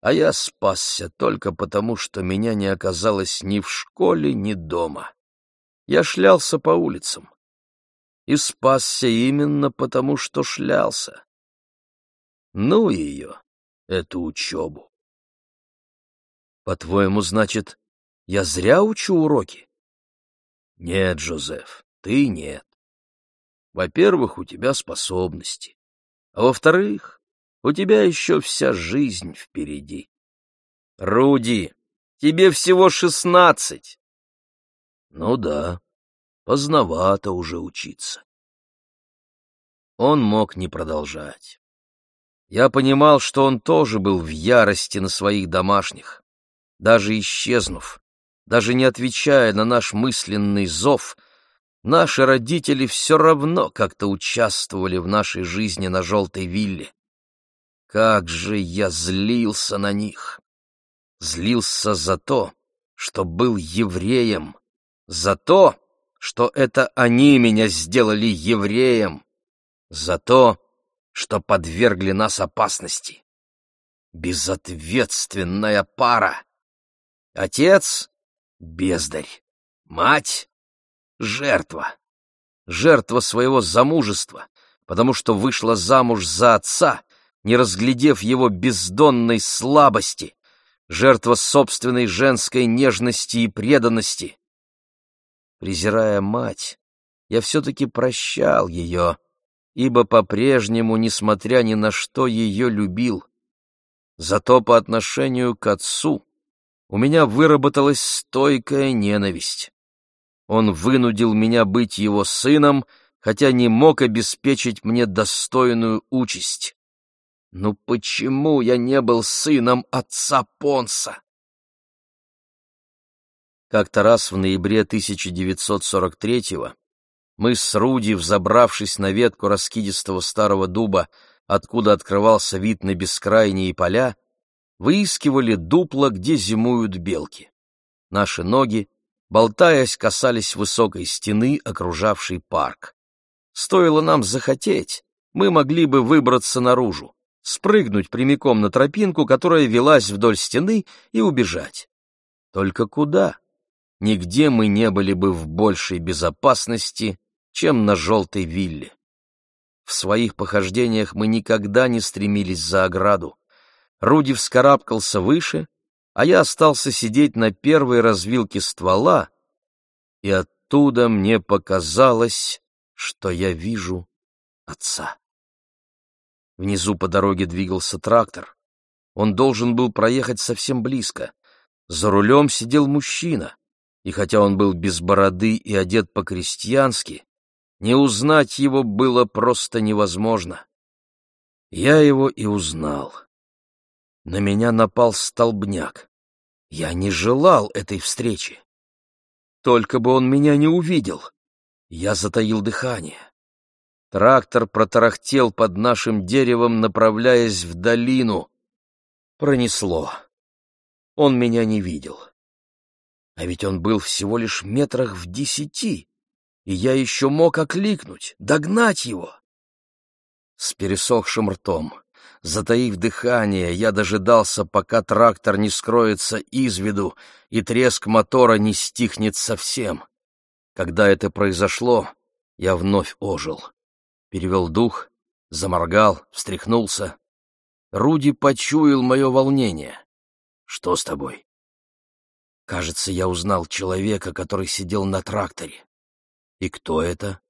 А я спасся только потому, что меня не оказалось ни в школе, ни дома. Я шлялся по улицам. И спасся именно потому, что шлялся. Ну ее, эту учебу. По-твоему, значит, я зря учу уроки? Нет, Жозеф, ты нет. Во-первых, у тебя способности. А во-вторых, у тебя еще вся жизнь впереди. Руди, тебе всего шестнадцать. Ну да, поздновато уже учиться. Он мог не продолжать. Я понимал, что он тоже был в ярости на своих домашних. Даже исчезнув, даже не отвечая на наш мысленный зов, наши родители все равно как-то участвовали в нашей жизни на желтой вилле. Как же я злился на них! Злился за то, что был евреем, за то, что это они меня сделали евреем, за то, что подвергли нас опасности. Безответственная пара! Отец — бездарь, мать — жертва. Жертва своего замужества, потому что вышла замуж за отца, не разглядев его бездонной слабости, жертва собственной женской нежности и преданности. Презирая мать, я все-таки прощал ее, ибо по-прежнему, несмотря ни на что, ее любил. Зато по отношению к отцу у меня выработалась стойкая ненависть. Он вынудил меня быть его сыном, хотя не мог обеспечить мне достойную участь. Ну почему я не был сыном отца Понса? Как-то раз в ноябре 1943-го мы с Руди, взобравшись на ветку раскидистого старого дуба, откуда открывался вид на бескрайние поля, выискивали дупло, где зимуют белки. Наши ноги, болтаясь, касались высокой стены, окружавшей парк. Стоило нам захотеть, мы могли бы выбраться наружу, спрыгнуть прямиком на тропинку, которая велась вдоль стены, и убежать. Только куда? Нигде мы не были бы в большей безопасности, чем на желтой вилле. В своих похождениях мы никогда не стремились за ограду. Руди вскарабкался выше, а я остался сидеть на первой развилке ствола, и оттуда мне показалось, что я вижу отца. Внизу по дороге двигался трактор. Он должен был проехать совсем близко. За рулем сидел мужчина, и хотя он был без бороды и одет по-крестьянски, не узнать его было просто невозможно. Я его и узнал. На меня напал столбняк. Я не желал этой встречи. Только бы он меня не увидел. Я затаил дыхание. Трактор протарахтел под нашим деревом, направляясь в долину. Пронесло. Он меня не видел. А ведь он был всего лишь метрах в десяти, и я еще мог окликнуть, догнать его. С пересохшим ртом, Затаив дыхание, я дожидался, пока трактор не скроется из виду и треск мотора не стихнет совсем. Когда это произошло, я вновь ожил. Перевел дух, заморгал, встряхнулся. Руди почуял мое волнение. «Что с тобой?» Кажется, я узнал человека, который сидел на тракторе. И кто это?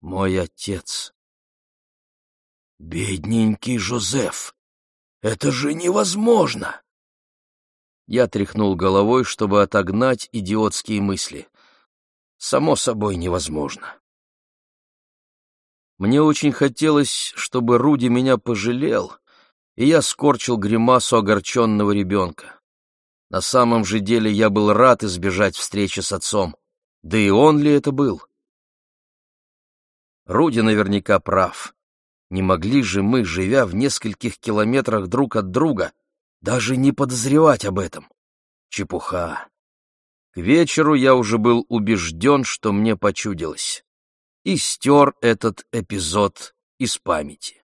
мой отец. Бедненький Жозеф! Это же невозможно! Я тряхнул головой, чтобы отогнать идиотские мысли. Само собой невозможно. Мне очень хотелось, чтобы Руди меня пожалел, и я скорчил гримасу огорченного ребенка. На самом же деле я был рад избежать встречи с отцом. Да и он ли это был? Руди наверняка прав. Не могли же мы, живя в нескольких километрах друг от друга, даже не подозревать об этом. Чепуха. К вечеру я уже был убежден, что мне почудилось, и стер этот эпизод из памяти.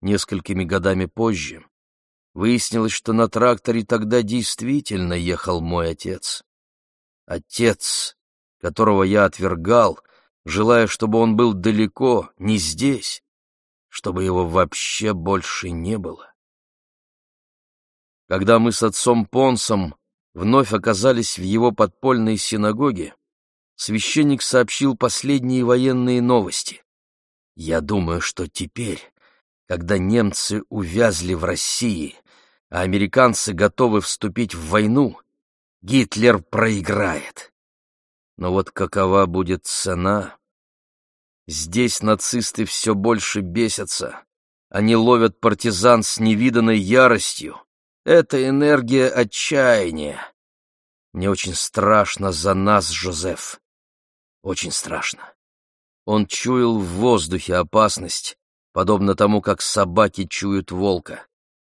Несколькими годами позже выяснилось, что на тракторе тогда действительно ехал мой отец. Отец, которого я отвергал, желая, чтобы он был далеко, не здесь, чтобы его вообще больше не было. Когда мы с отцом Понсом вновь оказались в его подпольной синагоге, священник сообщил последние военные новости. Я думаю, что теперь, когда немцы увязли в России, а американцы готовы вступить в войну, Гитлер проиграет. Но вот какова будет цена? Здесь нацисты все больше бесятся. Они ловят партизан с невиданной яростью. Это энергия отчаяния. Мне очень страшно за нас, Жозеф. Очень страшно. Он чуял в воздухе опасность, подобно тому, как собаки чуют волка.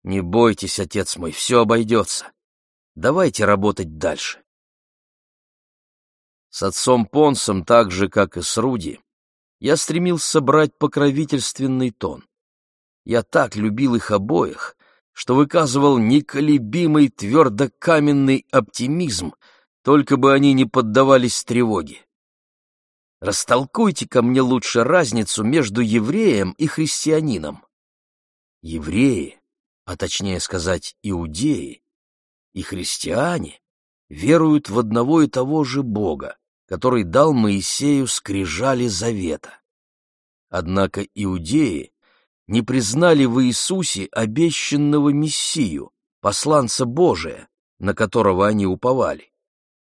Не бойтесь, отец мой, все обойдется. Давайте работать дальше. С отцом Понсом, так же, как и с Руди, я стремился брать покровительственный тон. Я так любил их обоих, что выказывал неколебимый твердокаменный оптимизм, только бы они не поддавались тревоге. Растолкуйте ко мне лучше разницу между евреем и христианином. Евреи, а точнее сказать иудеи, и христиане веруют в одного и того же Бога, который дал Моисею скрижали завета. Однако иудеи не признали в Иисусе обещанного Мессию, посланца Божия, на которого они уповали.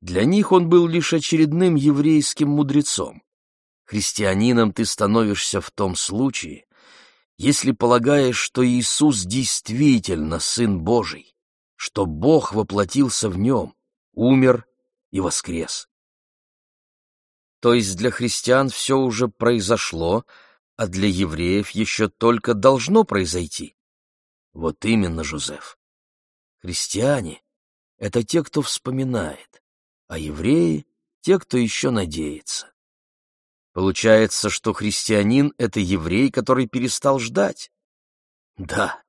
Для них он был лишь очередным еврейским мудрецом. Христианином ты становишься в том случае, если полагаешь, что Иисус действительно Сын Божий, что Бог воплотился в нем, умер и воскрес. То есть для христиан все уже произошло, а для евреев еще только должно произойти. Вот именно, Жозеф. Христиане — это те, кто вспоминает, а евреи — те, кто еще надеется. Получается, что христианин — это еврей, который перестал ждать? Да,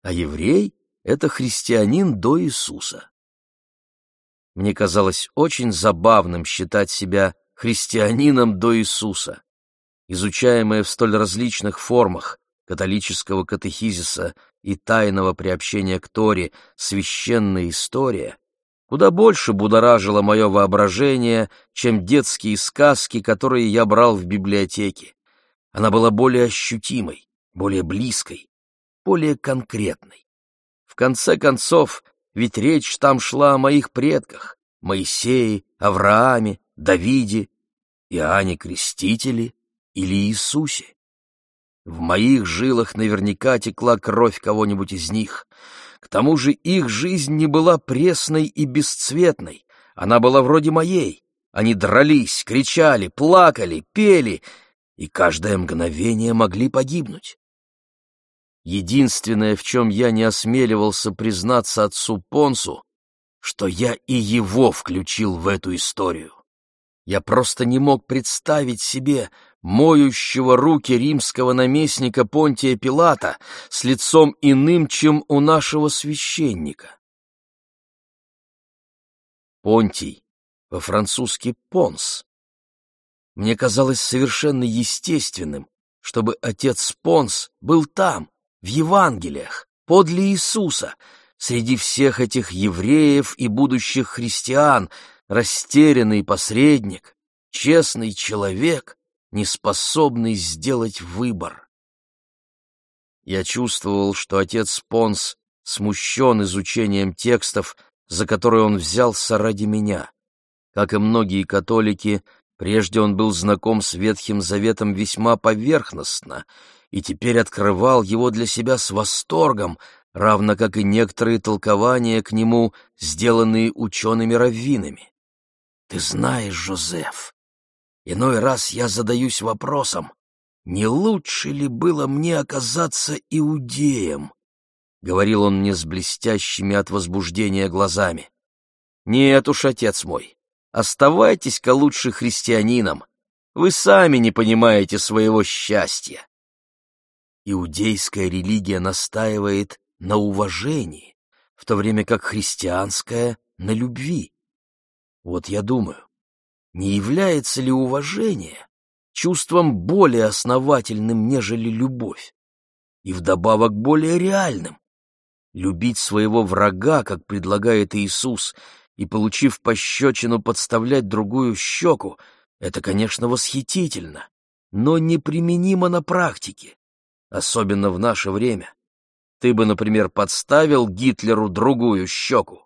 а еврей — это христианин до Иисуса. Мне казалось очень забавным считать себя христианином до Иисуса, изучаемая в столь различных формах католического катехизиса и тайного приобщения к Торе священная история, куда больше будоражила мое воображение, чем детские сказки, которые я брал в библиотеке. Она была более ощутимой, более близкой, более конкретной. В конце концов, ведь речь там шла о моих предках — Моисее, Аврааме, Давиде, Иоанне Крестителе или Иисусе. В моих жилах наверняка текла кровь кого-нибудь из них. К тому же их жизнь не была пресной и бесцветной, она была вроде моей. Они дрались, кричали, плакали, пели, и каждое мгновение могли погибнуть. Единственное, в чем я не осмеливался признаться отцу Понсу, что я и его включил в эту историю. Я просто не мог представить себе моющего руки римского наместника Понтия Пилата с лицом иным, чем у нашего священника. Понтий, по-французски «понс». Мне казалось совершенно естественным, чтобы отец Понс был там, в Евангелиях, подле Иисуса, среди всех этих евреев и будущих христиан, растерянный посредник, честный человек, не способный сделать выбор. Я чувствовал, что отец Понс смущен изучением текстов, за которые он взялся ради меня. Как и многие католики, прежде он был знаком с Ветхим Заветом весьма поверхностно и теперь открывал его для себя с восторгом, равно как и некоторые толкования к нему, сделанные учеными-раввинами. Ты знаешь, Жозеф, иной раз я задаюсь вопросом, не лучше ли было мне оказаться иудеем? Говорил он мне с блестящими от возбуждения глазами. Нет уж, отец мой, оставайтесь-ка лучше христианином. Вы сами не понимаете своего счастья. Иудейская религия настаивает на уважении, в то время как христианская — на любви. Вот я думаю, не является ли уважение чувством более основательным, нежели любовь, и вдобавок более реальным? Любить своего врага, как предлагает Иисус, и, получив пощечину, подставлять другую щеку — это, конечно, восхитительно, но неприменимо на практике, особенно в наше время. Ты бы, например, подставил Гитлеру другую щеку.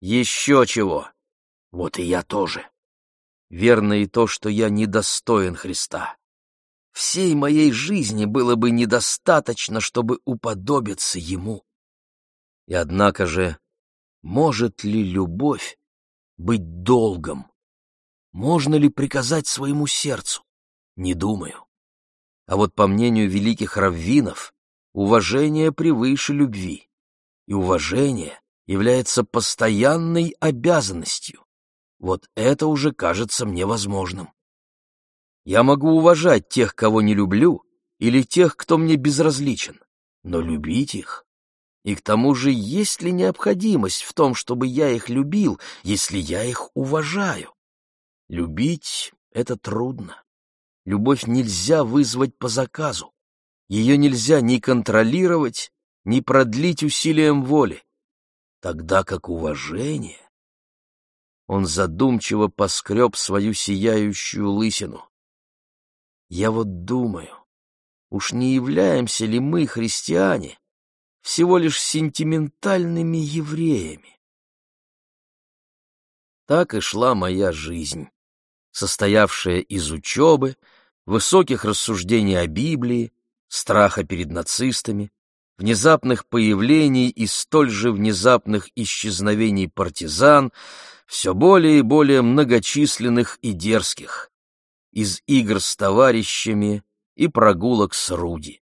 Еще чего. Вот и я тоже. Верно и то, что я недостоин Христа. Всей моей жизни было бы недостаточно, чтобы уподобиться Ему. И однако же, может ли любовь быть долгом? Можно ли приказать своему сердцу? Не думаю. А вот по мнению великих раввинов, уважение превыше любви, и уважение является постоянной обязанностью. Вот это уже кажется мне возможным. Я могу уважать тех, кого не люблю, или тех, кто мне безразличен, но любить их. И к тому же, есть ли необходимость в том, чтобы я их любил, если я их уважаю? Любить — это трудно. Любовь нельзя вызвать по заказу. Ее нельзя ни контролировать, ни продлить усилием воли. Тогда как уважение... Он задумчиво поскреб свою сияющую лысину. Я вот думаю, уж не являемся ли мы, христиане, всего лишь сентиментальными евреями? Так и шла моя жизнь, состоявшая из учебы, высоких рассуждений о Библии, страха перед нацистами, внезапных появлений и столь же внезапных исчезновений партизан, все более и более многочисленных и дерзких, из игр с товарищами и прогулок с Руди.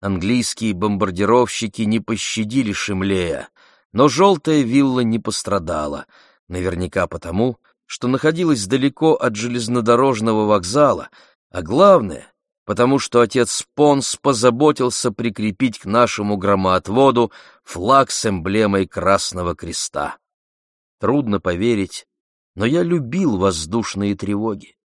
Английские бомбардировщики не пощадили Шимлея, но желтая вилла не пострадала, наверняка потому, что находилась далеко от железнодорожного вокзала, а главное, потому что отец Понс позаботился прикрепить к нашему громоотводу флаг с эмблемой Красного Креста. Трудно поверить, но я любил воздушные тревоги.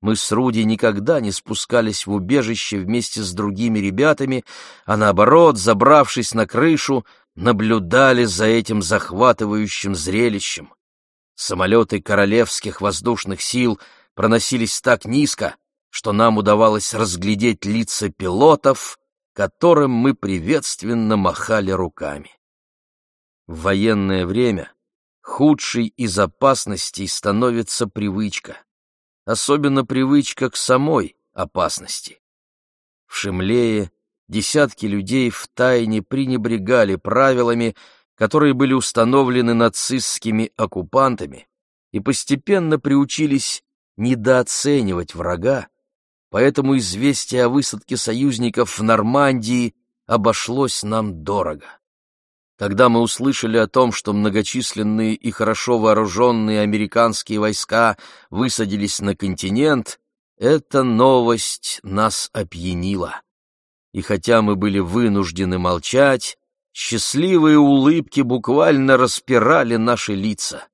Мы с Руди никогда не спускались в убежище вместе с другими ребятами, а наоборот, забравшись на крышу, наблюдали за этим захватывающим зрелищем. Самолеты королевских воздушных сил проносились так низко, что нам удавалось разглядеть лица пилотов, которым мы приветственно махали руками. В военное время худшей из опасностей становится привычка, особенно привычка к самой опасности. В Шемлее десятки людей втайне пренебрегали правилами, которые были установлены нацистскими оккупантами, и постепенно приучились недооценивать врага, поэтому известие о высадке союзников в Нормандии обошлось нам дорого. Когда мы услышали о том, что многочисленные и хорошо вооруженные американские войска высадились на континент, эта новость нас опьянила. И хотя мы были вынуждены молчать, Счастливые улыбки буквально распирали наши лица.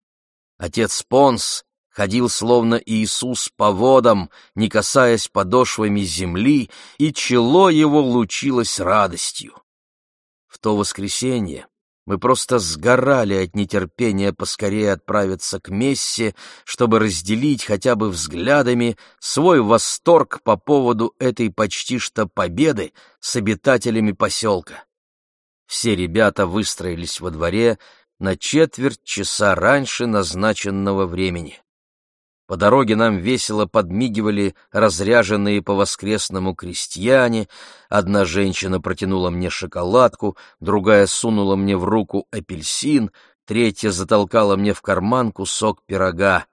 Отец Понс ходил словно Иисус по водам, не касаясь подошвами земли, и чело его лучилось радостью. В то воскресенье Мы просто сгорали от нетерпения поскорее отправиться к Мессе, чтобы разделить хотя бы взглядами свой восторг по поводу этой почти что победы с обитателями поселка. Все ребята выстроились во дворе на четверть часа раньше назначенного времени. По дороге нам весело подмигивали разряженные по-воскресному крестьяне, одна женщина протянула мне шоколадку, другая сунула мне в руку апельсин, третья затолкала мне в карман кусок пирога.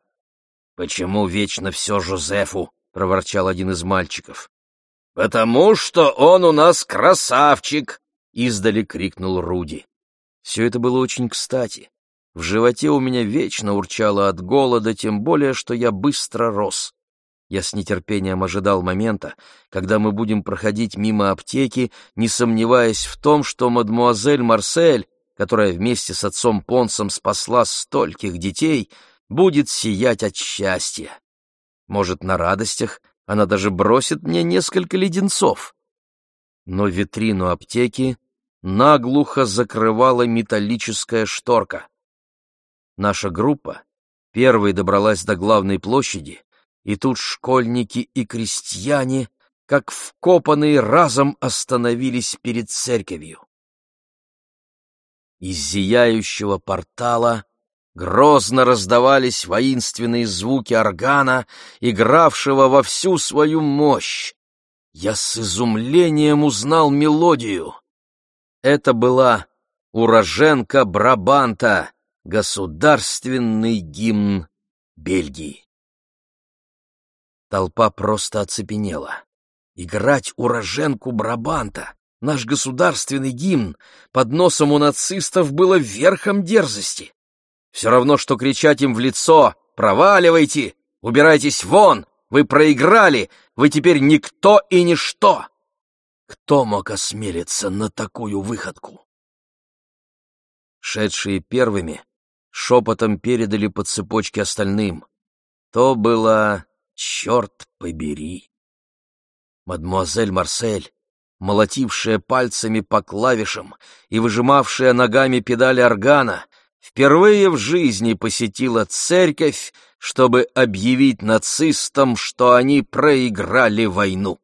«Почему вечно все Жозефу?» — проворчал один из мальчиков. «Потому что он у нас красавчик!» — издали крикнул Руди. Все это было очень кстати. В животе у меня вечно урчало от голода, тем более, что я быстро рос. Я с нетерпением ожидал момента, когда мы будем проходить мимо аптеки, не сомневаясь в том, что мадмуазель Марсель, которая вместе с отцом Понсом спасла стольких детей, будет сиять от счастья. Может, на радостях она даже бросит мне несколько леденцов. Но витрину аптеки наглухо закрывала металлическая шторка. Наша группа первой добралась до главной площади, и тут школьники и крестьяне, как вкопанные, разом остановились перед церковью. Из зияющего портала грозно раздавались воинственные звуки органа, игравшего во всю свою мощь. Я с изумлением узнал мелодию. Это была уроженка Брабанта, Государственный гимн Бельгии. Толпа просто оцепенела. Играть уроженку Брабанта, наш государственный гимн, под носом у нацистов было верхом дерзости. Все равно, что кричать им в лицо «Проваливайте! Убирайтесь вон! Вы проиграли! Вы теперь никто и ничто!» Кто мог осмелиться на такую выходку? Шедшие первыми шепотом передали по цепочке остальным. То было «Черт побери!» Мадмуазель Марсель, молотившая пальцами по клавишам и выжимавшая ногами педали органа, впервые в жизни посетила церковь, чтобы объявить нацистам, что они проиграли войну.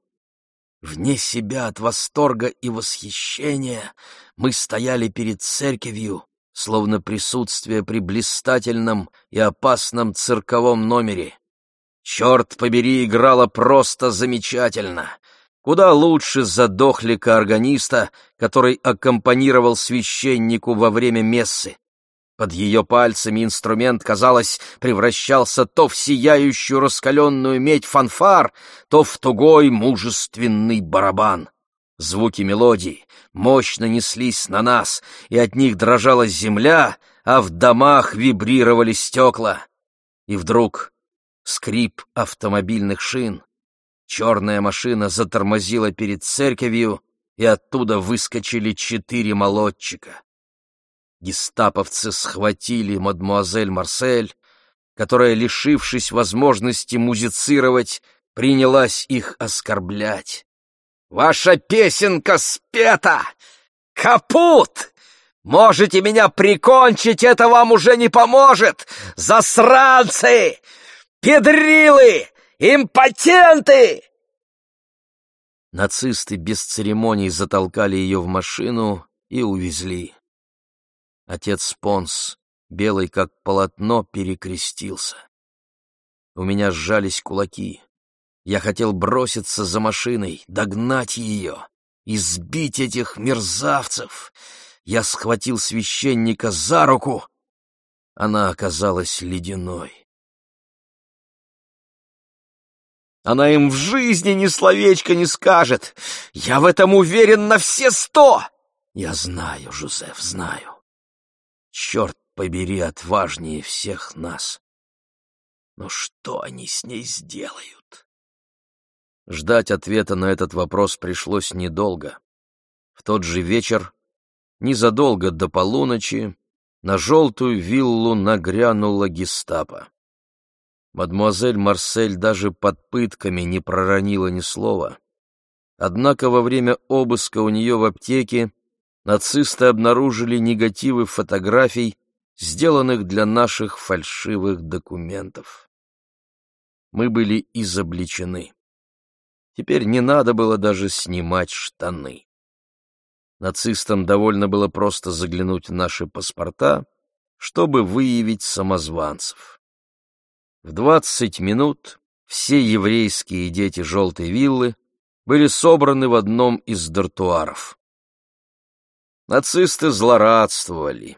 Вне себя от восторга и восхищения мы стояли перед церковью, словно присутствие при блистательном и опасном цирковом номере. Черт побери, играла просто замечательно. Куда лучше задохлика-органиста, который аккомпанировал священнику во время мессы. Под ее пальцами инструмент, казалось, превращался то в сияющую раскаленную медь фанфар, то в тугой мужественный барабан. Звуки мелодии мощно неслись на нас, и от них дрожала земля, а в домах вибрировали стекла. И вдруг скрип автомобильных шин. Черная машина затормозила перед церковью, и оттуда выскочили четыре молодчика. Гестаповцы схватили мадмуазель Марсель, которая, лишившись возможности музицировать, принялась их оскорблять. Ваша песенка спета! Капут! Можете меня прикончить, это вам уже не поможет! Засранцы! Педрилы! Импотенты!» Нацисты без церемоний затолкали ее в машину и увезли. Отец Понс, белый как полотно, перекрестился. У меня сжались кулаки. Я хотел броситься за машиной, догнать ее, избить этих мерзавцев. Я схватил священника за руку. Она оказалась ледяной. Она им в жизни ни словечко не скажет. Я в этом уверен на все сто. Я знаю, Жозеф, знаю. Черт побери, отважнее всех нас. Но что они с ней сделают? Ждать ответа на этот вопрос пришлось недолго. В тот же вечер, незадолго до полуночи, на желтую виллу нагрянула гестапо. Мадемуазель Марсель даже под пытками не проронила ни слова. Однако во время обыска у нее в аптеке нацисты обнаружили негативы фотографий, сделанных для наших фальшивых документов. Мы были изобличены. Теперь не надо было даже снимать штаны. Нацистам довольно было просто заглянуть в наши паспорта, чтобы выявить самозванцев. В двадцать минут все еврейские дети желтой виллы были собраны в одном из дартуаров. Нацисты злорадствовали.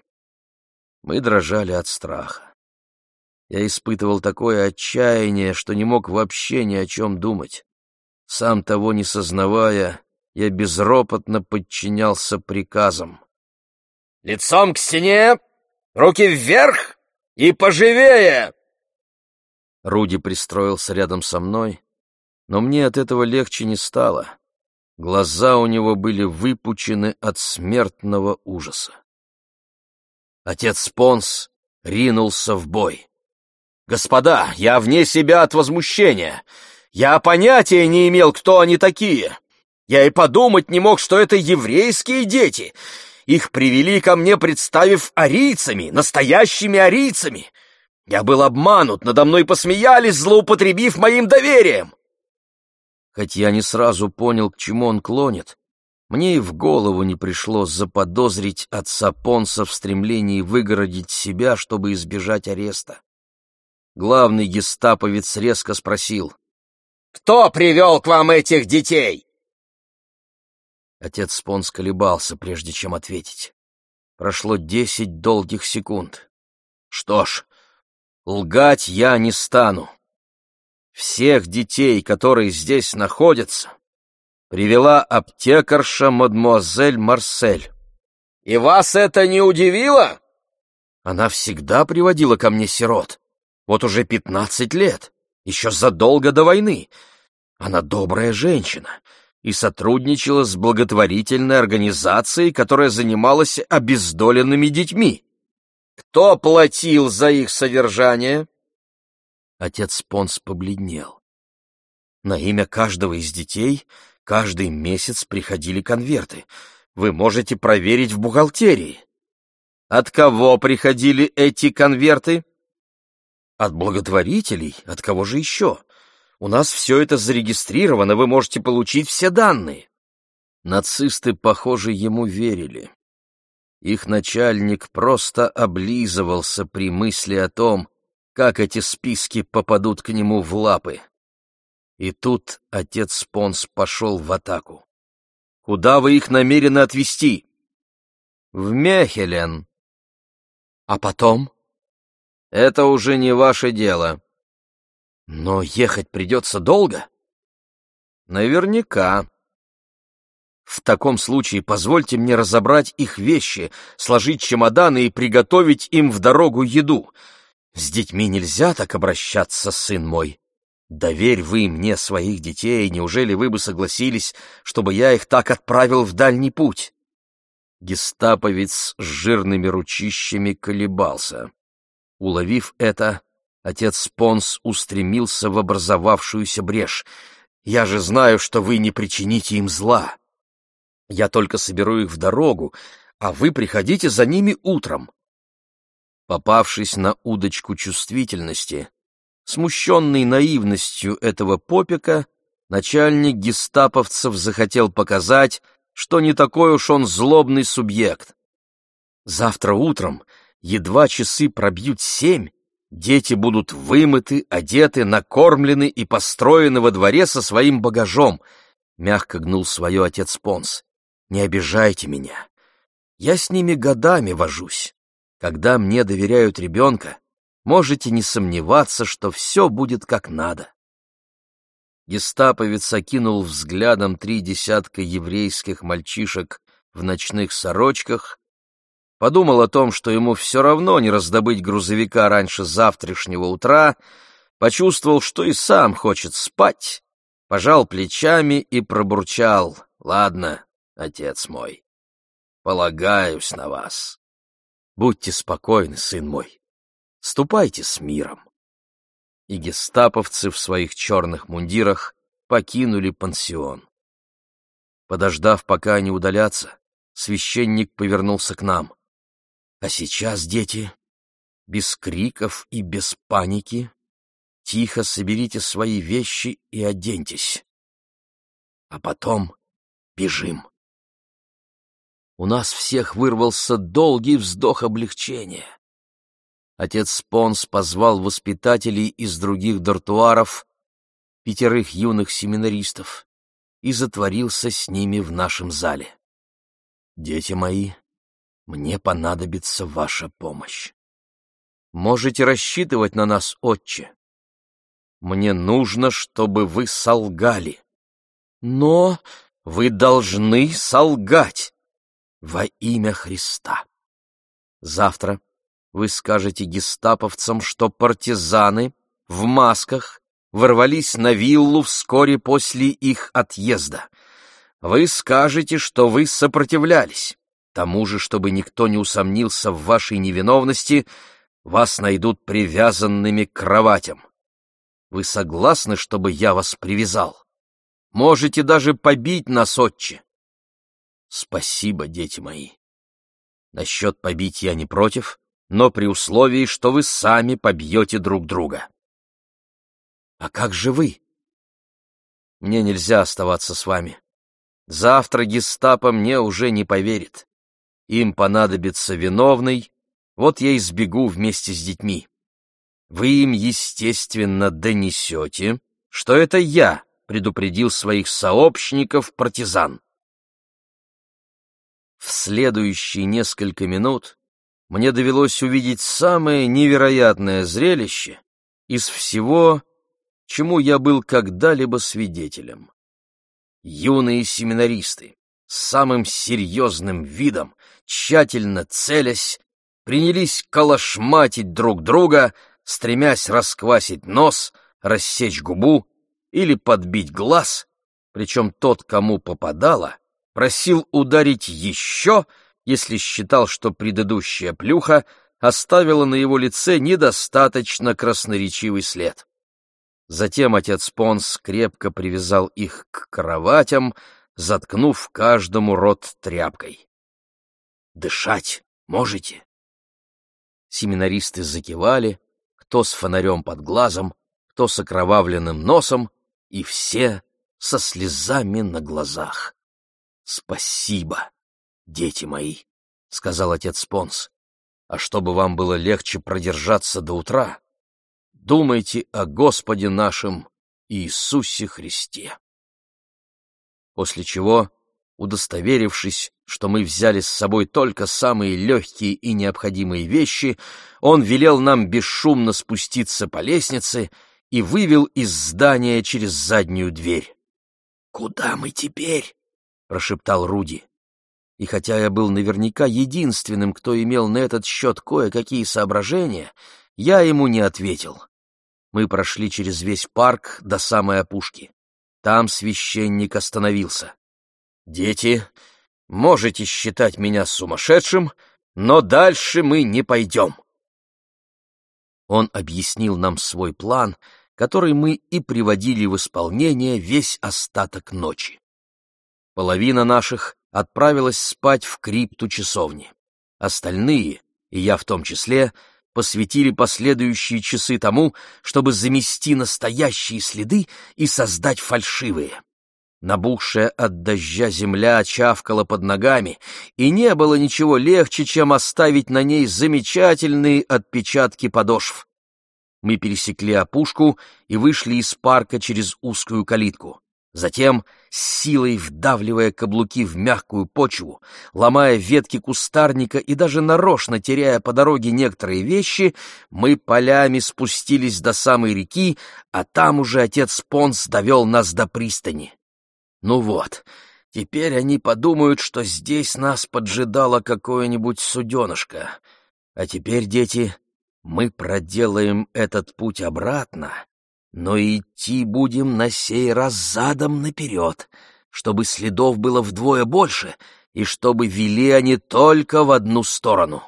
Мы дрожали от страха. Я испытывал такое отчаяние, что не мог вообще ни о чем думать. Сам того не сознавая, я безропотно подчинялся приказам. «Лицом к стене! Руки вверх! И поживее!» Руди пристроился рядом со мной, но мне от этого легче не стало. Глаза у него были выпучены от смертного ужаса. Отец Понс ринулся в бой. «Господа, я вне себя от возмущения. Я понятия не имел, кто они такие. Я и подумать не мог, что это еврейские дети. Их привели ко мне, представив арийцами, настоящими арийцами. Я был обманут, надо мной посмеялись, злоупотребив моим доверием. Хоть я не сразу понял, к чему он клонит, мне и в голову не пришло заподозрить отца Понса в стремлении выгородить себя, чтобы избежать ареста. Главный гестаповец резко спросил. «Кто привел к вам этих детей?» Отец Понс колебался, прежде чем ответить. Прошло десять долгих секунд. Что ж, лгать я не стану. Всех детей, которые здесь находятся, привела аптекарша мадмуазель Марсель. «И вас это не удивило?» Она всегда приводила ко мне сирот. Вот уже пятнадцать лет, еще задолго до войны. Она добрая женщина и сотрудничала с благотворительной организацией, которая занималась обездоленными детьми. Кто платил за их содержание? Отец Понс побледнел. На имя каждого из детей каждый месяц приходили конверты. Вы можете проверить в бухгалтерии. От кого приходили эти конверты? От благотворителей, от кого же еще? У нас все это зарегистрировано, вы можете получить все данные. Нацисты, похоже, ему верили. Их начальник просто облизывался при мысли о том, как эти списки попадут к нему в лапы. И тут отец Понс пошел в атаку. «Куда вы их намерены отвезти?» «В Мехелен». «А потом?» «Это уже не ваше дело». «Но ехать придется долго?» «Наверняка», в таком случае позвольте мне разобрать их вещи, сложить чемоданы и приготовить им в дорогу еду. С детьми нельзя так обращаться, сын мой. Доверь вы мне своих детей, неужели вы бы согласились, чтобы я их так отправил в дальний путь? Гестаповец с жирными ручищами колебался. Уловив это, отец Понс устремился в образовавшуюся брешь. «Я же знаю, что вы не причините им зла. Я только соберу их в дорогу, а вы приходите за ними утром. Попавшись на удочку чувствительности, смущенный наивностью этого попика, начальник гестаповцев захотел показать, что не такой уж он злобный субъект. Завтра утром, едва часы пробьют семь, дети будут вымыты, одеты, накормлены и построены во дворе со своим багажом, — мягко гнул свое отец Понс. — Не обижайте меня. Я с ними годами вожусь. Когда мне доверяют ребенка, можете не сомневаться, что все будет как надо. Гестаповец окинул взглядом три десятка еврейских мальчишек в ночных сорочках, подумал о том, что ему все равно не раздобыть грузовика раньше завтрашнего утра, почувствовал, что и сам хочет спать, пожал плечами и пробурчал. «Ладно, отец мой, полагаюсь на вас». Будьте спокойны, сын мой. Ступайте с миром. И гестаповцы в своих черных мундирах покинули пансион. Подождав, пока они удалятся, священник повернулся к нам. А сейчас, дети, без криков и без паники, тихо соберите свои вещи и оденьтесь. А потом бежим. У нас всех вырвался долгий вздох облегчения. Отец Понс позвал воспитателей из других дартуаров, пятерых юных семинаристов, и затворился с ними в нашем зале. «Дети мои, мне понадобится ваша помощь. Можете рассчитывать на нас, отче. Мне нужно, чтобы вы солгали. Но вы должны солгать во имя Христа. Завтра вы скажете гестаповцам, что партизаны в масках ворвались на виллу вскоре после их отъезда. Вы скажете, что вы сопротивлялись. Тому же, чтобы никто не усомнился в вашей невиновности, вас найдут привязанными к кроватям. Вы согласны, чтобы я вас привязал? Можете даже побить нас, отче. Спасибо, дети мои. Насчет побить я не против, но при условии, что вы сами побьете друг друга. А как же вы? Мне нельзя оставаться с вами. Завтра гестапо мне уже не поверит. Им понадобится виновный, вот я и сбегу вместе с детьми. Вы им, естественно, донесете, что это я предупредил своих сообщников-партизан. В следующие несколько минут мне довелось увидеть самое невероятное зрелище из всего, чему я был когда-либо свидетелем. Юные семинаристы с самым серьезным видом, тщательно целясь, принялись калашматить друг друга, стремясь расквасить нос, рассечь губу или подбить глаз, причем тот, кому попадало, просил ударить еще, если считал, что предыдущая плюха оставила на его лице недостаточно красноречивый след. Затем отец Понс крепко привязал их к кроватям, заткнув каждому рот тряпкой. «Дышать можете?» Семинаристы закивали, кто с фонарем под глазом, кто с окровавленным носом, и все со слезами на глазах. «Спасибо, дети мои», — сказал отец Понс. «А чтобы вам было легче продержаться до утра, думайте о Господе нашем Иисусе Христе». После чего Удостоверившись, что мы взяли с собой только самые легкие и необходимые вещи, он велел нам бесшумно спуститься по лестнице и вывел из здания через заднюю дверь. «Куда мы теперь?» — прошептал Руди. И хотя я был наверняка единственным, кто имел на этот счет кое-какие соображения, я ему не ответил. Мы прошли через весь парк до самой опушки. Там священник остановился. Дети, можете считать меня сумасшедшим, но дальше мы не пойдем. Он объяснил нам свой план, который мы и приводили в исполнение весь остаток ночи. Половина наших отправилась спать в крипту часовни. Остальные, и я в том числе, посвятили последующие часы тому, чтобы замести настоящие следы и создать фальшивые. Набухшая от дождя земля чавкала под ногами, и не было ничего легче, чем оставить на ней замечательные отпечатки подошв. Мы пересекли опушку и вышли из парка через узкую калитку. Затем, с силой вдавливая каблуки в мягкую почву, ломая ветки кустарника и даже нарочно теряя по дороге некоторые вещи, мы полями спустились до самой реки, а там уже отец Понс довел нас до пристани. Ну вот, теперь они подумают, что здесь нас поджидало какое-нибудь суденышко. А теперь, дети, мы проделаем этот путь обратно, но идти будем на сей раз задом наперед, чтобы следов было вдвое больше и чтобы вели они только в одну сторону.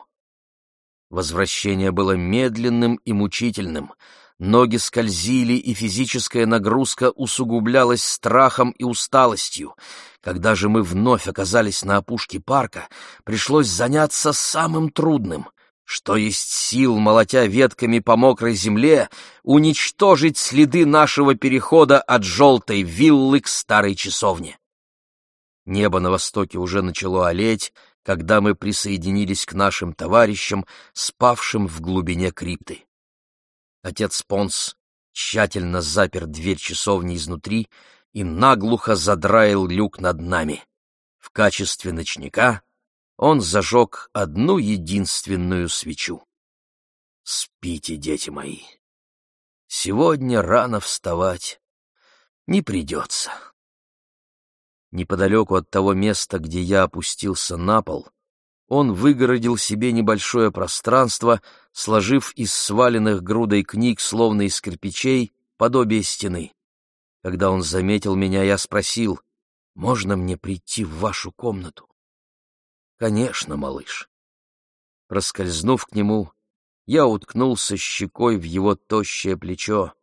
Возвращение было медленным и мучительным, Ноги скользили, и физическая нагрузка усугублялась страхом и усталостью. Когда же мы вновь оказались на опушке парка, пришлось заняться самым трудным — что есть сил, молотя ветками по мокрой земле, уничтожить следы нашего перехода от желтой виллы к старой часовне. Небо на востоке уже начало олеть, когда мы присоединились к нашим товарищам, спавшим в глубине крипты. Отец Понс тщательно запер дверь часовни изнутри и наглухо задраил люк над нами. В качестве ночника он зажег одну единственную свечу. Спите, дети мои. Сегодня рано вставать не придется. Неподалеку от того места, где я опустился на пол, он выгородил себе небольшое пространство, сложив из сваленных грудой книг, словно из кирпичей, подобие стены. Когда он заметил меня, я спросил, «Можно мне прийти в вашу комнату?» «Конечно, малыш». Проскользнув к нему, я уткнулся щекой в его тощее плечо.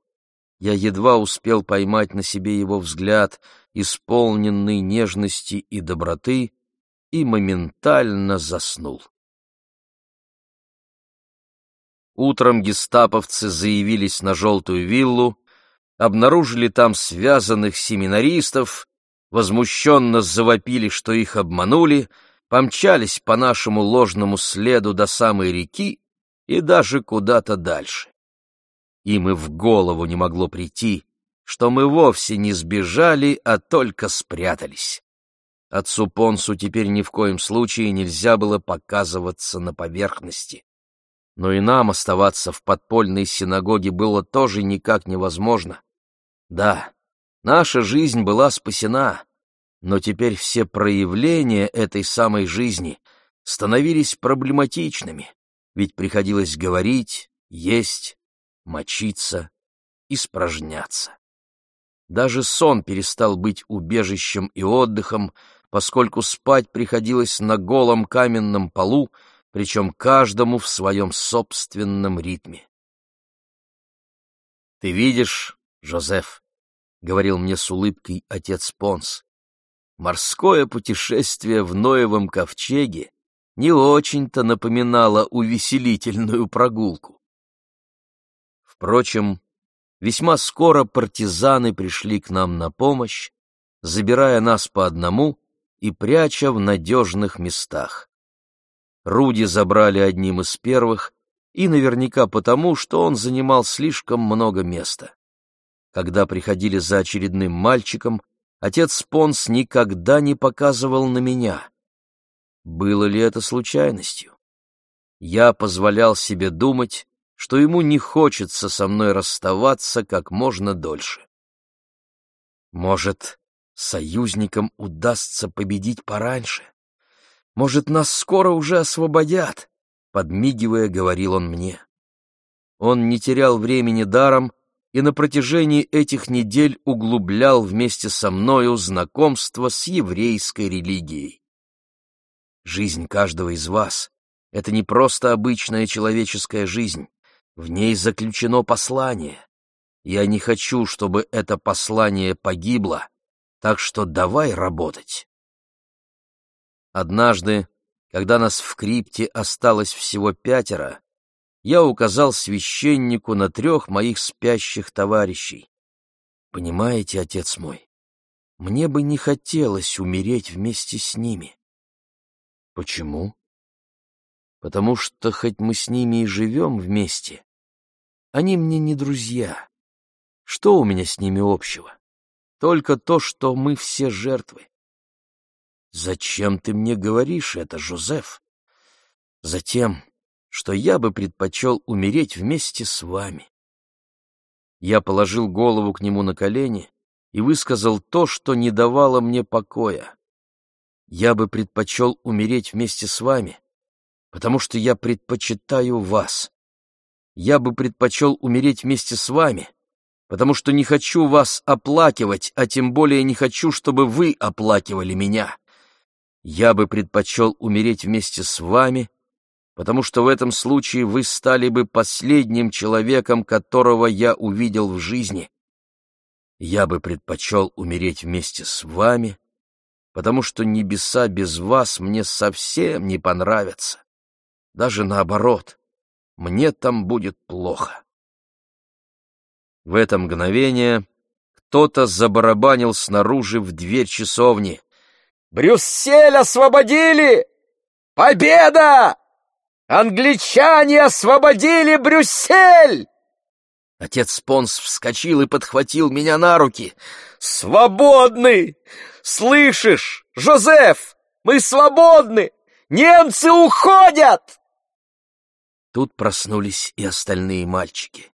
Я едва успел поймать на себе его взгляд, исполненный нежности и доброты, и моментально заснул. Утром гестаповцы заявились на желтую виллу, обнаружили там связанных семинаристов, возмущенно завопили, что их обманули — помчались по нашему ложному следу до самой реки и даже куда-то дальше. Им и в голову не могло прийти, что мы вовсе не сбежали, а только спрятались. Отцу Понсу теперь ни в коем случае нельзя было показываться на поверхности. Но и нам оставаться в подпольной синагоге было тоже никак невозможно. Да, наша жизнь была спасена, но теперь все проявления этой самой жизни становились проблематичными, ведь приходилось говорить, есть, мочиться, испражняться. Даже сон перестал быть убежищем и отдыхом, поскольку спать приходилось на голом каменном полу, причем каждому в своем собственном ритме. «Ты видишь, Жозеф», — говорил мне с улыбкой отец Понс, Морское путешествие в Ноевом ковчеге не очень-то напоминало увеселительную прогулку. Впрочем, весьма скоро партизаны пришли к нам на помощь, забирая нас по одному и пряча в надежных местах. Руди забрали одним из первых, и наверняка потому, что он занимал слишком много места. Когда приходили за очередным мальчиком, отец Понс никогда не показывал на меня. Было ли это случайностью? Я позволял себе думать, что ему не хочется со мной расставаться как можно дольше. Может, союзникам удастся победить пораньше? Может, нас скоро уже освободят? Подмигивая, говорил он мне. Он не терял времени даром и на протяжении этих недель углублял вместе со мною знакомство с еврейской религией. Жизнь каждого из вас — это не просто обычная человеческая жизнь, в ней заключено послание. Я не хочу, чтобы это послание погибло, так что давай работать. Однажды, когда нас в крипте осталось всего пятеро, я указал священнику на трех моих спящих товарищей. Понимаете, отец мой, мне бы не хотелось умереть вместе с ними. Почему? Потому что хоть мы с ними и живем вместе, они мне не друзья. Что у меня с ними общего? Только то, что мы все жертвы. Зачем ты мне говоришь это, Жозеф? Затем, что я бы предпочел умереть вместе с вами. Я положил голову к нему на колени и высказал то, что не давало мне покоя. Я бы предпочел умереть вместе с вами, потому что я предпочитаю вас. Я бы предпочел умереть вместе с вами, потому что не хочу вас оплакивать, а тем более не хочу, чтобы вы оплакивали меня. Я бы предпочел умереть вместе с вами, потому что в этом случае вы стали бы последним человеком, которого я увидел в жизни. Я бы предпочел умереть вместе с вами, потому что небеса без вас мне совсем не понравятся. Даже наоборот, мне там будет плохо. В это мгновение кто-то забарабанил снаружи в дверь часовни. «Брюссель освободили! Победа! Англичане освободили Брюссель!» Отец Понс вскочил и подхватил меня на руки. «Свободны! Слышишь, Жозеф, мы свободны! Немцы уходят!» Тут проснулись и остальные мальчики.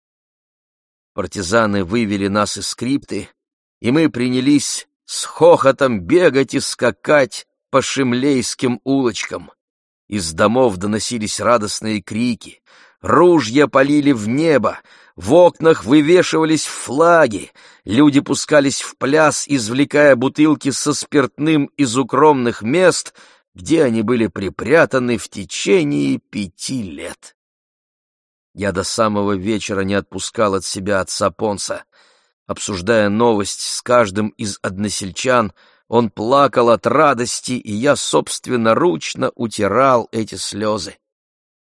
Партизаны вывели нас из скрипты, и мы принялись с хохотом бегать и скакать по шимлейским улочкам. Из домов доносились радостные крики, ружья полили в небо, в окнах вывешивались флаги, люди пускались в пляс, извлекая бутылки со спиртным из укромных мест, где они были припрятаны в течение пяти лет. Я до самого вечера не отпускал от себя отца Понса. Обсуждая новость с каждым из односельчан, он плакал от радости, и я собственноручно утирал эти слезы.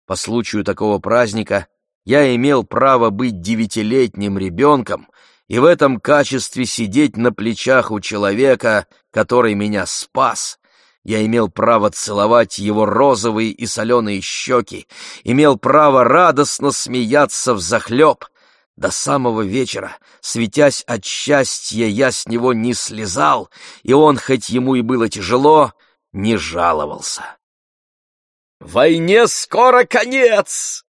По случаю такого праздника я имел право быть девятилетним ребенком и в этом качестве сидеть на плечах у человека, который меня спас. Я имел право целовать его розовые и соленые щеки, имел право радостно смеяться в захлеб. До самого вечера, светясь от счастья, я с него не слезал, и он, хоть ему и было тяжело, не жаловался. «Войне скоро конец!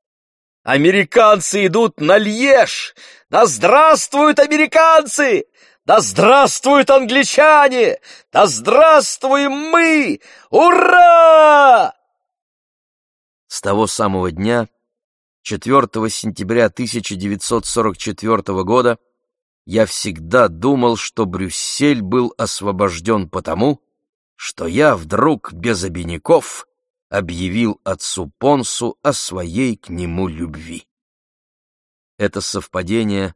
Американцы идут на Льеж! Да здравствуют американцы! Да здравствуют англичане! Да здравствуем мы! Ура!» С того самого дня, 4 сентября 1944 года, я всегда думал, что Брюссель был освобожден потому, что я вдруг без обиняков объявил отцу Понсу о своей к нему любви. Это совпадение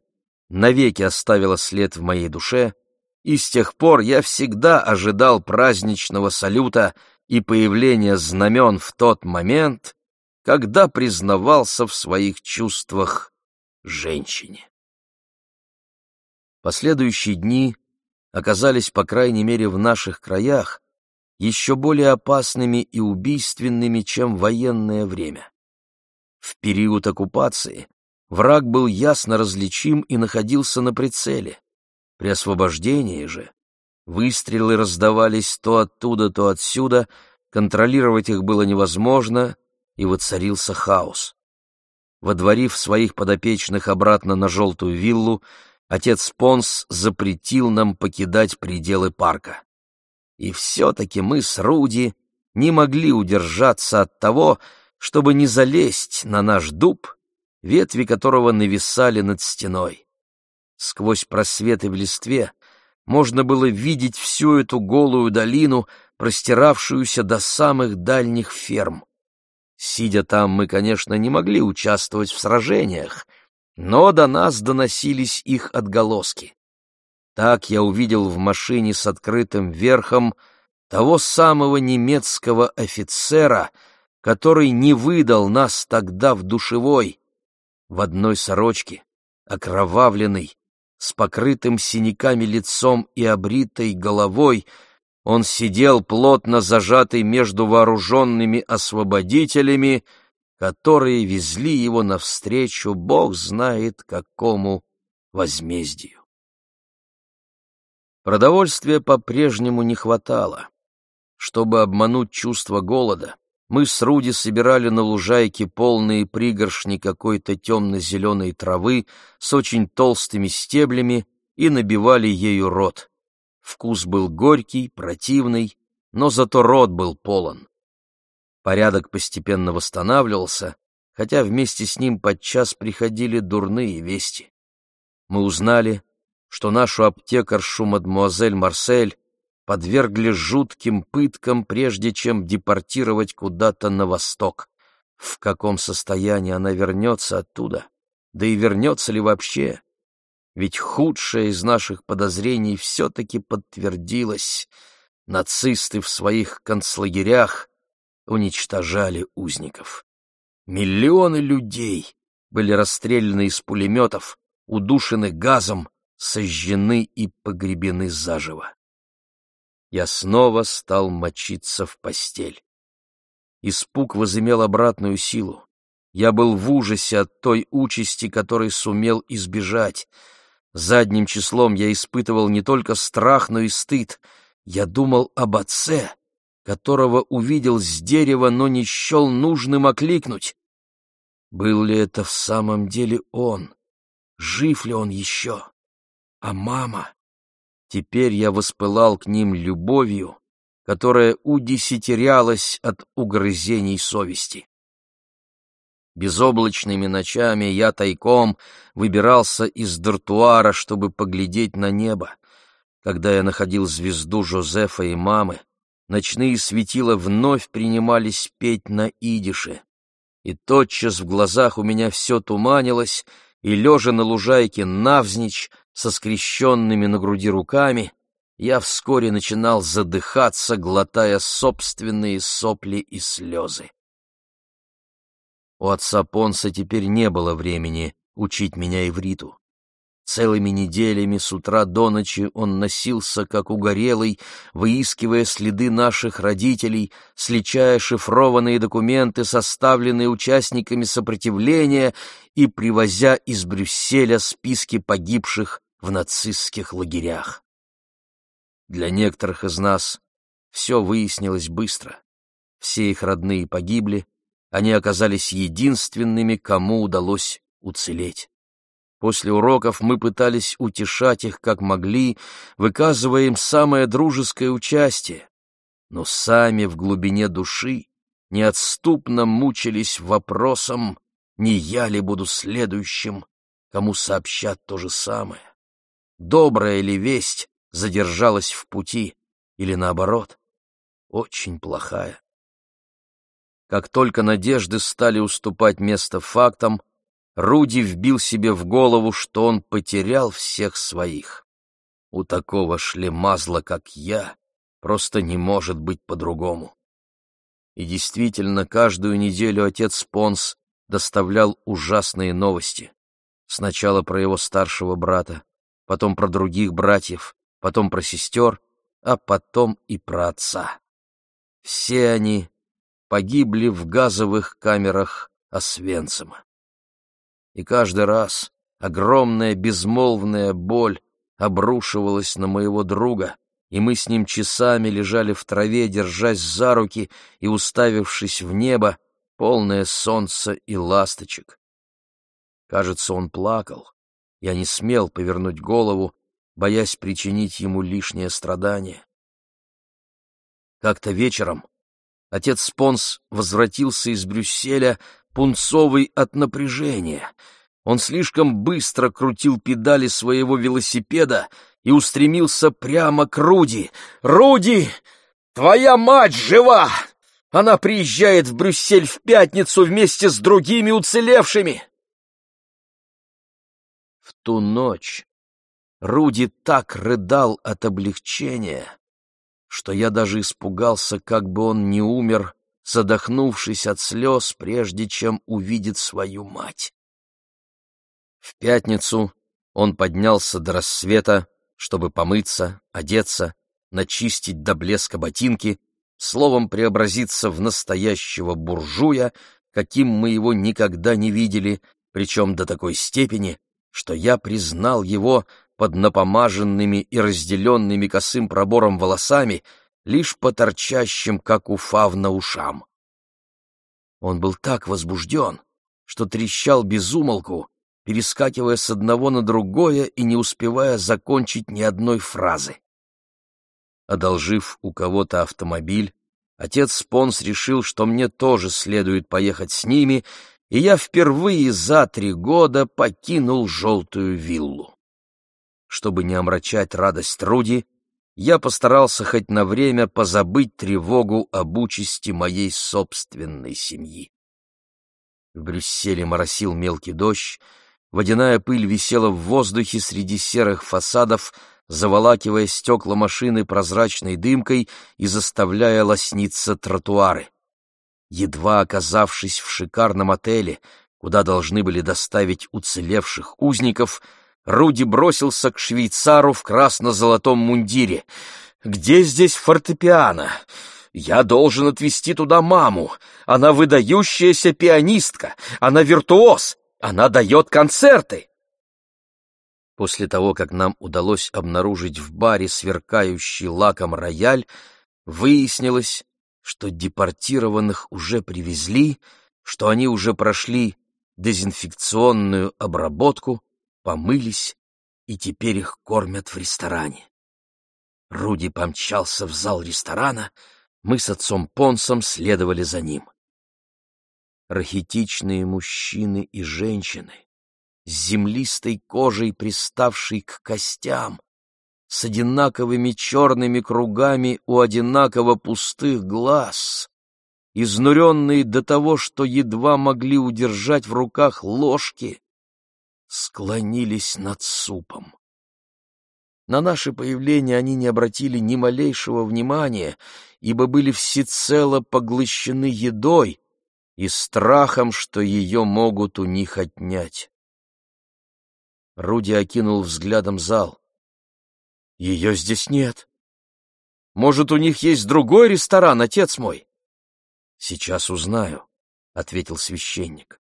навеки оставило след в моей душе, и с тех пор я всегда ожидал праздничного салюта и появления знамен в тот момент, когда признавался в своих чувствах женщине. Последующие дни оказались, по крайней мере, в наших краях, еще более опасными и убийственными, чем военное время. В период оккупации враг был ясно различим и находился на прицеле. При освобождении же выстрелы раздавались то оттуда, то отсюда, контролировать их было невозможно, и воцарился хаос. Водворив своих подопечных обратно на желтую виллу, отец Понс запретил нам покидать пределы парка. И все-таки мы с Руди не могли удержаться от того, чтобы не залезть на наш дуб, ветви которого нависали над стеной. Сквозь просветы в листве можно было видеть всю эту голую долину, простиравшуюся до самых дальних ферм. Сидя там, мы, конечно, не могли участвовать в сражениях, но до нас доносились их отголоски. Так я увидел в машине с открытым верхом того самого немецкого офицера, который не выдал нас тогда в душевой, в одной сорочке, окровавленный, с покрытым синяками лицом и обритой головой, он сидел плотно зажатый между вооруженными освободителями, которые везли его навстречу, бог знает какому возмездию. Продовольствия по-прежнему не хватало. Чтобы обмануть чувство голода, мы с Руди собирали на лужайке полные пригоршни какой-то темно-зеленой травы с очень толстыми стеблями и набивали ею рот. Вкус был горький, противный, но зато рот был полон. Порядок постепенно восстанавливался, хотя вместе с ним подчас приходили дурные вести. Мы узнали, что нашу аптекаршу мадмуазель Марсель подвергли жутким пыткам, прежде чем депортировать куда-то на восток. в каком состоянии она вернется оттуда, да и вернется ли вообще. Ведь худшее из наших подозрений все-таки подтвердилось. Нацисты в своих концлагерях уничтожали узников. Миллионы людей были расстреляны из пулеметов, удушены газом, сожжены и погребены заживо. Я снова стал мочиться в постель. Испуг возымел обратную силу. Я был в ужасе от той участи, которой сумел избежать. Задним числом я испытывал не только страх, но и стыд. Я думал об отце, которого увидел с дерева, но не счел нужным окликнуть. Был ли это в самом деле он? Жив ли он еще? А мама? Теперь я воспылал к ним любовью, которая удесятерялась от угрызений совести. Безоблачными ночами я тайком выбирался из дартуара, чтобы поглядеть на небо. Когда я находил звезду Жозефа и мамы, ночные светила вновь принимались петь на идише. И тотчас в глазах у меня все туманилось, и, лежа на лужайке навзничь, со скрещенными на груди руками, я вскоре начинал задыхаться, глотая собственные сопли и слезы. У отца Понса теперь не было времени учить меня ивриту. Целыми неделями с утра до ночи он носился, как угорелый, выискивая следы наших родителей, сличая шифрованные документы, составленные участниками сопротивления, и привозя из Брюсселя списки погибших в нацистских лагерях. Для некоторых из нас все выяснилось быстро. Все их родные погибли, они оказались единственными, кому удалось уцелеть. После уроков мы пытались утешать их как могли, выказывая им самое дружеское участие, но сами в глубине души неотступно мучились вопросом, не я ли буду следующим, кому сообщат то же самое. Добрая ли весть задержалась в пути, или наоборот, очень плохая. Как только надежды стали уступать место фактам, Руди вбил себе в голову, что он потерял всех своих. У такого шлемазла, как я, просто не может быть по-другому. И действительно, каждую неделю отец Понс доставлял ужасные новости. Сначала про его старшего брата, потом про других братьев, потом про сестер, а потом и про отца. Все они погибли в газовых камерах Освенцима. И каждый раз огромная безмолвная боль обрушивалась на моего друга, и мы с ним часами лежали в траве, держась за руки и уставившись в небо, полное солнца и ласточек. Кажется, он плакал. Я не смел повернуть голову, боясь причинить ему лишнее страдание. Как-то вечером отец Спонс возвратился из Брюсселя, пунцовый от напряжения. Он слишком быстро крутил педали своего велосипеда и устремился прямо к Руди. «Руди, твоя мать жива! Она приезжает в Брюссель в пятницу вместе с другими уцелевшими!» В ту ночь Руди так рыдал от облегчения, что я даже испугался, как бы он не умер, задохнувшись от слез, прежде чем увидит свою мать. В пятницу он поднялся до рассвета, чтобы помыться, одеться, начистить до блеска ботинки, словом преобразиться в настоящего буржуя, каким мы его никогда не видели, причем до такой степени, что я признал его под напомаженными и разделенными косым пробором волосами, лишь по торчащим, как у фавна, ушам. Он был так возбужден, что трещал без умолку, перескакивая с одного на другое и не успевая закончить ни одной фразы. Одолжив у кого-то автомобиль, отец Спонс решил, что мне тоже следует поехать с ними, и я впервые за три года покинул желтую виллу. Чтобы не омрачать радость Руди, я постарался хоть на время позабыть тревогу об участи моей собственной семьи. В Брюсселе моросил мелкий дождь, водяная пыль висела в воздухе среди серых фасадов, заволакивая стекла машины прозрачной дымкой и заставляя лосниться тротуары. Едва оказавшись в шикарном отеле, куда должны были доставить уцелевших узников, Руди бросился к швейцару в красно-золотом мундире. «Где здесь фортепиано? Я должен отвезти туда маму. Она выдающаяся пианистка, она виртуоз, она дает концерты!» После того, как нам удалось обнаружить в баре сверкающий лаком рояль, выяснилось, что депортированных уже привезли, что они уже прошли дезинфекционную обработку, помылись и теперь их кормят в ресторане. Руди помчался в зал ресторана, мы с отцом Понсом следовали за ним. Рахитичные мужчины и женщины, с землистой кожей, приставшей к костям, с одинаковыми черными кругами у одинаково пустых глаз, изнуренные до того, что едва могли удержать в руках ложки, склонились над супом. На наше появление они не обратили ни малейшего внимания, ибо были всецело поглощены едой и страхом, что ее могут у них отнять. Руди окинул взглядом зал. Ее здесь нет. Может, у них есть другой ресторан, отец мой? Сейчас узнаю, — ответил священник.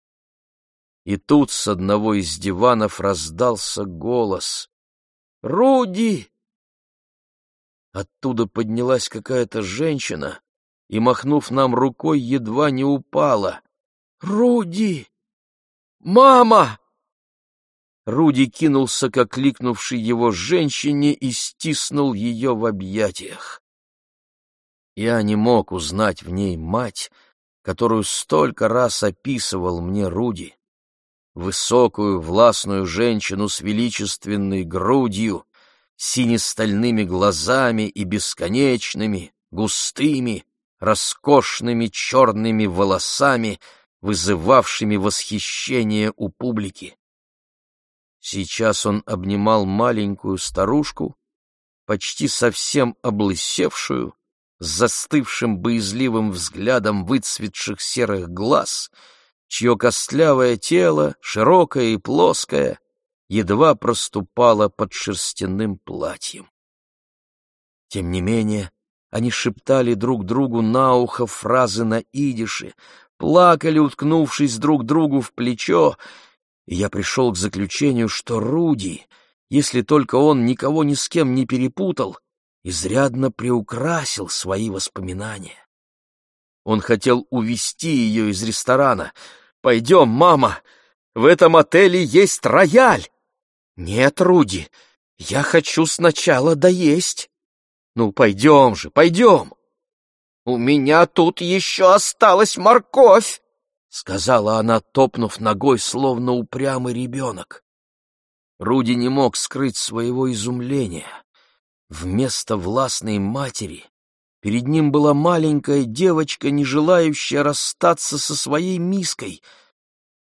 И тут с одного из диванов раздался голос. «Руди!» Оттуда поднялась какая-то женщина и, махнув нам рукой, едва не упала. «Руди! Мама!» Руди кинулся к окликнувшей его женщине и стиснул ее в объятиях. Я не мог узнать в ней мать, которую столько раз описывал мне Руди. Высокую, властную женщину с величественной грудью, сине-стальными глазами и бесконечными, густыми, роскошными черными волосами, вызывавшими восхищение у публики. Сейчас он обнимал маленькую старушку, почти совсем облысевшую, с застывшим боязливым взглядом выцветших серых глаз, чье костлявое тело, широкое и плоское, едва проступало под шерстяным платьем. Тем не менее, они шептали друг другу на ухо фразы на идише, плакали, уткнувшись друг другу в плечо, и я пришел к заключению, что Руди, если только он никого ни с кем не перепутал, изрядно приукрасил свои воспоминания. Он хотел увести ее из ресторана. «Пойдем, мама! В этом отеле есть рояль!» «Нет, Руди, я хочу сначала доесть!» «Ну, пойдем же, пойдем!» «У меня тут еще осталась морковь!» — сказала она, топнув ногой, словно упрямый ребенок. Руди не мог скрыть своего изумления. Вместо властной матери перед ним была маленькая девочка, не желающая расстаться со своей миской.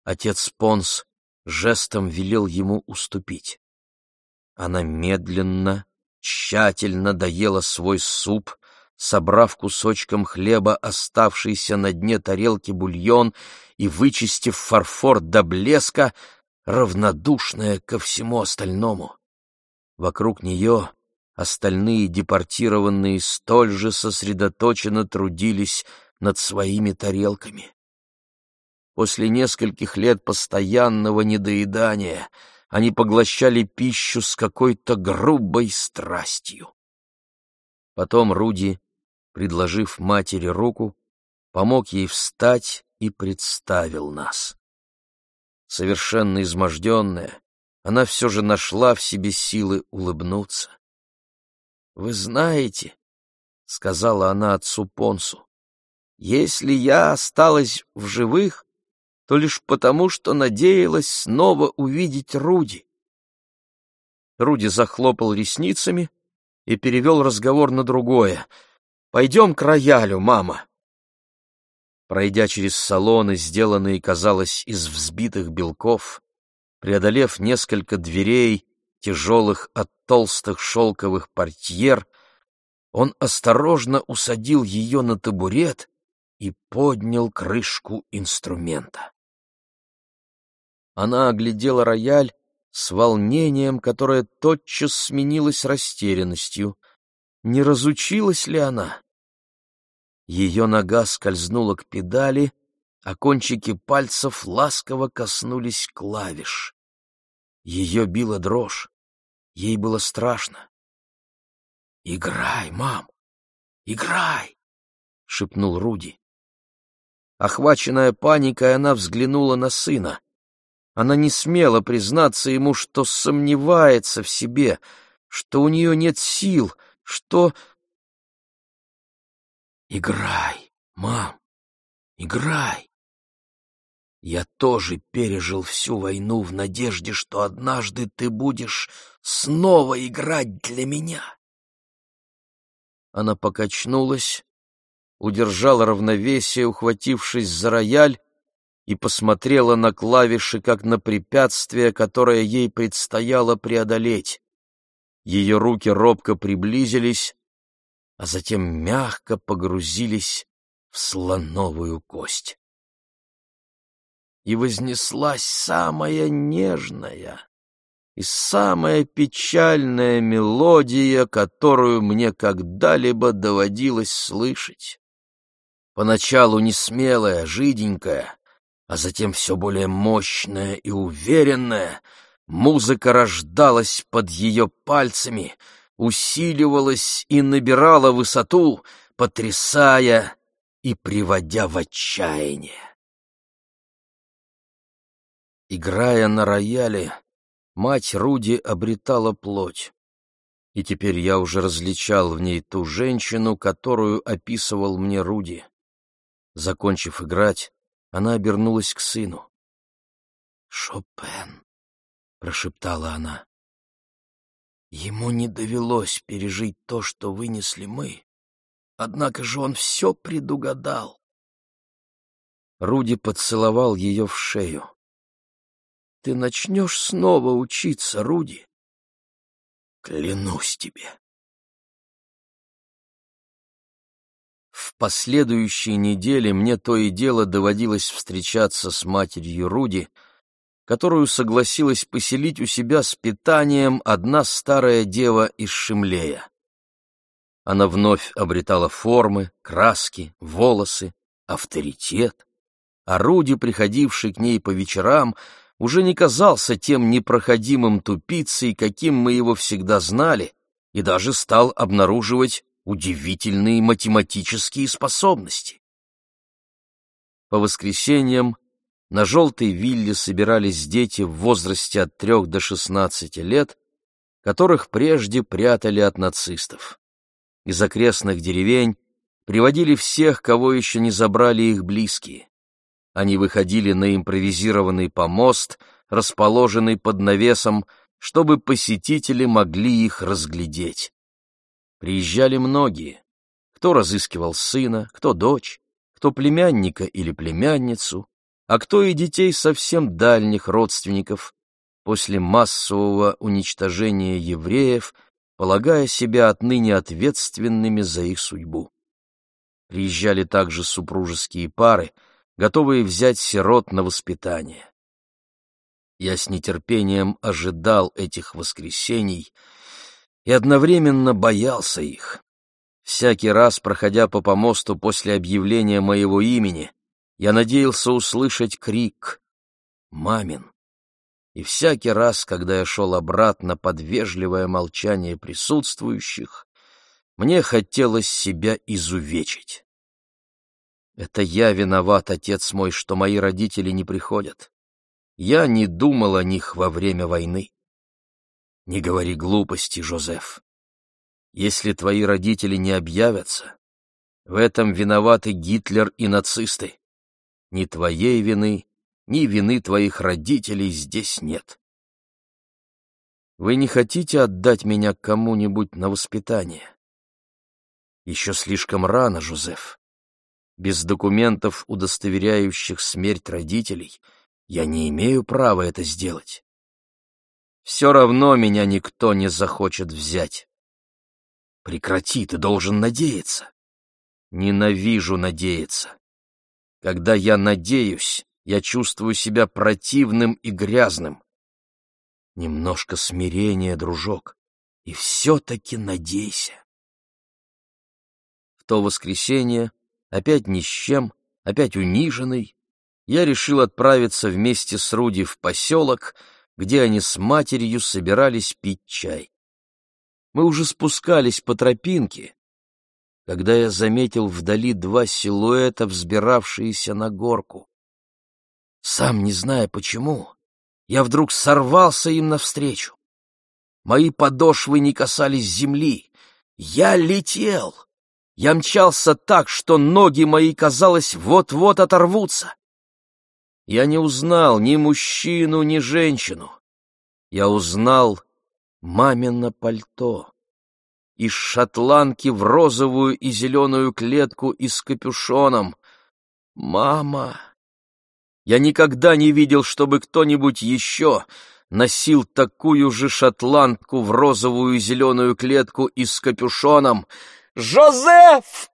Отец Понс жестом велел ему уступить. Она медленно, тщательно доела свой суп, собрав кусочком хлеба оставшийся на дне тарелки бульон и вычистив фарфор до блеска, равнодушная ко всему остальному. Вокруг нее остальные депортированные столь же сосредоточенно трудились над своими тарелками. После нескольких лет постоянного недоедания они поглощали пищу с какой-то грубой страстью. Потом Руди предложив матери руку, помог ей встать и представил нас. Совершенно изможденная, она все же нашла в себе силы улыбнуться. «Вы знаете, — сказала она отцу Понсу, — если я осталась в живых, то лишь потому, что надеялась снова увидеть Руди. Руди захлопал ресницами и перевел разговор на другое — Пойдем к роялю, мама. Пройдя через салоны, сделанные, казалось, из взбитых белков, преодолев несколько дверей, тяжелых от толстых шелковых портьер, он осторожно усадил ее на табурет и поднял крышку инструмента. Она оглядела рояль с волнением, которое тотчас сменилось растерянностью. Не разучилась ли она? Ее нога скользнула к педали, а кончики пальцев ласково коснулись клавиш. Ее била дрожь. Ей было страшно. «Играй, мам! Играй!» — шепнул Руди. Охваченная паникой, она взглянула на сына. Она не смела признаться ему, что сомневается в себе, что у нее нет сил, что... «Играй, мам, играй!» Я тоже пережил всю войну в надежде, что однажды ты будешь снова играть для меня. Она покачнулась, удержала равновесие, ухватившись за рояль, и посмотрела на клавиши, как на препятствие, которое ей предстояло преодолеть. Ее руки робко приблизились, а затем мягко погрузились в слоновую кость. И вознеслась самая нежная и самая печальная мелодия, которую мне когда-либо доводилось слышать. Поначалу несмелая, жиденькая, а затем все более мощная и уверенная, музыка рождалась под ее пальцами — усиливалась и набирала высоту, потрясая и приводя в отчаяние. Играя на рояле, мать Руди обретала плоть, и теперь я уже различал в ней ту женщину, которую описывал мне Руди. Закончив играть, она обернулась к сыну. «Шопен», — прошептала она. Ему не довелось пережить то, что вынесли мы. Однако же он все предугадал. Руди поцеловал ее в шею. — Ты начнешь снова учиться, Руди? — Клянусь тебе. В последующие недели мне то и дело доводилось встречаться с матерью Руди — которую согласилась поселить у себя с питанием одна старая дева из Шимлея. Она вновь обретала формы, краски, волосы, авторитет, а Руди, приходивший к ней по вечерам, уже не казался тем непроходимым тупицей, каким мы его всегда знали, и даже стал обнаруживать удивительные математические способности. По воскресеньям на желтой вилле собирались дети в возрасте от трех до шестнадцати лет, которых прежде прятали от нацистов. Из окрестных деревень приводили всех, кого еще не забрали их близкие. Они выходили на импровизированный помост, расположенный под навесом, чтобы посетители могли их разглядеть. Приезжали многие. Кто разыскивал сына, кто дочь, кто племянника или племянницу, а кто и детей совсем дальних родственников, после массового уничтожения евреев, полагая себя отныне ответственными за их судьбу. Приезжали также супружеские пары, готовые взять сирот на воспитание. Я с нетерпением ожидал этих воскресений и одновременно боялся их. Всякий раз, проходя по помосту после объявления моего имени, я надеялся услышать крик «Мамин!». И всякий раз, когда я шел обратно под вежливое молчание присутствующих, мне хотелось себя изувечить. Это я виноват, отец мой, что мои родители не приходят. Я не думал о них во время войны. Не говори глупости, Жозеф. Если твои родители не объявятся, в этом виноваты Гитлер и нацисты. Ни твоей вины, ни вины твоих родителей здесь нет. Вы не хотите отдать меня кому-нибудь на воспитание? Еще слишком рано, Жозеф. Без документов, удостоверяющих смерть родителей, я не имею права это сделать. Все равно меня никто не захочет взять. Прекрати, ты должен надеяться. Ненавижу надеяться. Когда я надеюсь, я чувствую себя противным и грязным. Немножко смирения, дружок, и все-таки надейся. В то воскресенье, опять ни с чем, опять униженный, я решил отправиться вместе с Руди в поселок, где они с матерью собирались пить чай. Мы уже спускались по тропинке, когда я заметил вдали два силуэта, взбиравшиеся на горку. Сам не зная почему, я вдруг сорвался им навстречу. Мои подошвы не касались земли. Я летел. Я мчался так, что ноги мои, казалось, вот-вот оторвутся. Я не узнал ни мужчину, ни женщину. Я узнал мамино пальто. Из шотландки в розовую и зеленую клетку и с капюшоном. Мама! Я никогда не видел, чтобы кто-нибудь еще носил такую же шотландку в розовую и зеленую клетку и с капюшоном. «Жозеф!»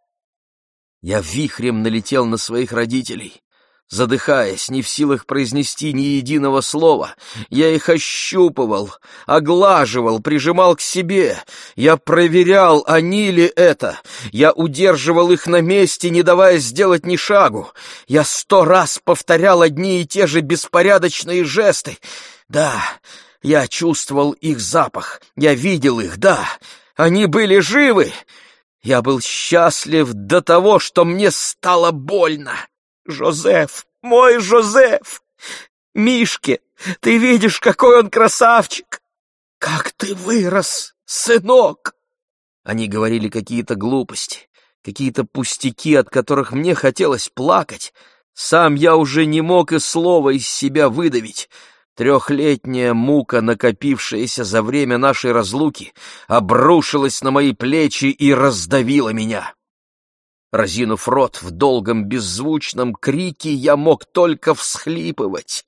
Я вихрем налетел на своих родителей. Задыхаясь, не в силах произнести ни единого слова, я их ощупывал, оглаживал, прижимал к себе. Я проверял, они ли это. Я удерживал их на месте, не давая сделать ни шагу. Я сто раз повторял одни и те же беспорядочные жесты. Да, я чувствовал их запах, я видел их, да, они были живы. Я был счастлив до того, что мне стало больно. Жозеф, мой Жозеф! Мишке, ты видишь, какой он красавчик! Как ты вырос, сынок!» Они говорили какие-то глупости, какие-то пустяки, от которых мне хотелось плакать. Сам я уже не мог и слова из себя выдавить. Трехлетняя мука, накопившаяся за время нашей разлуки, обрушилась на мои плечи и раздавила меня. Разинув рот в долгом беззвучном крике, я мог только всхлипывать.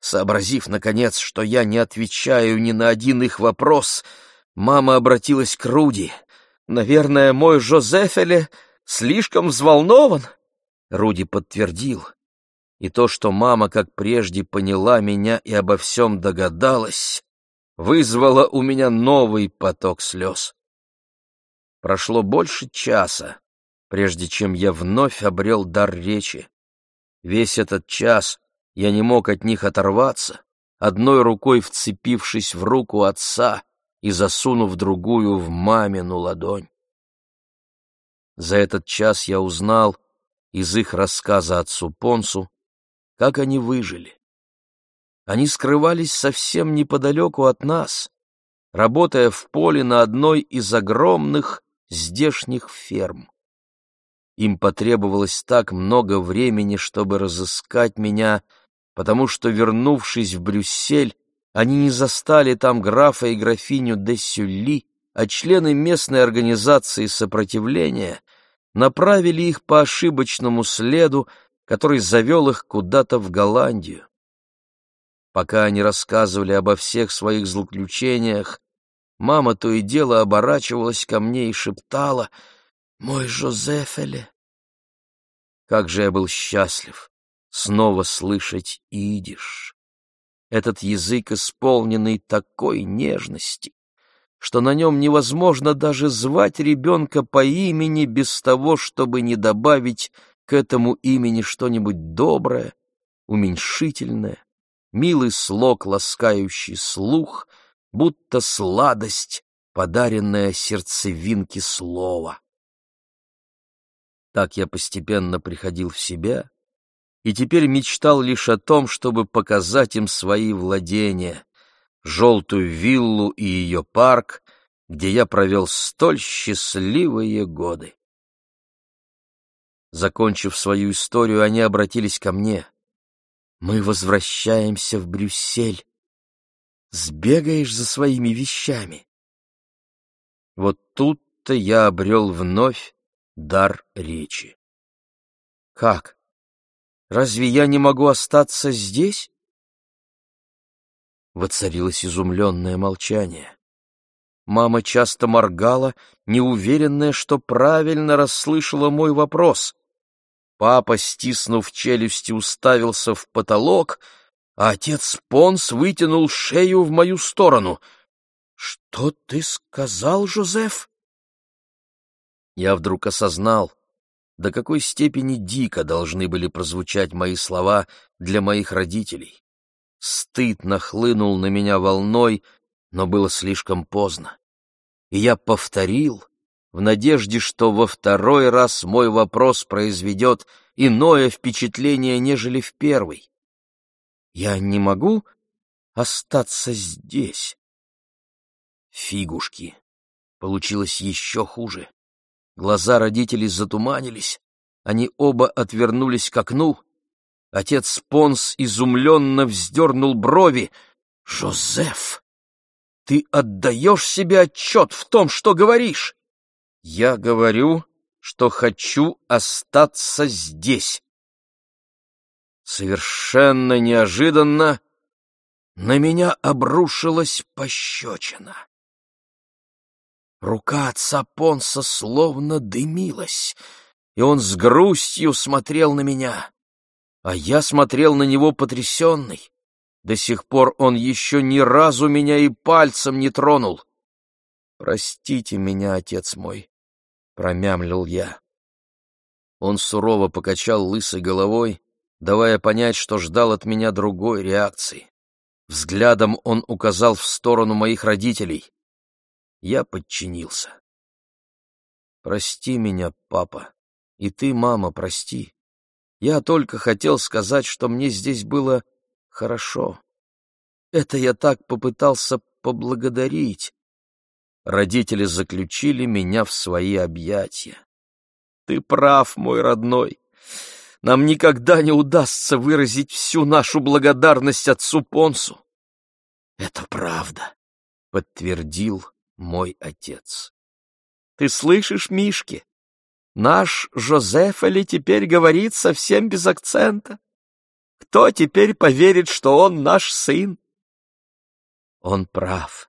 Сообразив, наконец, что я не отвечаю ни на один их вопрос, мама обратилась к Руди. «Наверное, мой Жозефеле слишком взволнован?» Руди подтвердил. И то, что мама, как прежде, поняла меня и обо всем догадалась, вызвало у меня новый поток слез. Прошло больше часа, прежде чем я вновь обрел дар речи. Весь этот час я не мог от них оторваться, одной рукой вцепившись в руку отца и засунув другую в мамину ладонь. За этот час я узнал из их рассказа отцу Понсу, как они выжили. Они скрывались совсем неподалеку от нас, работая в поле на одной из огромных здешних ферм. Им потребовалось так много времени, чтобы разыскать меня, потому что, вернувшись в Брюссель, они не застали там графа и графиню де Сюлли, а члены местной организации сопротивления направили их по ошибочному следу, который завел их куда-то в Голландию. Пока они рассказывали обо всех своих злоключениях, мама то и дело оборачивалась ко мне и шептала — мой Жозефеле! Как же я был счастлив снова слышать идиш! Этот язык, исполненный такой нежности, что на нем невозможно даже звать ребенка по имени без того, чтобы не добавить к этому имени что-нибудь доброе, уменьшительное, милый слог, ласкающий слух, будто сладость, подаренная сердцевинке слова. Так я постепенно приходил в себя и теперь мечтал лишь о том, чтобы показать им свои владения, желтую виллу и ее парк, где я провел столь счастливые годы. Закончив свою историю, они обратились ко мне. «Мы возвращаемся в Брюссель. Сбегаешь за своими вещами?» Вот тут-то я обрел вновь дар речи. Как? Разве я не могу остаться здесь? Воцарилось изумленное молчание. Мама часто моргала, неуверенная, что правильно расслышала мой вопрос. Папа, стиснув челюсти, уставился в потолок, а отец Понс вытянул шею в мою сторону. «Что ты сказал, Жозеф?» Я вдруг осознал, до какой степени дико должны были прозвучать мои слова для моих родителей. Стыд нахлынул на меня волной, но было слишком поздно. И я повторил, в надежде, что во второй раз мой вопрос произведет иное впечатление, нежели в первый. Я не могу остаться здесь. Фигушки. Получилось еще хуже. Глаза родителей затуманились, они оба отвернулись к окну. Отец Понс изумленно вздернул брови. «Жозеф, ты отдаешь себе отчет в том, что говоришь?» «Я говорю, что хочу остаться здесь». Совершенно неожиданно на меня обрушилась пощечина. Рука отца Понса словно дымилась, и он с грустью смотрел на меня, а я смотрел на него потрясенный. До сих пор он еще ни разу меня и пальцем не тронул. «Простите меня, отец мой», — промямлил я. Он сурово покачал лысой головой, давая понять, что ждал от меня другой реакции. Взглядом он указал в сторону моих родителей. Я подчинился. «Прости меня, папа, и ты, мама, прости. Я только хотел сказать, что мне здесь было хорошо. Это я так попытался поблагодарить». Родители заключили меня в свои объятия. «Ты прав, мой родной. Нам никогда не удастся выразить всю нашу благодарность отцу Понсу». «Это правда», — подтвердил мой отец. Ты слышишь, Мишки? Наш Жозефали теперь говорит совсем без акцента. Кто теперь поверит, что он наш сын? Он прав.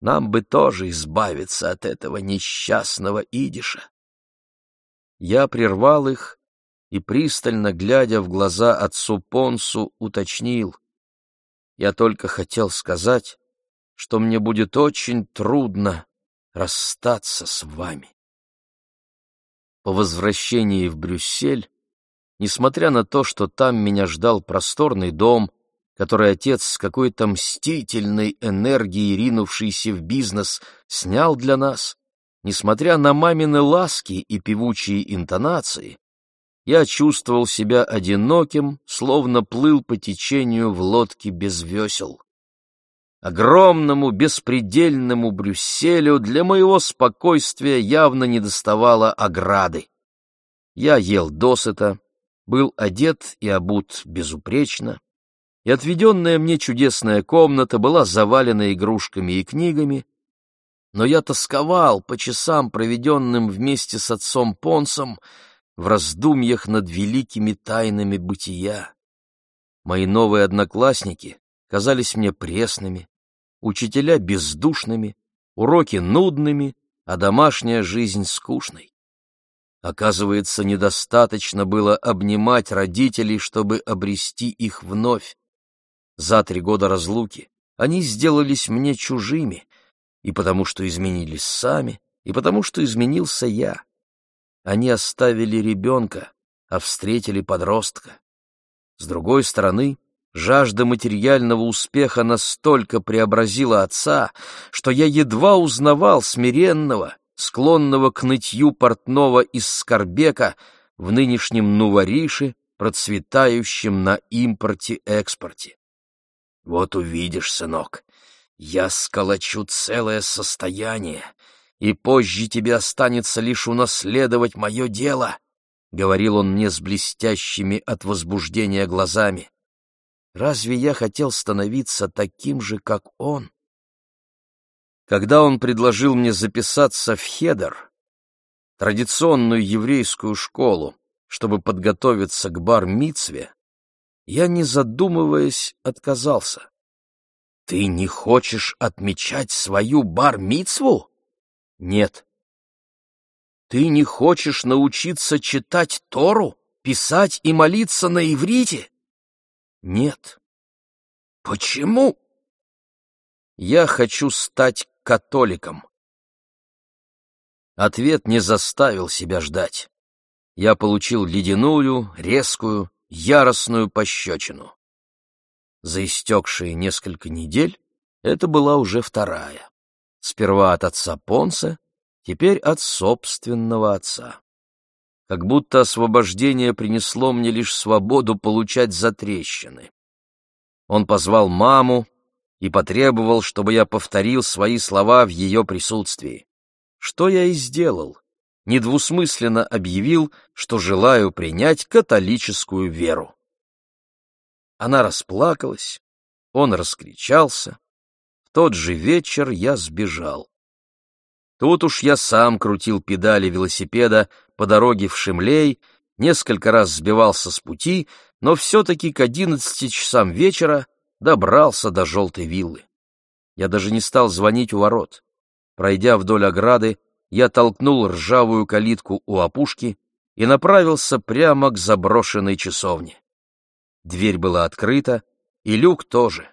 Нам бы тоже избавиться от этого несчастного идиша. Я прервал их и, пристально глядя в глаза отцу Понсу, уточнил. Я только хотел сказать, что мне будет очень трудно расстаться с вами. По возвращении в Брюссель, несмотря на то, что там меня ждал просторный дом, который отец с какой-то мстительной энергией, ринувшийся в бизнес, снял для нас, несмотря на мамины ласки и певучие интонации, я чувствовал себя одиноким, словно плыл по течению в лодке без весел. Огромному, беспредельному Брюсселю для моего спокойствия явно не доставало ограды. Я ел досыта, был одет и обут безупречно, и отведенная мне чудесная комната была завалена игрушками и книгами, но я тосковал по часам, проведенным вместе с отцом Понсом, в раздумьях над великими тайнами бытия. Мои новые одноклассники казались мне пресными, учителя бездушными, уроки нудными, а домашняя жизнь скучной. Оказывается, недостаточно было обнимать родителей, чтобы обрести их вновь. За три года разлуки они сделались мне чужими, и потому что изменились сами, и потому что изменился я. Они оставили ребенка, а встретили подростка. С другой стороны, Жажда материального успеха настолько преобразила отца, что я едва узнавал смиренного, склонного к нытью портного из Скорбека в нынешнем Нуварише, процветающем на импорте-экспорте. Вот увидишь, сынок, я сколочу целое состояние, и позже тебе останется лишь унаследовать мое дело, — говорил он мне с блестящими от возбуждения глазами. Разве я хотел становиться таким же, как он? Когда он предложил мне записаться в Хедер, традиционную еврейскую школу, чтобы подготовиться к бар-мицве, я, не задумываясь, отказался. «Ты не хочешь отмечать свою бар-мицву?» «Нет». «Ты не хочешь научиться читать Тору, писать и молиться на иврите?» «Нет». «Почему?» «Я хочу стать католиком». Ответ не заставил себя ждать. Я получил ледяную, резкую, яростную пощечину. За истекшие несколько недель это была уже вторая. Сперва от отца Понса, теперь от собственного отца. Как будто освобождение принесло мне лишь свободу получать затрещины. Он позвал маму и потребовал, чтобы я повторил свои слова в ее присутствии. Что я и сделал, недвусмысленно объявил, что желаю принять католическую веру. Она расплакалась, он раскричался. В тот же вечер я сбежал. Тут уж я сам крутил педали велосипеда по дороге в Шемлей, несколько раз сбивался с пути, но все-таки к одиннадцати часам вечера добрался до желтой виллы. Я даже не стал звонить у ворот. Пройдя вдоль ограды, я толкнул ржавую калитку у опушки и направился прямо к заброшенной часовне. Дверь была открыта, и люк тоже.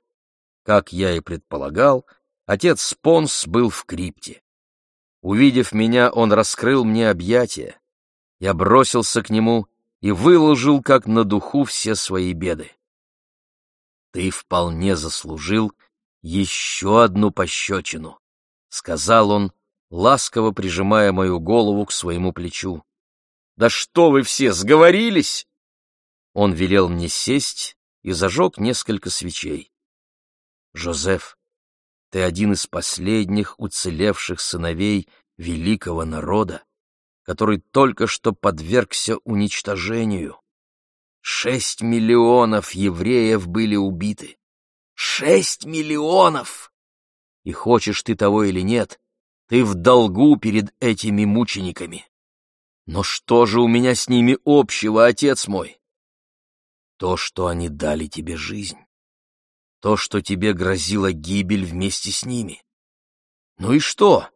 Как я и предполагал, отец Спонс был в крипте. Увидев меня, он раскрыл мне объятия. Я бросился к нему и выложил как на духу все свои беды. «Ты вполне заслужил еще одну пощечину», — сказал он, ласково прижимая мою голову к своему плечу. «Да что вы все, сговорились?» Он велел мне сесть и зажег несколько свечей. «Жозеф, ты один из последних уцелевших сыновей великого народа, который только что подвергся уничтожению. Шесть миллионов евреев были убиты. Шесть миллионов! И хочешь ты того или нет, ты в долгу перед этими мучениками. Но что же у меня с ними общего, отец мой? То, что они дали тебе жизнь. То, что тебе грозила гибель вместе с ними. Ну и что?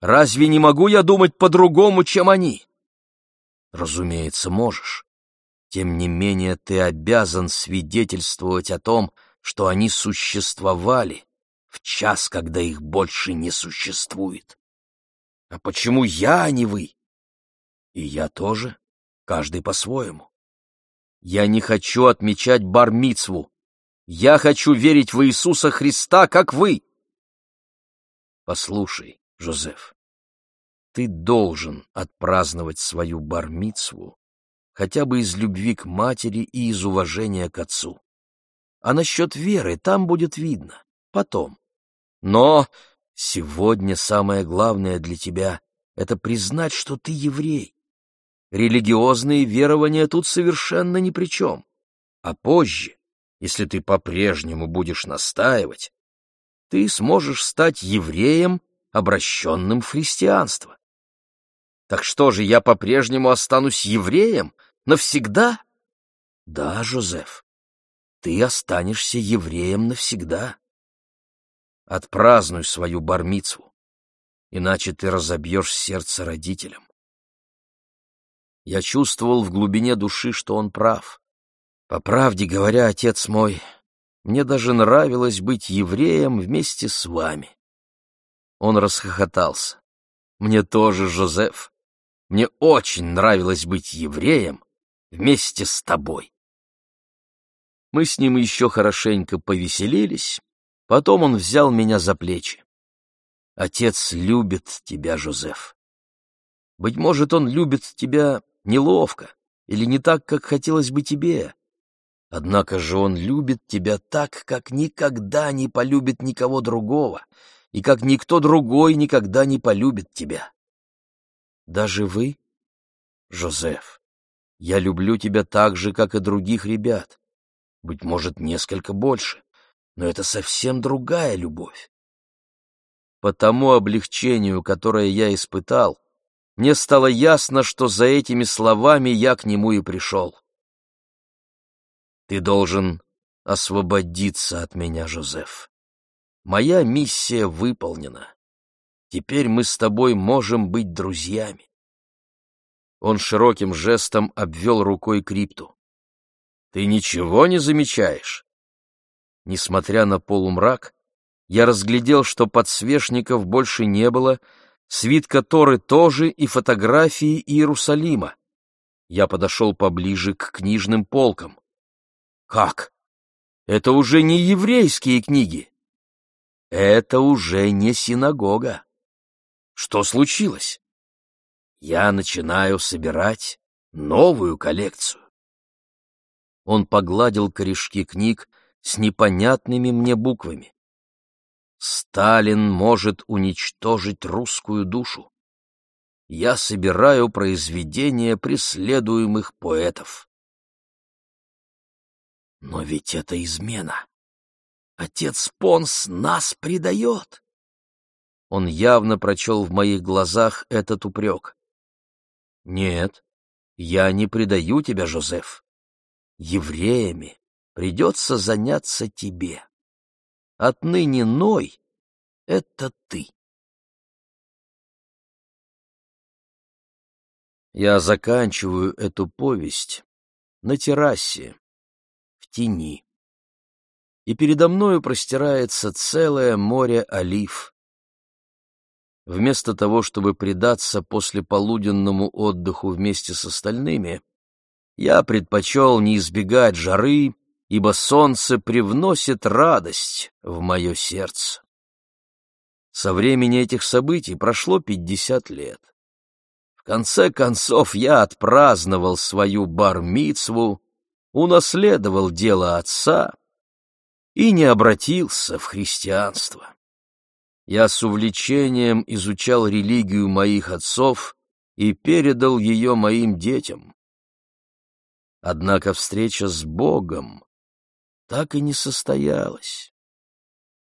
Разве не могу я думать по-другому, чем они? Разумеется, можешь. Тем не менее, ты обязан свидетельствовать о том, что они существовали в час, когда их больше не существует. А почему я, а не вы? И я тоже, каждый по-своему. Я не хочу отмечать бармицву. Я хочу верить в Иисуса Христа, как вы. Послушай, Жозеф, ты должен отпраздновать свою бармицву хотя бы из любви к матери и из уважения к отцу. А насчет веры там будет видно, потом. Но сегодня самое главное для тебя — это признать, что ты еврей. Религиозные верования тут совершенно ни при чем. А позже, если ты по-прежнему будешь настаивать, ты сможешь стать евреем, обращенным в христианство. Так что же, я по-прежнему останусь евреем? Навсегда? Да, Жозеф, ты останешься евреем навсегда. Отпразднуй свою бармицву, иначе ты разобьешь сердце родителям. Я чувствовал в глубине души, что он прав. По правде говоря, отец мой, мне даже нравилось быть евреем вместе с вами. Он расхохотался. Мне тоже, Жозеф. Мне очень нравилось быть евреем вместе с тобой. Мы с ним еще хорошенько повеселились, потом он взял меня за плечи. Отец любит тебя, Жозеф. Быть может, он любит тебя неловко или не так, как хотелось бы тебе. Однако же он любит тебя так, как никогда не полюбит никого другого, и как никто другой никогда не полюбит тебя. Даже вы, Жозеф, я люблю тебя так же, как и других ребят. Быть может, несколько больше, но это совсем другая любовь. По тому облегчению, которое я испытал, мне стало ясно, что за этими словами я к нему и пришел. Ты должен освободиться от меня, Жозеф. Моя миссия выполнена. Теперь мы с тобой можем быть друзьями. Он широким жестом обвел рукой крипту. Ты ничего не замечаешь? Несмотря на полумрак, я разглядел, что подсвечников больше не было, свитка Торы тоже и фотографии Иерусалима. Я подошел поближе к книжным полкам. Как? Это уже не еврейские книги. Это уже не синагога. Что случилось? Я начинаю собирать новую коллекцию. Он погладил корешки книг с непонятными мне буквами. Сталин может уничтожить русскую душу. Я собираю произведения преследуемых поэтов. Но ведь это измена. Отец Понс нас предает. Он явно прочел в моих глазах этот упрек. Нет, я не предаю тебя, Жозеф. Евреями придется заняться тебе. Отныне Ной — это ты. Я заканчиваю эту повесть на террасе, в тени. И передо мною простирается целое море олив. Вместо того, чтобы предаться послеполуденному отдыху вместе с остальными, я предпочел не избегать жары ибо солнце привносит радость в мое сердце. Со времени этих событий прошло пятьдесят лет. В конце концов я отпраздновал свою бармицву, унаследовал дело отца и не обратился в христианство. Я с увлечением изучал религию моих отцов и передал ее моим детям. Однако встреча с Богом так и не состоялось.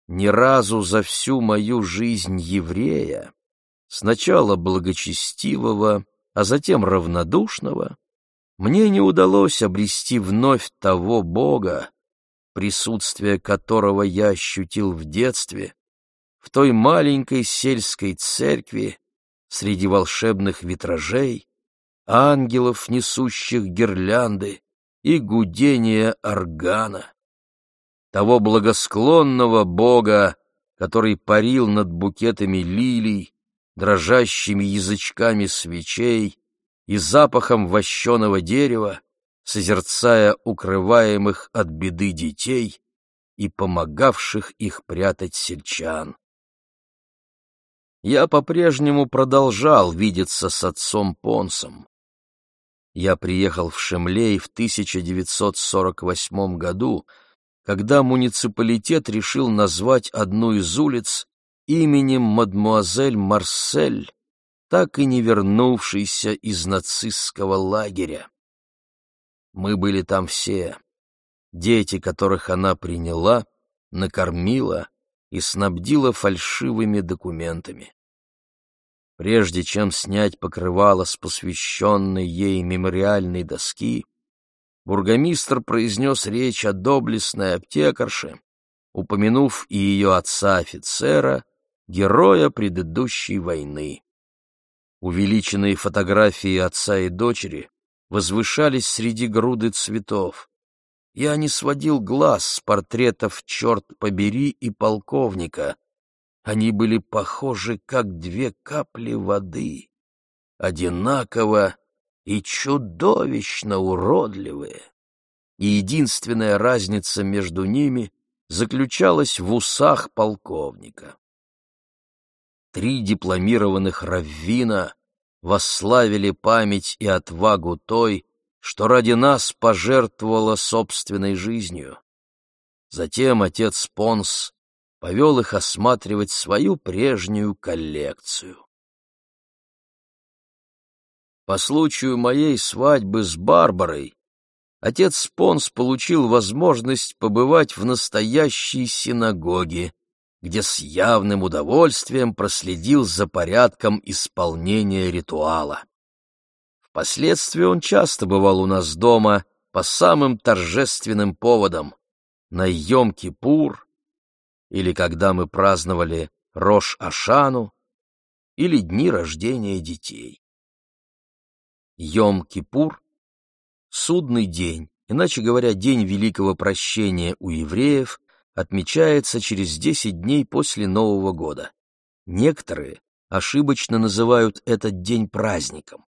Ни разу за всю мою жизнь еврея, сначала благочестивого, а затем равнодушного, мне не удалось обрести вновь того Бога, присутствие которого я ощутил в детстве, в той маленькой сельской церкви среди волшебных витражей, ангелов, несущих гирлянды, и гудения органа того благосклонного Бога, который парил над букетами лилий, дрожащими язычками свечей и запахом вощеного дерева, созерцая укрываемых от беды детей и помогавших их прятать сельчан. Я по-прежнему продолжал видеться с отцом Понсом. Я приехал в Шемлей в 1948 году, когда муниципалитет решил назвать одну из улиц именем мадмуазель Марсель, так и не вернувшейся из нацистского лагеря. Мы были там все, дети, которых она приняла, накормила и снабдила фальшивыми документами. Прежде чем снять покрывало с посвященной ей мемориальной доски, бургомистр произнес речь о доблестной аптекарше, упомянув и ее отца-офицера, героя предыдущей войны. Увеличенные фотографии отца и дочери возвышались среди груды цветов. Я не сводил глаз с портретов «Черт побери» и полковника. Они были похожи, как две капли воды, одинаково и чудовищно уродливые. И единственная разница между ними заключалась в усах полковника. Три дипломированных раввина восславили память и отвагу той, что ради нас пожертвовала собственной жизнью. Затем отец Понс повел их осматривать свою прежнюю коллекцию. По случаю моей свадьбы с Барбарой отец Понс получил возможность побывать в настоящей синагоге, где с явным удовольствием проследил за порядком исполнения ритуала. Впоследствии он часто бывал у нас дома по самым торжественным поводам — на Йом-Кипур, или когда мы праздновали Рош-Ашану, или дни рождения детей. Йом-Кипур — судный день, иначе говоря, день Великого Прощения у евреев, отмечается через десять дней после Нового года. Некоторые ошибочно называют этот день праздником.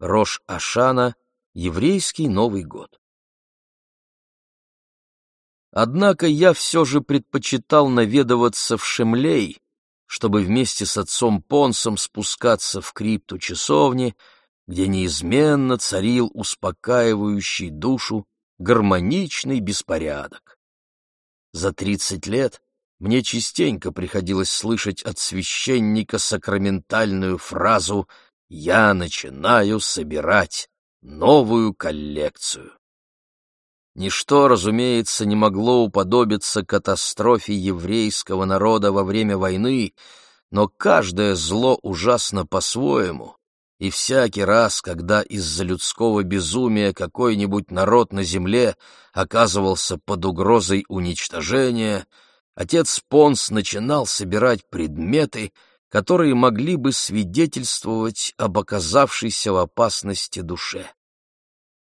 Рош-Ашана — еврейский Новый год. Однако я все же предпочитал наведываться в Шемлей, чтобы вместе с отцом Понсом спускаться в крипту часовни, где неизменно царил успокаивающий душу гармоничный беспорядок. За тридцать лет мне частенько приходилось слышать от священника сакраментальную фразу «Я начинаю собирать новую коллекцию». Ничто, разумеется, не могло уподобиться катастрофе еврейского народа во время войны, но каждое зло ужасно по-своему, и всякий раз, когда из-за людского безумия какой-нибудь народ на земле оказывался под угрозой уничтожения, отец Понс начинал собирать предметы, которые могли бы свидетельствовать об оказавшейся в опасности душе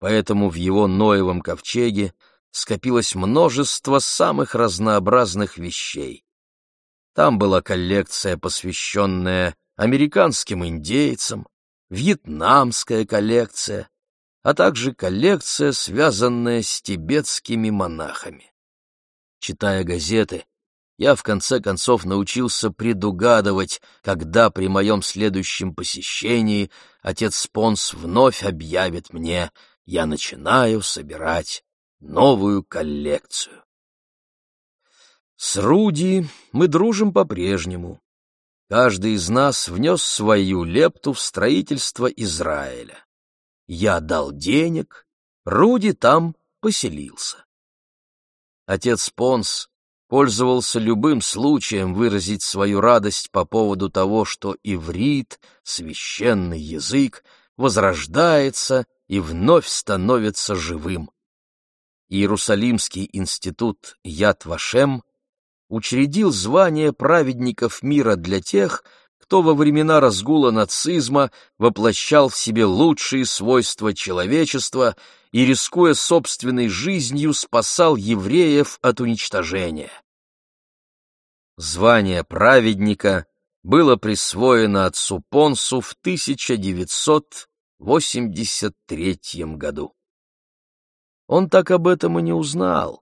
поэтому в его Ноевом ковчеге скопилось множество самых разнообразных вещей. Там была коллекция, посвященная американским индейцам, вьетнамская коллекция, а также коллекция, связанная с тибетскими монахами. Читая газеты, я в конце концов научился предугадывать, когда при моем следующем посещении отец Спонс вновь объявит мне — я начинаю собирать новую коллекцию. С Руди мы дружим по-прежнему. Каждый из нас внес свою лепту в строительство Израиля. Я дал денег, Руди там поселился. Отец Понс пользовался любым случаем выразить свою радость по поводу того, что иврит, священный язык, возрождается и вновь становится живым. Иерусалимский институт Яд Вашем учредил звание праведников мира для тех, кто во времена разгула нацизма воплощал в себе лучшие свойства человечества и, рискуя собственной жизнью, спасал евреев от уничтожения. Звание праведника было присвоено отцу Понсу в 1900 83 году. Он так об этом и не узнал,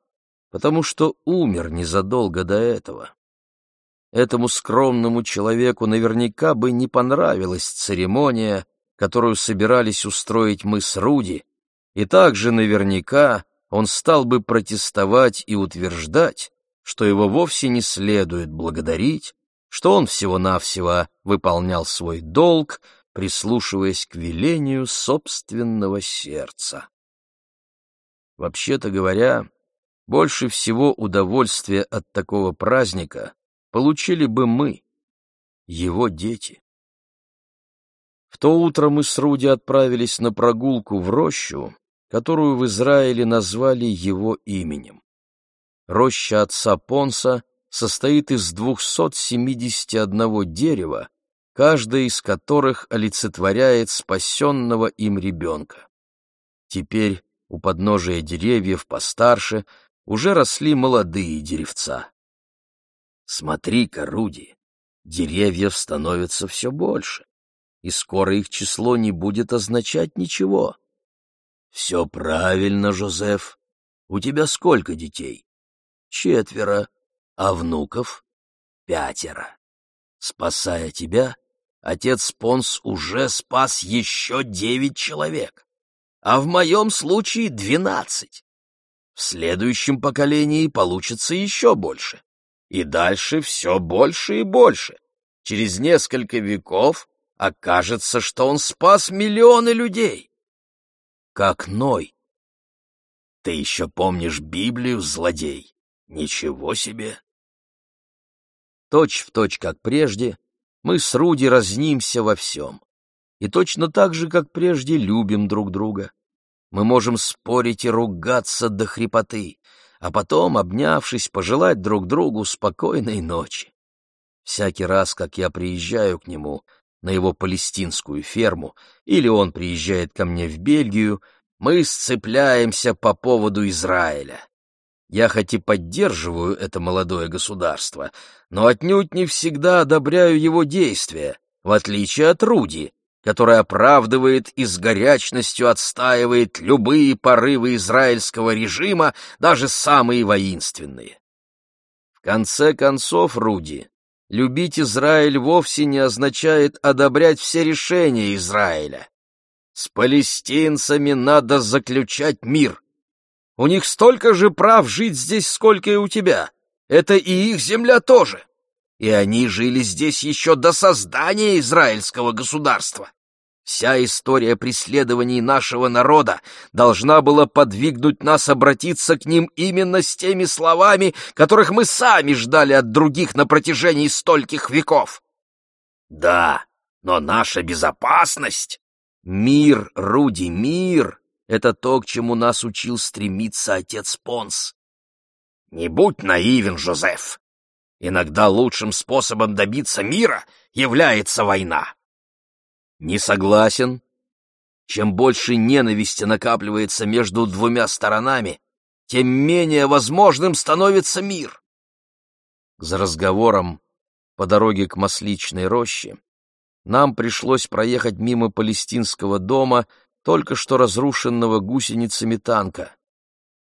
потому что умер незадолго до этого. Этому скромному человеку наверняка бы не понравилась церемония, которую собирались устроить мы с Руди, и также наверняка он стал бы протестовать и утверждать, что его вовсе не следует благодарить, что он всего-навсего выполнял свой долг, прислушиваясь к велению собственного сердца. Вообще-то говоря, больше всего удовольствия от такого праздника получили бы мы, его дети. В то утро мы с Руди отправились на прогулку в рощу, которую в Израиле назвали его именем. Роща отца Понса состоит из 271 дерева, каждая из которых олицетворяет спасенного им ребенка. Теперь у подножия деревьев постарше уже росли молодые деревца. Смотри-ка, Руди, деревьев становится все больше, и скоро их число не будет означать ничего. Все правильно, Жозеф. У тебя сколько детей? Четверо. А внуков? Пятеро. Спасая тебя, отец Понс уже спас еще девять человек, а в моем случае двенадцать. В следующем поколении получится еще больше. И дальше все больше и больше. Через несколько веков окажется, что он спас миллионы людей. Как Ной. Ты еще помнишь Библию, злодей? Ничего себе! Точь в точь, как прежде, мы с Руди разнимся во всем. И точно так же, как прежде, любим друг друга. Мы можем спорить и ругаться до хрипоты, а потом, обнявшись, пожелать друг другу спокойной ночи. Всякий раз, как я приезжаю к нему на его палестинскую ферму, или он приезжает ко мне в Бельгию, мы сцепляемся по поводу Израиля. Я хоть и поддерживаю это молодое государство, но отнюдь не всегда одобряю его действия, в отличие от Руди, который оправдывает и с горячностью отстаивает любые порывы израильского режима, даже самые воинственные. В конце концов, Руди, любить Израиль вовсе не означает одобрять все решения Израиля. С палестинцами надо заключать мир. У них столько же прав жить здесь, сколько и у тебя. Это и их земля тоже. И они жили здесь еще до создания израильского государства. Вся история преследований нашего народа должна была подвигнуть нас обратиться к ним именно с теми словами, которых мы сами ждали от других на протяжении стольких веков. Да, но наша безопасность Мир, Руди, мир — это то, к чему нас учил стремиться отец Понс. Не будь наивен, Жозеф. Иногда лучшим способом добиться мира является война. Не согласен. Чем больше ненависти накапливается между двумя сторонами, тем менее возможным становится мир. За разговором по дороге к Масличной роще нам пришлось проехать мимо палестинского дома, только что разрушенного гусеницами танка.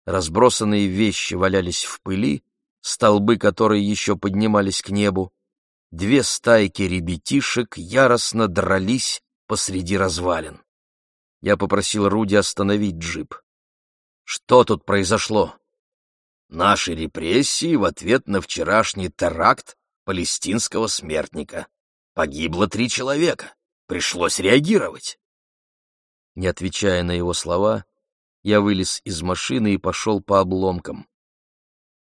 Разбросанные вещи валялись в пыли, столбы которые еще поднимались к небу. Две стайки ребятишек яростно дрались посреди развалин. Я попросил Руди остановить джип. Что тут произошло? Наши репрессии в ответ на вчерашний теракт палестинского смертника. Погибло три человека. Пришлось реагировать. Не отвечая на его слова, я вылез из машины и пошел по обломкам.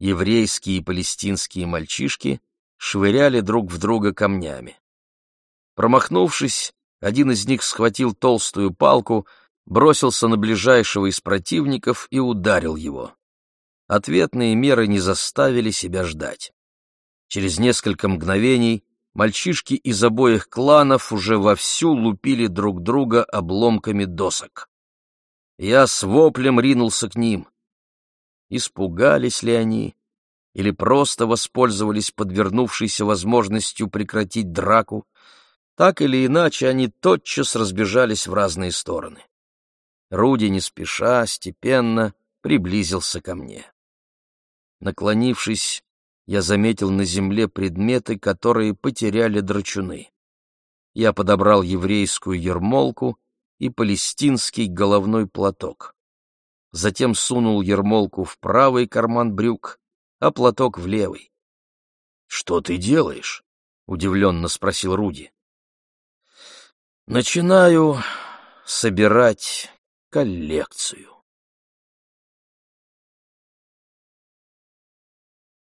Еврейские и палестинские мальчишки швыряли друг в друга камнями. Промахнувшись, один из них схватил толстую палку, бросился на ближайшего из противников и ударил его. Ответные меры не заставили себя ждать. Через несколько мгновений мальчишки из обоих кланов уже вовсю лупили друг друга обломками досок. Я с воплем ринулся к ним. Испугались ли они или просто воспользовались подвернувшейся возможностью прекратить драку, так или иначе они тотчас разбежались в разные стороны. Руди не спеша, степенно приблизился ко мне. Наклонившись, я заметил на земле предметы, которые потеряли драчуны. Я подобрал еврейскую ермолку и палестинский головной платок. Затем сунул ермолку в правый карман брюк, а платок в левый. — Что ты делаешь? — удивленно спросил Руди. — Начинаю собирать коллекцию.